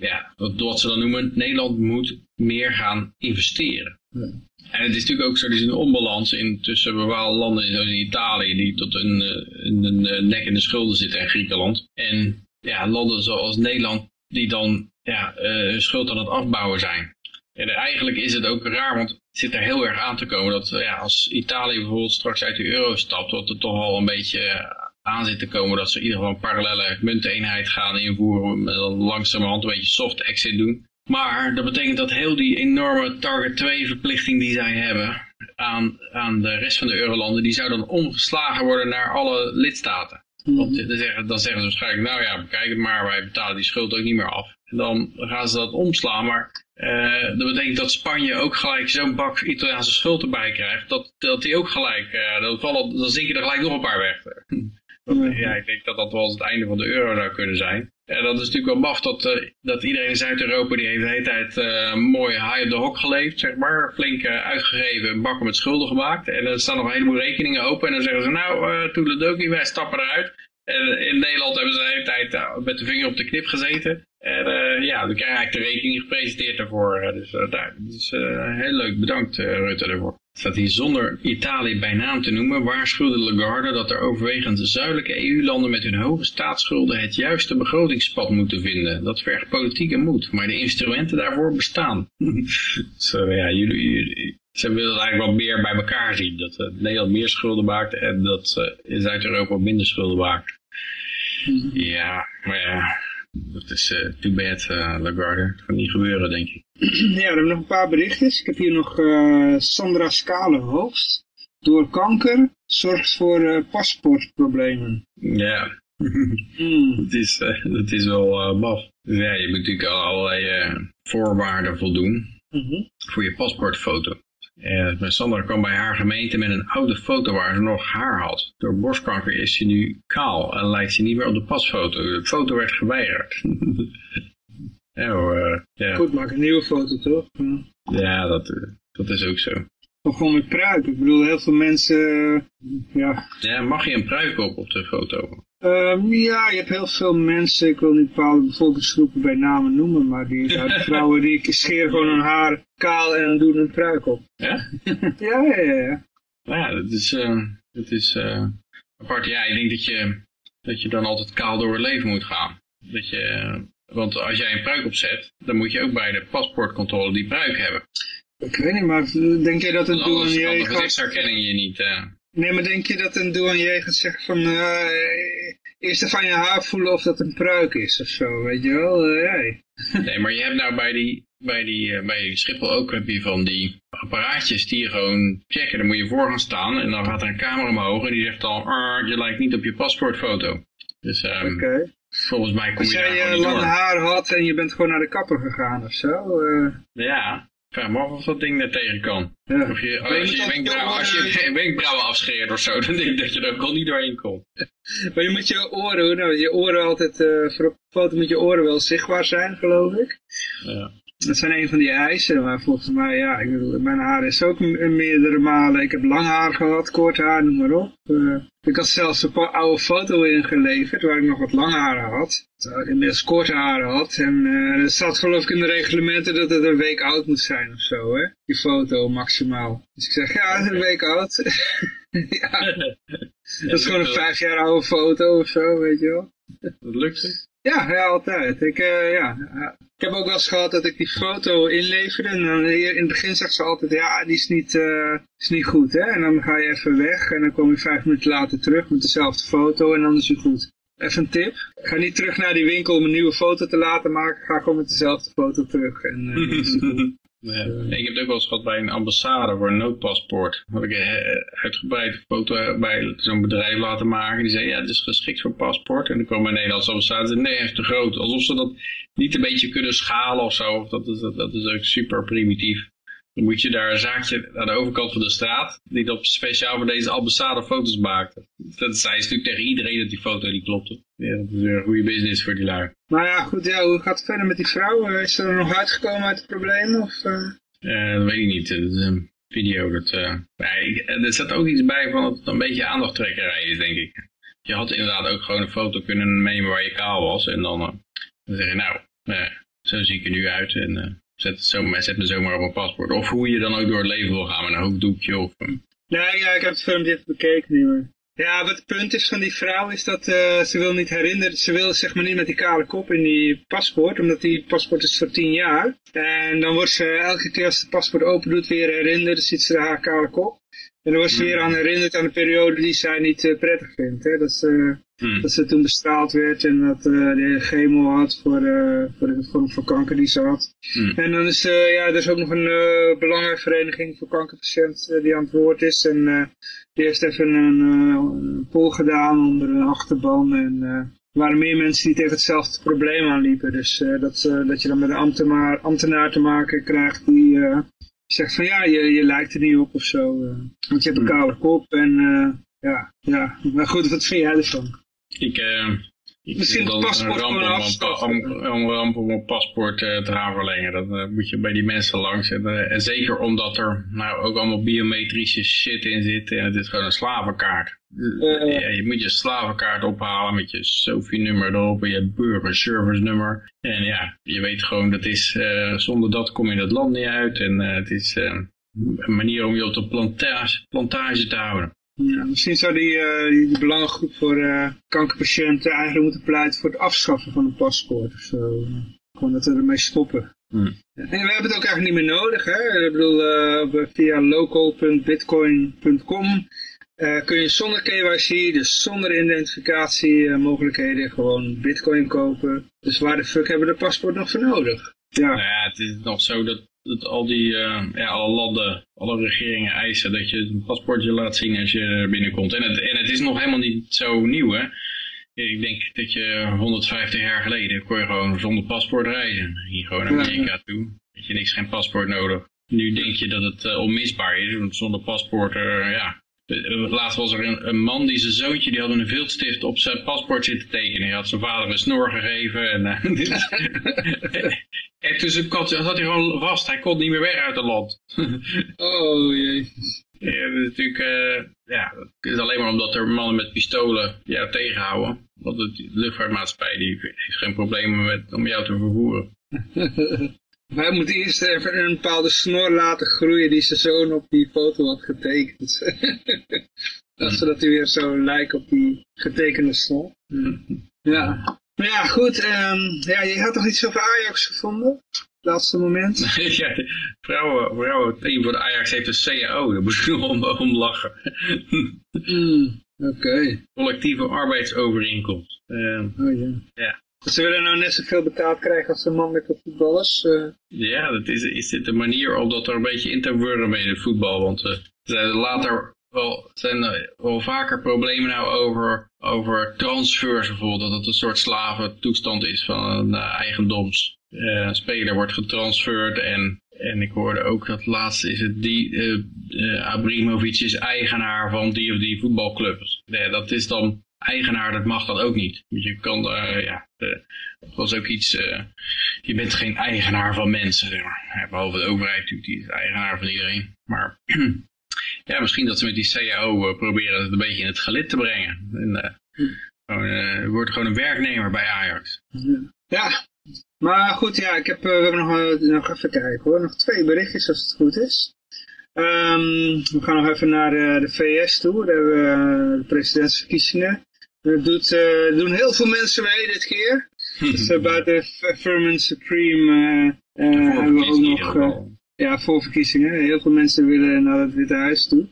ja, wat, wat ze dan noemen, Nederland moet meer gaan investeren. Ja. En het is natuurlijk ook zo, er is een onbalans in tussen bepaalde landen, zoals Italië, die tot een, een, een nek in de schulden zitten en Griekenland. En ja, landen zoals Nederland, die dan ja, uh, schuld aan het afbouwen zijn. En eigenlijk is het ook raar, want het zit er heel erg aan te komen dat ja, als Italië bijvoorbeeld straks uit de euro stapt, dat er toch al een beetje aan zit te komen dat ze in ieder geval een parallele munteenheid gaan invoeren, langzamerhand een beetje soft exit doen. Maar dat betekent dat heel die enorme Target 2 verplichting die zij hebben aan, aan de rest van de eurolanden, die zou dan omgeslagen worden naar alle lidstaten. Want dan zeggen, dan zeggen ze waarschijnlijk, nou ja, bekijk het maar, wij betalen die schuld ook niet meer af. En dan gaan ze dat omslaan, maar uh, dat betekent dat Spanje ook gelijk zo'n bak Italiaanse schuld erbij krijgt, dat, dat die ook gelijk, uh, dan, vallen, dan zinken er gelijk nog een paar weg. ja, ik denk dat dat wel het einde van de euro zou kunnen zijn. En dat is natuurlijk wel maf dat, uh, dat iedereen in Zuid-Europa die heeft de hele tijd uh, mooi high op de hok geleefd, zeg maar. Flink uitgegeven, bakken met schulden gemaakt. En er staan nog een heleboel rekeningen open. En dan zeggen ze, nou, uh, toedeledokie, wij stappen eruit. En in Nederland hebben ze de hele tijd met de vinger op de knip gezeten. En ja, dan krijg eigenlijk de rekening gepresenteerd daarvoor. dus daar, dus, heel leuk, bedankt Rutte daarvoor staat hier zonder Italië bij naam te noemen, waarschuwde Lagarde dat er overwegend zuidelijke EU-landen met hun hoge staatsschulden het juiste begrotingspad moeten vinden. Dat vergt politieke moed, maar de instrumenten daarvoor bestaan. so, ja, jullie, ze willen eigenlijk wat meer bij elkaar zien. Dat uh, Nederland meer schulden maakt en dat uh, Zuid-Europa minder schulden maakt. Ja, maar ja, dat is uh, too bad, uh, Lagarde. Dat gaat niet gebeuren, denk ik. Ja, we hebben nog een paar berichtjes. Ik heb hier nog uh, Sandra Skalenhoogst. Door kanker zorgt voor paspoortproblemen. Ja, mm. dat, is, dat is wel maf. Ja, je moet natuurlijk allerlei voorwaarden voldoen mm -hmm. voor je paspoortfoto. En Sandra kwam bij haar gemeente met een oude foto waar ze nog haar had. Door borstkanker is ze nu kaal en lijkt ze niet meer op de pasfoto. De foto werd geweigerd. ja, uh, ja. Goed, maak een nieuwe foto toch? Ja, ja dat, dat is ook zo. Of gewoon met pruik. Ik bedoel, heel veel mensen... ja. ja, mag je een pruik op op de foto? Um, ja, je hebt heel veel mensen, ik wil niet bepaalde bevolkingsgroepen bij namen noemen, maar die vrouwen die scheren gewoon hun haar kaal en doen een pruik op. Ja? ja, ja, ja. Nou ja, dat is, uh, dat is uh, apart. Ja, ik denk dat je, dat je dan altijd kaal door het leven moet gaan. Dat je, Want als jij een pruik opzet, dan moet je ook bij de paspoortcontrole die pruik hebben. Ik weet niet, maar denk je dat een douanier... Anders gezichtsherkenning je niet... Uh... Nee, maar denk je dat een douanier gaat zeggen van... Uh, eerst even van je haar voelen of dat een pruik is of zo, weet je wel? Uh, nee, maar je hebt nou bij die, bij die, bij Schiphol ook heb je van die apparaatjes die je gewoon checken. Dan moet je voor gaan staan en dan gaat er een camera omhoog en die zegt dan... je lijkt niet op je paspoortfoto. Dus um, okay. volgens mij kom je Als jij lang haar had en je bent gewoon naar de kapper gegaan of zo? Ja, Vraag me af of dat ding er tegen kan. Ja. Of je, als, je, je wenkbrauwen, als je wenkbrauwen afscheert of zo, dan denk ik dat je er ook al niet doorheen komt. Maar je moet je oren, nou, je oren altijd, uh, voor op foto moet je oren wel zichtbaar zijn, geloof ik. Ja. Dat zijn een van die eisen, maar volgens mij, ja, ik bedoel, mijn haar is ook meerdere malen. Ik heb lang haar gehad, kort haar, noem maar op. Uh, ik had zelfs een oude foto ingeleverd waar ik nog wat lang haar had. Terwijl ik inmiddels kort haar had. En uh, er staat geloof ik in de reglementen dat het een week oud moet zijn of zo, hè. Die foto maximaal. Dus ik zeg, ja, het is een week oud. ja. Dat is gewoon een vijf jaar oude foto of zo, weet je wel. Dat lukt? Ja, ja altijd. Ik, uh, ja, ik heb ook wel eens gehad dat ik die foto inleverde. En dan in het begin zegt ze altijd, ja, die is niet, uh, is niet goed. Hè? En dan ga je even weg en dan kom je vijf minuten later terug met dezelfde foto en dan is het goed. Even een tip. Ga niet terug naar die winkel om een nieuwe foto te laten maken. Ga gewoon met dezelfde foto terug. En, uh. Ik heb het ook wel eens gehad bij een ambassade voor een noodpaspoort. Had ik een uitgebreid foto bij zo'n bedrijf laten maken. Die zei, ja, het is geschikt voor paspoort. En dan kwam een Nederlandse ambassade en zei, nee, hij is te groot. Alsof ze dat niet een beetje kunnen schalen of zo. Dat is, dat, dat is ook super primitief. Dan moet je daar een zaakje aan de overkant van de straat, die dat speciaal voor deze ambassade foto's maakte. Dat zei ze natuurlijk tegen iedereen dat die foto niet klopte. Ja, dat is weer een goede business voor die lui. Maar ja, goed, ja, hoe gaat het verder met die vrouw? Is ze er nog uitgekomen uit het probleem? Of, uh... uh, dat weet ik niet. Dat is een video. Dat, uh... er zat ook iets bij van dat het een beetje aandachttrekkerij is, denk ik. Je had inderdaad ook gewoon een foto kunnen nemen waar je kaal was. En dan, dan zeg je, nou, zo zie ik er nu uit. En Zet, zo, zet me zomaar op een paspoort. Of hoe je dan ook door het leven wil gaan met een hoofddoekje. Of, Nee, ja, ik heb het filmpje even bekeken nu. Ja, wat het punt is van die vrouw is dat uh, ze wil niet herinneren, ze wil zeg maar niet met die kale kop in die paspoort, omdat die paspoort is voor tien jaar. En dan wordt ze elke keer als de paspoort open doet weer herinnerd, ziet ze haar kale kop. En dan wordt ze weer aan herinnerd aan de periode die zij niet uh, prettig vindt. Hè? Dat, ze, hmm. dat ze toen bestraald werd en dat uh, de chemo had voor, uh, voor de vorm van kanker die ze had. Hmm. En dan is ja, er is ook nog een belangenvereniging voor kankerpatiënten die aan het woord is. En die heeft even een, een poll gedaan onder een achterban. En er waren meer mensen die tegen hetzelfde probleem aanliepen. Dus dat, dat je dan met een ambtenaar, ambtenaar te maken krijgt die zegt van ja, je, je lijkt er niet op of zo. Uh, want je hebt een hmm. koude kop en uh, ja, ja. Maar goed, wat vind jij ervan? Ik, uh, Misschien het paspoort gewoon afschaffen. Om, om, ramp om een paspoort uh, te gaan verlengen. Dat uh, moet je bij die mensen langs. En, uh, en zeker omdat er nou ook allemaal biometrische shit in zit. En het is gewoon een slavenkaart. Ja, je moet je slavenkaart ophalen met je SOFI-nummer erop en je burgerservice-nummer. En ja, je weet gewoon dat is, zonder dat kom je het land niet uit. En het is een manier om je op de plantage, plantage te houden. Ja, misschien zou die, die belangengroep voor kankerpatiënten eigenlijk moeten pleiten voor het afschaffen van een paspoort of zo. Gewoon dat we ermee stoppen. Hmm. En we hebben het ook eigenlijk niet meer nodig. Hè? Ik bedoel, via local.bitcoin.com kun je zonder KYC, dus zonder identificatiemogelijkheden, gewoon bitcoin kopen. Dus waar de fuck hebben we de paspoort nog voor nodig? Ja. Nou ja, het is nog zo dat dat al die, uh, ja, alle landen, alle regeringen eisen dat je een paspoortje laat zien als je binnenkomt. En het, en het is nog helemaal niet zo nieuw, hè. Ik denk dat je 150 jaar geleden kon je gewoon zonder paspoort reizen. Hier gewoon naar Amerika toe. Had je niks, geen paspoort nodig. Nu denk je dat het uh, onmisbaar is, want zonder paspoort, uh, ja, Laatst was er een, een, man die zijn zoontje, die had een viltstift op zijn paspoort zitten tekenen. Hij had zijn vader een snor gegeven. En, uh, en kat zat hij gewoon vast. Hij kon niet meer weg uit het land. oh jee. Ja, dat is natuurlijk, uh, ja, het is alleen maar omdat er mannen met pistolen jou tegenhouden. Want de luchtvaartmaatschappij die heeft geen problemen met, om jou te vervoeren. Hij moet eerst even een bepaalde snor laten groeien die zijn zoon op die foto had getekend. dat zodat hij weer zo lijkt op die getekende snor. Ja. Nou ja, goed. Um, ja, je had toch iets over Ajax gevonden? Laatste moment. ja, vrouwen, vrouwen, team van de Ajax heeft een CAO. Daar moest ik om, om lachen. mm, Oké. Collectieve arbeidsovereenkomst. Um, oh ja. Ja. Ze willen nou net zoveel betaald krijgen als de mannelijke voetballers. Uh. Ja, dat is, is dit de manier om dat er een beetje in te wurmen in het voetbal? Want uh, zijn later wel, zijn wel vaker problemen nou over, over transfers bijvoorbeeld. Dat het een soort slaventoestand is van een uh, eigendoms. een speler wordt getransferred en, en ik hoorde ook dat laatste is het die, Abrimovic is eigenaar van die of die voetbalclubs. Ja, dat is dan eigenaar, dat mag dat ook niet. Je kan, uh, ja, dat was ook iets, uh, je bent geen eigenaar van mensen, zeg maar. behalve de overheid natuurlijk, die is eigenaar van iedereen. Maar ja, misschien dat ze met die CAO uh, proberen het een beetje in het gelid te brengen. En, gewoon, wordt gewoon een werknemer bij Ajax. Ja, maar goed, ja, ik heb, we hebben nog, nog even kijken hoor, nog twee berichtjes als het goed is. Um, we gaan nog even naar de, de VS toe, daar hebben we de presidentsverkiezingen. Dat doet, uh, doen heel veel mensen mee dit keer. dus uh, bij de Furman Supreme uh, hebben we ook nog ja, voorverkiezingen. Heel veel mensen willen naar het Witte Huis toe.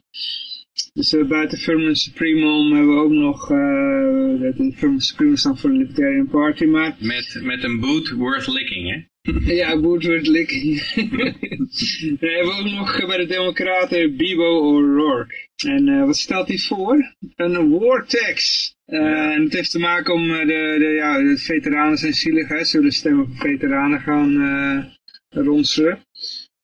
Dus uh, buiten Furman Supreme om hebben we ook nog, uh, de Furman Supreme staan voor de Libertarian Party, maar... Met, met een boot worth licking, hè? ja, boot worth licking. we hebben ook nog bij de Democraten Bibo O'Rourke. En uh, wat stelt hij voor? Een war tax. Uh, en het heeft te maken om de, de, ja, de veteranen zijn zielig, hè? ze willen stemmen voor veteranen gaan uh, ronselen.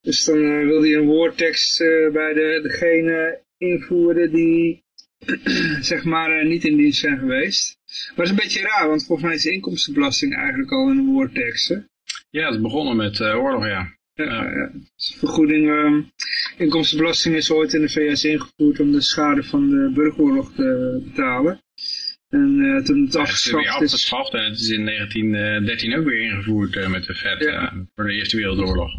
Dus dan uh, wil hij een woordtekst bij de, degene invoeren die zeg maar niet in dienst zijn geweest. Maar dat is een beetje raar, want volgens mij is de inkomstenbelasting eigenlijk al een woordtekst. Hè? Ja, het is begonnen met oorlog, ja. Ja, ja. Dus vergoeding, uh, inkomstenbelasting is ooit in de VS ingevoerd om de schade van de burgeroorlog te betalen. En uh, toen het afgeschaft is... afgeschaft en het is in 1913 ook weer ingevoerd uh, met de vet ja. voor de Eerste Wereldoorlog.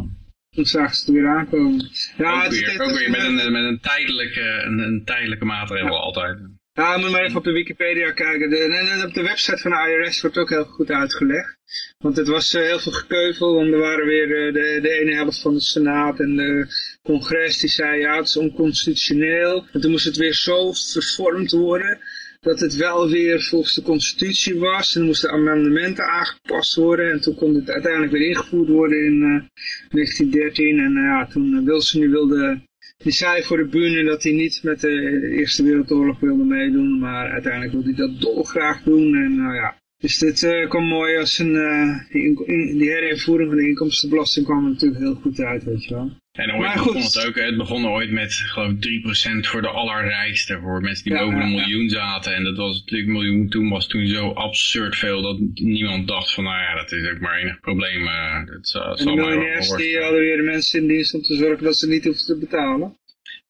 Toen zagen ze het weer aankomen. Ja, ook, weer, ook weer met, een, met een, tijdelijke, een, een tijdelijke maatregel ja. altijd. Ja, moet maar even op de Wikipedia kijken. De, en op de website van de IRS wordt ook heel goed uitgelegd. Want het was heel veel gekeuvel, want er waren weer de, de ene helft van de Senaat en de congres die zei ja, het is onconstitutioneel. En toen moest het weer zo vervormd worden dat het wel weer volgens de constitutie was. En dan moesten amendementen aangepast worden. En toen kon het uiteindelijk weer ingevoerd worden in uh, 1913. En ja, toen Wilson nu wilde die zei voor de bühne dat hij niet met de Eerste Wereldoorlog wilde meedoen, maar uiteindelijk wilde hij dat dolgraag doen. En nou ja, dus dit uh, kwam mooi als een, uh, die, die, herinvoering van de inkomstenbelasting kwam er natuurlijk heel goed uit, weet je wel. En ooit begon het ook, het begon ooit met geloof ik 3% voor de allerrijkste, voor mensen die ja, boven een miljoen zaten. En dat was natuurlijk, miljoen toen was toen zo absurd veel dat niemand dacht van, nou ja, dat is ook maar enig probleem. Uh, dat zal, en de miljonairs die hadden weer de mensen in dienst om te zorgen dat ze niet hoefden te betalen.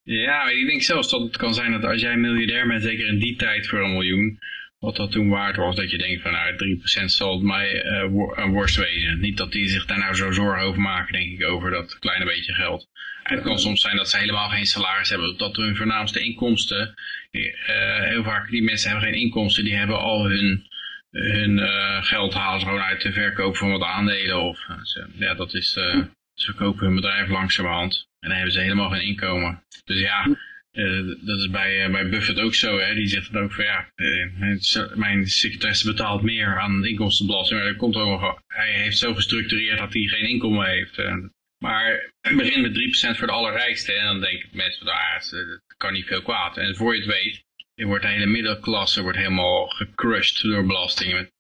Ja, ik denk zelfs dat het kan zijn dat als jij miljardair bent, zeker in die tijd voor een miljoen, wat dat toen waard was, dat je denkt van nou 3% zal het mij uh, een worst wezen. Niet dat die zich daar nou zo zorgen over maken, denk ik, over dat kleine beetje geld. Het kan soms zijn dat ze helemaal geen salaris hebben, dat hun voornaamste inkomsten, uh, heel vaak die mensen hebben geen inkomsten, die hebben al hun, hun uh, geld halen gewoon uit de verkoop van wat aandelen. Of, ja, dat is, ze verkopen hun bedrijf langzamerhand en dan hebben ze helemaal geen inkomen. Dus ja, uh, dat is bij, uh, bij Buffett ook zo, hè? die zegt dan ook van ja, uh, mijn secretaresse betaalt meer aan inkomstenbelasting, maar dat komt ook nog, hij heeft zo gestructureerd dat hij geen inkomen heeft. maar het begint met 3% voor de allerrijkste en dan denken mensen van ah, het kan niet veel kwaad. En voor je het weet, wordt de hele middelklasse wordt helemaal gecrushed door belastingen, met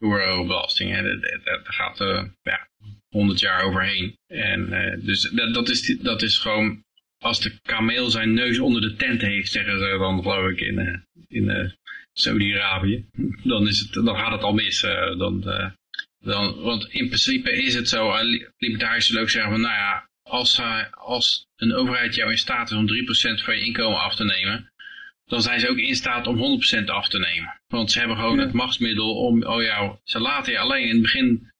belastingen. Daar gaat ja, 100 jaar overheen. En dus dat, dat, is, dat is gewoon als de kameel zijn neus onder de tent heeft, zeggen ze dan geloof ik in, uh, in uh, Saudi-Arabië, dan, is het, dan gaat het al mis. Uh, dan, dan, want in principe is het zo, libertariërs zullen ook zeggen van nou ja, als, als een overheid jou in staat is om 3% van je inkomen af te nemen, dan zijn ze ook in staat om 100% af te nemen. Want ze hebben gewoon het machtsmiddel om, oh ja, ze laten je alleen in het begin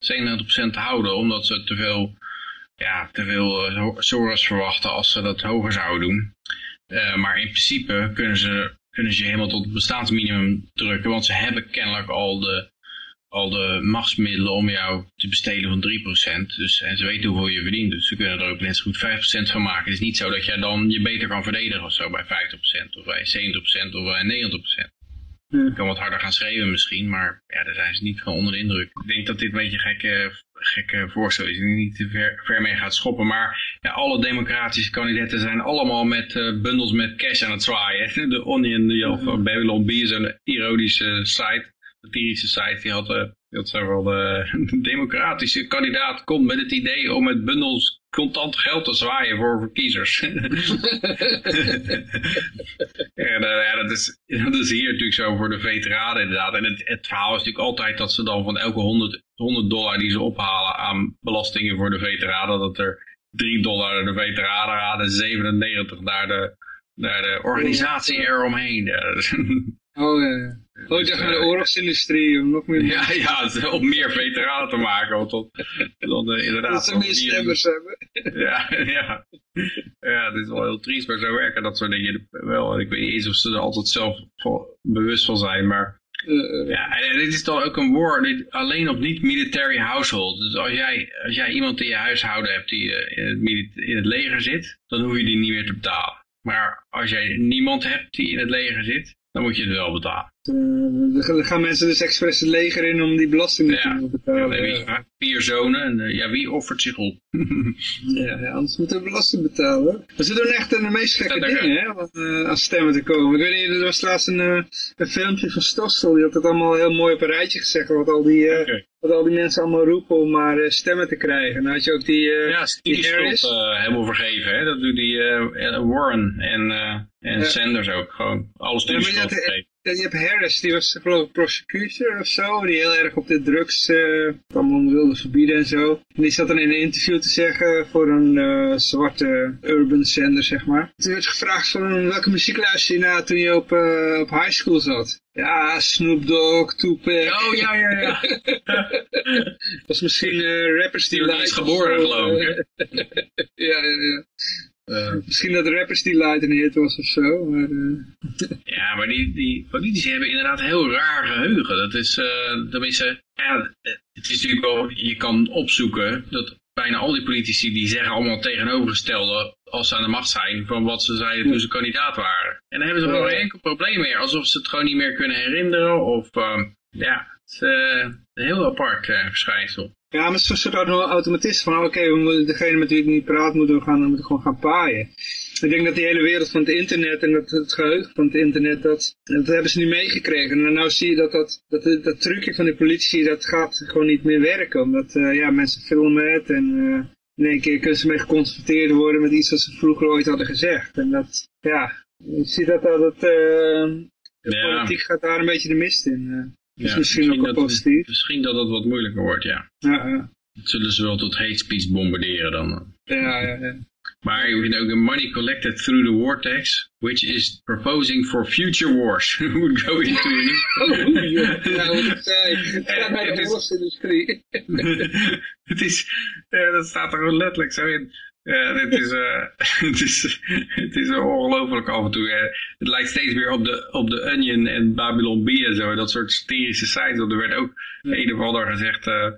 97% te houden, omdat ze te veel ja, te veel uh, Soros verwachten als ze dat hoger zouden doen. Uh, maar in principe kunnen ze, kunnen ze helemaal tot het bestaansminimum drukken, want ze hebben kennelijk al de, al de machtsmiddelen om jou te besteden van 3%. Dus, en ze weten hoeveel je verdient, dus ze kunnen er ook net zo goed 5% van maken. Het is niet zo dat jij dan je beter kan verdedigen of zo bij 50% of bij 70% of bij 90%. Je kan wat harder gaan schreeuwen misschien, maar ja, daar zijn ze niet van onder de indruk. Ik denk dat dit een beetje een gekke, gekke voorstel is. Ik denk niet te ver, ver mee gaat schoppen. Maar ja, alle democratische kandidaten zijn allemaal met uh, bundels met cash aan het zwaaien. De Onion, of uh, Babylon B is een ironische site, satirische site. Die had, uh, die had zowel de, de democratische kandidaat komt met het idee om met bundels contant geld te zwaaien voor verkiezers. ja, ja, dat, is, dat is hier natuurlijk zo voor de veteranen inderdaad. En het, het verhaal is natuurlijk altijd dat ze dan van elke 100, 100 dollar die ze ophalen aan belastingen voor de veteranen, dat er 3 dollar naar de veteranen gaan en 97 naar de, naar de organisatie eromheen. Oh ja. Oh, ik dacht naar de oorlogsindustrie, om nog meer... Ja, ja, om meer veteranen te maken, want tot, dan uh, inderdaad... Dat ze meer stemmers hebben. Ja, ja. Ja, dit is wel heel triest, maar zo werken dat soort dingen wel. Ik weet niet eens of ze er altijd zelf bewust van zijn, maar... Uh, ja, en dit is dan ook een woord, alleen op niet-military household. Dus als jij, als jij iemand in je huishouden hebt die uh, in, het in het leger zit, dan hoef je die niet meer te betalen. Maar als jij niemand hebt die in het leger zit, dan moet je het wel betalen. Uh, dan gaan mensen dus expres het leger in om die belastingen ja. te betalen. Ja, vier zonen en uh, ja, wie offert zich op? ja, ja, anders moeten we belasting betalen. Maar ze doen echt de meest gekke dingen hè, om uh, aan stemmen te komen. Ik weet niet, er was laatst een, een filmpje van Stossel, die had het allemaal heel mooi op een rijtje gezegd, wat al die... Okay. Wat al die mensen allemaal roepen om maar stemmen te krijgen. Dan had je ook die, ja, die Harris. helemaal vergeven. Hè? Dat doet die Warren en, en ja. Sanders ook. Gewoon alles ja, je, je hebt Harris, die was geloof ik prosecutor of zo, die heel erg op de drugs uh, allemaal wilde verbieden en zo. En die zat dan in een interview te zeggen voor een uh, zwarte urban zender, zeg maar. Toen werd gevraagd van welke muziek luister je na toen je op, uh, op high school zat. Ja, Snoop Dogg, Tupac. Oh, ja, ja, ja. dat was misschien rappers die... Die is geboren, geloof ik. ja, ja, ja. Uh, Misschien dat de rappers die Light een hit was of zo. Maar, uh... ja, maar die, die politici hebben inderdaad een heel raar geheugen. Dat is, uh, tenminste, ja, het is natuurlijk wel, je kan opzoeken dat bijna al die politici die zeggen allemaal tegenovergestelde als ze aan de macht zijn van wat ze zeiden toen ze kandidaat waren. En dan hebben ze gewoon geen enkel probleem meer. Alsof ze het gewoon niet meer kunnen herinneren of ja, het is een heel apart verschijnsel. Ja, maar zo soort automatisme van, oké, okay, degene met wie ik niet praat, moeten we gaan, moeten gewoon gaan paaien. Ik denk dat die hele wereld van het internet en dat, het geheugen van het internet, dat, dat hebben ze niet meegekregen. En nou zie je dat dat, dat, dat, trucje van de politie, dat gaat gewoon niet meer werken. Omdat uh, ja, mensen filmen het en uh, in één keer kunnen ze mee geconfronteerd worden met iets wat ze vroeger ooit hadden gezegd. En dat, ja, je ziet dat dat het, uh, de ja. politiek gaat daar een beetje de mist in. Dus ja, misschien, misschien ook positief. Misschien dat het wat moeilijker wordt, ja. Ja, ja. Dat zullen ze wel tot hate speech bombarderen dan. Ja, ja, ja. Maar je vindt ook een money collected through the war tax, which is proposing for future wars. Would go into oh, ja, wat zei. Naar de oorlogsindustrie. het is, ja, dat staat er gewoon letterlijk zo in. Ja, dit is, uh, het is, het is ongelooflijk af en toe. Uh, het lijkt steeds weer op de, op de Onion en Babylon B en zo. Dat soort satirische sites. Er werd ook een of ander gezegd, uh,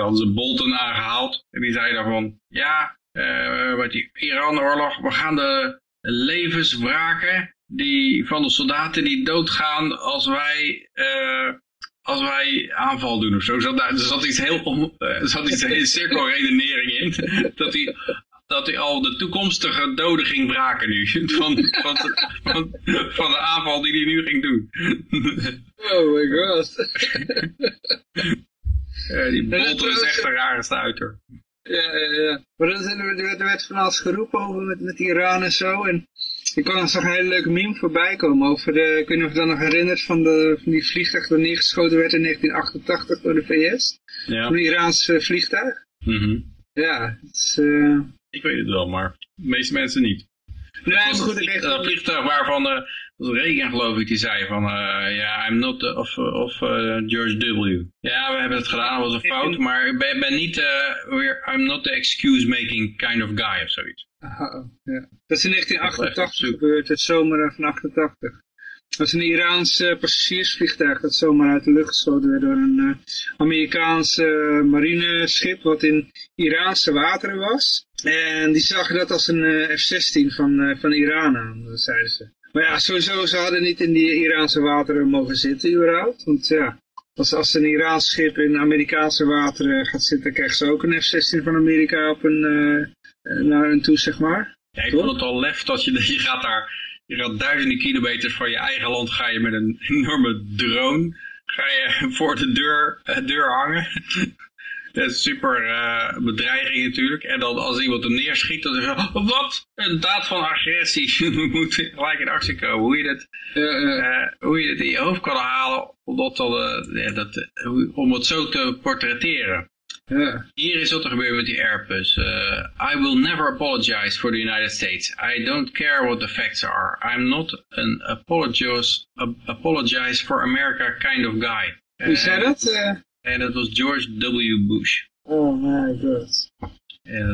hadden ze Bolton aangehaald. En die zei daarvan, ja, uh, wat die Iran-oorlog, we gaan de levens wraken die, van de soldaten die doodgaan als wij... Uh, als wij aanval doen of zo. Zat, er zat iets heel om, er zat iets cirkelredenering in. Dat hij dat hij al de toekomstige doden ging braken nu. Van, van, van, van de aanval die hij nu ging doen. Oh my god. Ja, die Bolton is echt een rare stuiter. Ja, ja, ja. Maar er, werd, er werd van alles geroepen over met, met Iran en zo. En ik kwam zag een hele leuke meme voorbij komen over de, ik weet niet of je dat nog herinnert, van, de, van die vliegtuig dat neergeschoten werd in 1988 door de VS. Ja. Een Iraans vliegtuig. Mm Ja, het is... Uh, ik weet het wel, maar de meeste mensen niet. Nee, maar goed, vliegtuig waarvan, uh, Reagan geloof ik, die zei van, uh, ja, I'm not the, of, of uh, George W. Ja, we hebben het gedaan, dat was een fout, maar ik ben, ben niet, uh, I'm not the excuse-making kind of guy of zoiets. Oh, ja. Dat is in 1988 gebeurd, het zomer van 88. Was een Iraans uh, passagiersvliegtuig dat zomaar uit de lucht geschoten werd door een uh, Amerikaanse marineschip wat in Iraanse wateren was. En die zagen dat als een F-16 van, van Iran aan, zeiden ze. Maar ja, sowieso, ze hadden niet in die Iraanse wateren mogen zitten überhaupt. Want ja, als, als een Iraans schip in Amerikaanse wateren gaat zitten, krijgen ze ook een F-16 van Amerika op een, naar hen toe, zeg maar. Ja, ik vond het al lef dat je, je gaat daar, je gaat duizenden kilometers van je eigen land, ga je met een enorme drone, ga je voor de deur, uh, deur hangen. Dat is super uh, bedreiging natuurlijk. En dan als iemand hem neerschiet, dan zeg je, wat? Een daad van agressie. We moeten gelijk in actie komen. Hoe je dat, uh, hoe je het in je hoofd kan halen, om, dat, dat, om het zo te portretteren. Ja. Hier is wat er gebeurt met die Airbus. Uh, I will never apologize for the United States. I don't care what the facts are. I'm not an apologize, apologize for America kind of guy. Wie zei dat? En dat was George W. Bush. Oh my god.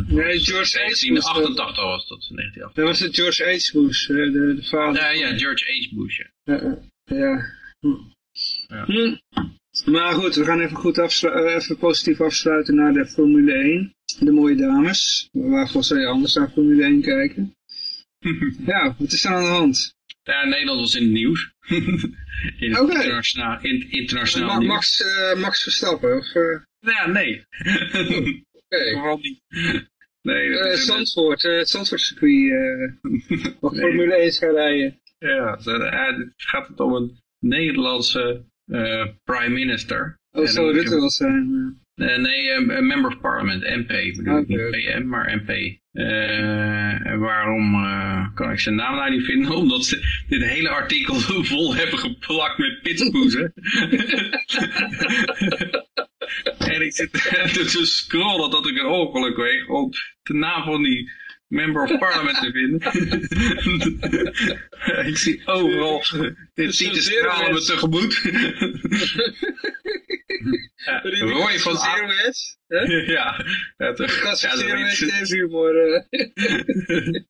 nee, George H. 1988 was dat. 1988. Dat was het George H. Bush, de, de vader. Ja, ja, George H. Bush. Ja. ja. Hm. ja. Maar goed, we gaan even, goed uh, even positief afsluiten naar de Formule 1. De mooie dames. Waarvoor zou je anders naar Formule 1 kijken? ja, wat is er aan de hand? Ja, Nederland was in het nieuws. in het okay. internationaal, in, internationaal Ma nieuws. Max, uh, Max Verstappen? Of, uh... Ja, nee. Oké. Okay. Vooral niet. Nee, uh, Zandvoort, het Zandvoortcircuit. Of Formule 1 gaan rijden. Ja, het gaat het om een Nederlandse uh, prime minister. Oh, zou Rutte wel zijn? Uh, nee, uh, member of parliament, MP bedoel ik, niet PM, maar MP. waarom kan ik zijn naam nou niet vinden? Omdat ze dit hele artikel vol hebben geplakt met pitspoezen. en ik zit te scrollen dat ik een ongeluk weet om de naam van die member of parliament te vinden. ik zie overal, dit ziet de stralen me tegemoet. ja, Roy van Zero Ja, het, ja, humor.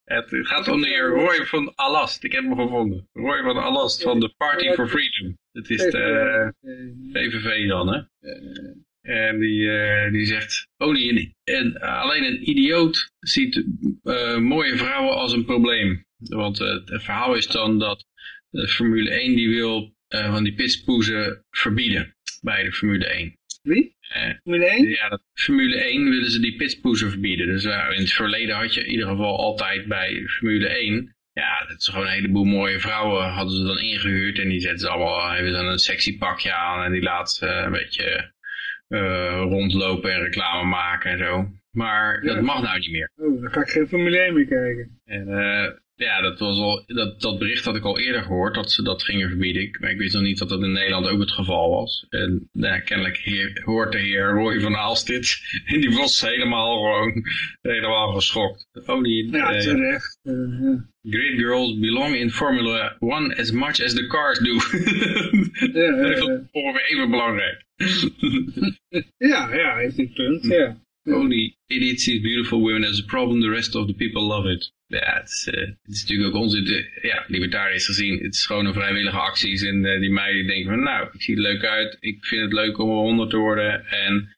het gaat om de heer Roy van Alast. Ik heb hem gevonden. Roy van Alast van de Party for Freedom. Dat is de PVV dan, hè? En die, uh, die zegt, olie en uh, alleen een idioot ziet uh, mooie vrouwen als een probleem. Want het verhaal is dan dat de Formule 1 die wil van die pitspoezen verbieden bij de Formule 1. Wie? Formule 1? Ja, dat, Formule 1 willen ze die pitspoezen verbieden. Dus in het verleden had je in ieder geval altijd bij Formule 1 ja, dat is gewoon een heleboel mooie vrouwen hadden ze dan ingehuurd. En die zetten ze allemaal, hebben dan een sexy pakje aan. En die ze een beetje rondlopen en reclame maken en zo. Maar ja. dat mag nou niet meer. Oh, dan ga ik geen Formule 1 meer kijken. En uh, ja, dat, was al, dat, dat bericht had ik al eerder gehoord, dat ze dat gingen verbieden. Maar ik wist nog niet dat dat in Nederland ook het geval was. En nou, kennelijk heer, hoort de heer Roy van Aalst dit. En die was helemaal gewoon, helemaal geschokt. Oh, die, ja, uh, terecht. Uh, ja. Great girls belong in Formula 1 as much as the cars do. ja, ja, ja. Ongeveer even belangrijk. Ja, ja, heeft dit punt, ja. Only idiot sees beautiful women as a problem, the rest of the people love it. Ja, het is, uh, het is natuurlijk ook onze, ja, libertariërs gezien, het is gewoon een vrijwillige acties en uh, die meiden denken van, nou, ik zie er leuk uit, ik vind het leuk om 100 te worden en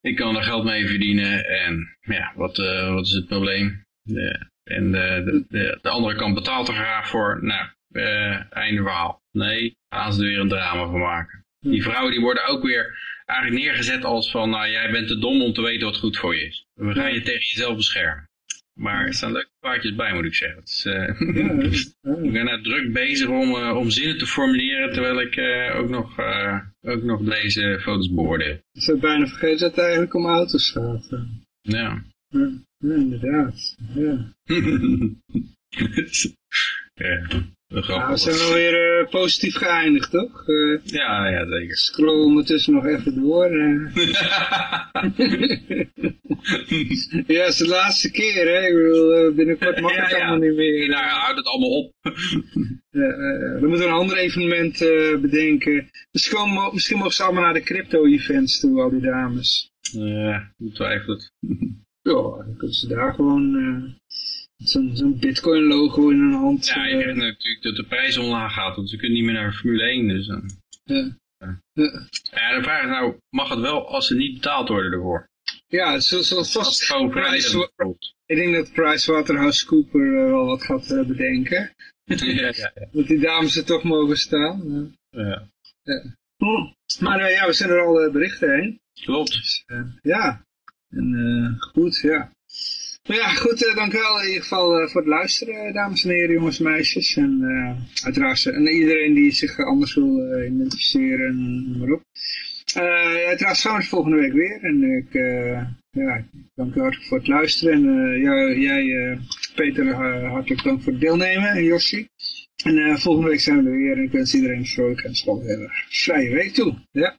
ik kan er geld mee verdienen en ja, wat, uh, wat is het probleem? En de, de, de, de, andere kant betaalt er graag voor, nou, einde verhaal. Nee, gaan ze er weer een drama van maken. Die vrouwen die worden ook weer eigenlijk neergezet als van, nou jij bent te dom om te weten wat goed voor je is. We gaan je tegen jezelf beschermen. Maar er staan leuke paardjes bij, moet ik zeggen. Uh, ik ben nou druk bezig om, uh, om zinnen te formuleren, terwijl ik uh, ook, nog, ook nog deze foto's beoordeel. Ik zou bijna vergeten dat het eigenlijk om auto's gaat. Ja inderdaad. Ja. ja. Nou, we zijn alweer uh, positief geëindigd, toch? Uh, ja, ja, zeker. Scroll ondertussen nog even door. Uh. ja, het is de laatste keer, hè? Ik bedoel, binnenkort mag het ja, allemaal ja. niet meer. Nou, houd het allemaal op. we moeten een ander evenement bedenken. Misschien, misschien mogen ze allemaal naar de crypto-events toe, al die dames. Ja, betwijfel het. ja, dan kunnen ze daar gewoon Zo'n zo bitcoin logo in hun hand. Ja, je krijgt natuurlijk dat de prijs omlaag gaat, want ze kunnen niet meer naar Formule 1. Dus, dan... ja. Ja. ja, de vraag is nou, mag het wel als ze niet betaald worden ervoor? Ja, zoals zo, Price, ik denk dat PricewaterhouseCooper uh, wel wat gaat uh, bedenken. ja, ja, ja. Dat die dames er toch mogen staan. Ja. ja. Maar uh, ja, we zijn er al berichten heen. Klopt. Dus, ja, en goed, ja. Maar ja, goed, dank u wel in ieder geval voor het luisteren, dames en heren, jongens en meisjes. En uiteraard, en iedereen die zich anders wil identificeren, noem maar op. Uiteraard gaan we volgende week weer. En ik ja, dank u hartelijk voor het luisteren. En jij, Peter, hartelijk dank voor het deelnemen. En Jossi. En volgende week zijn we er weer. En ik wens iedereen een vrolijke en vrije week toe. Ja.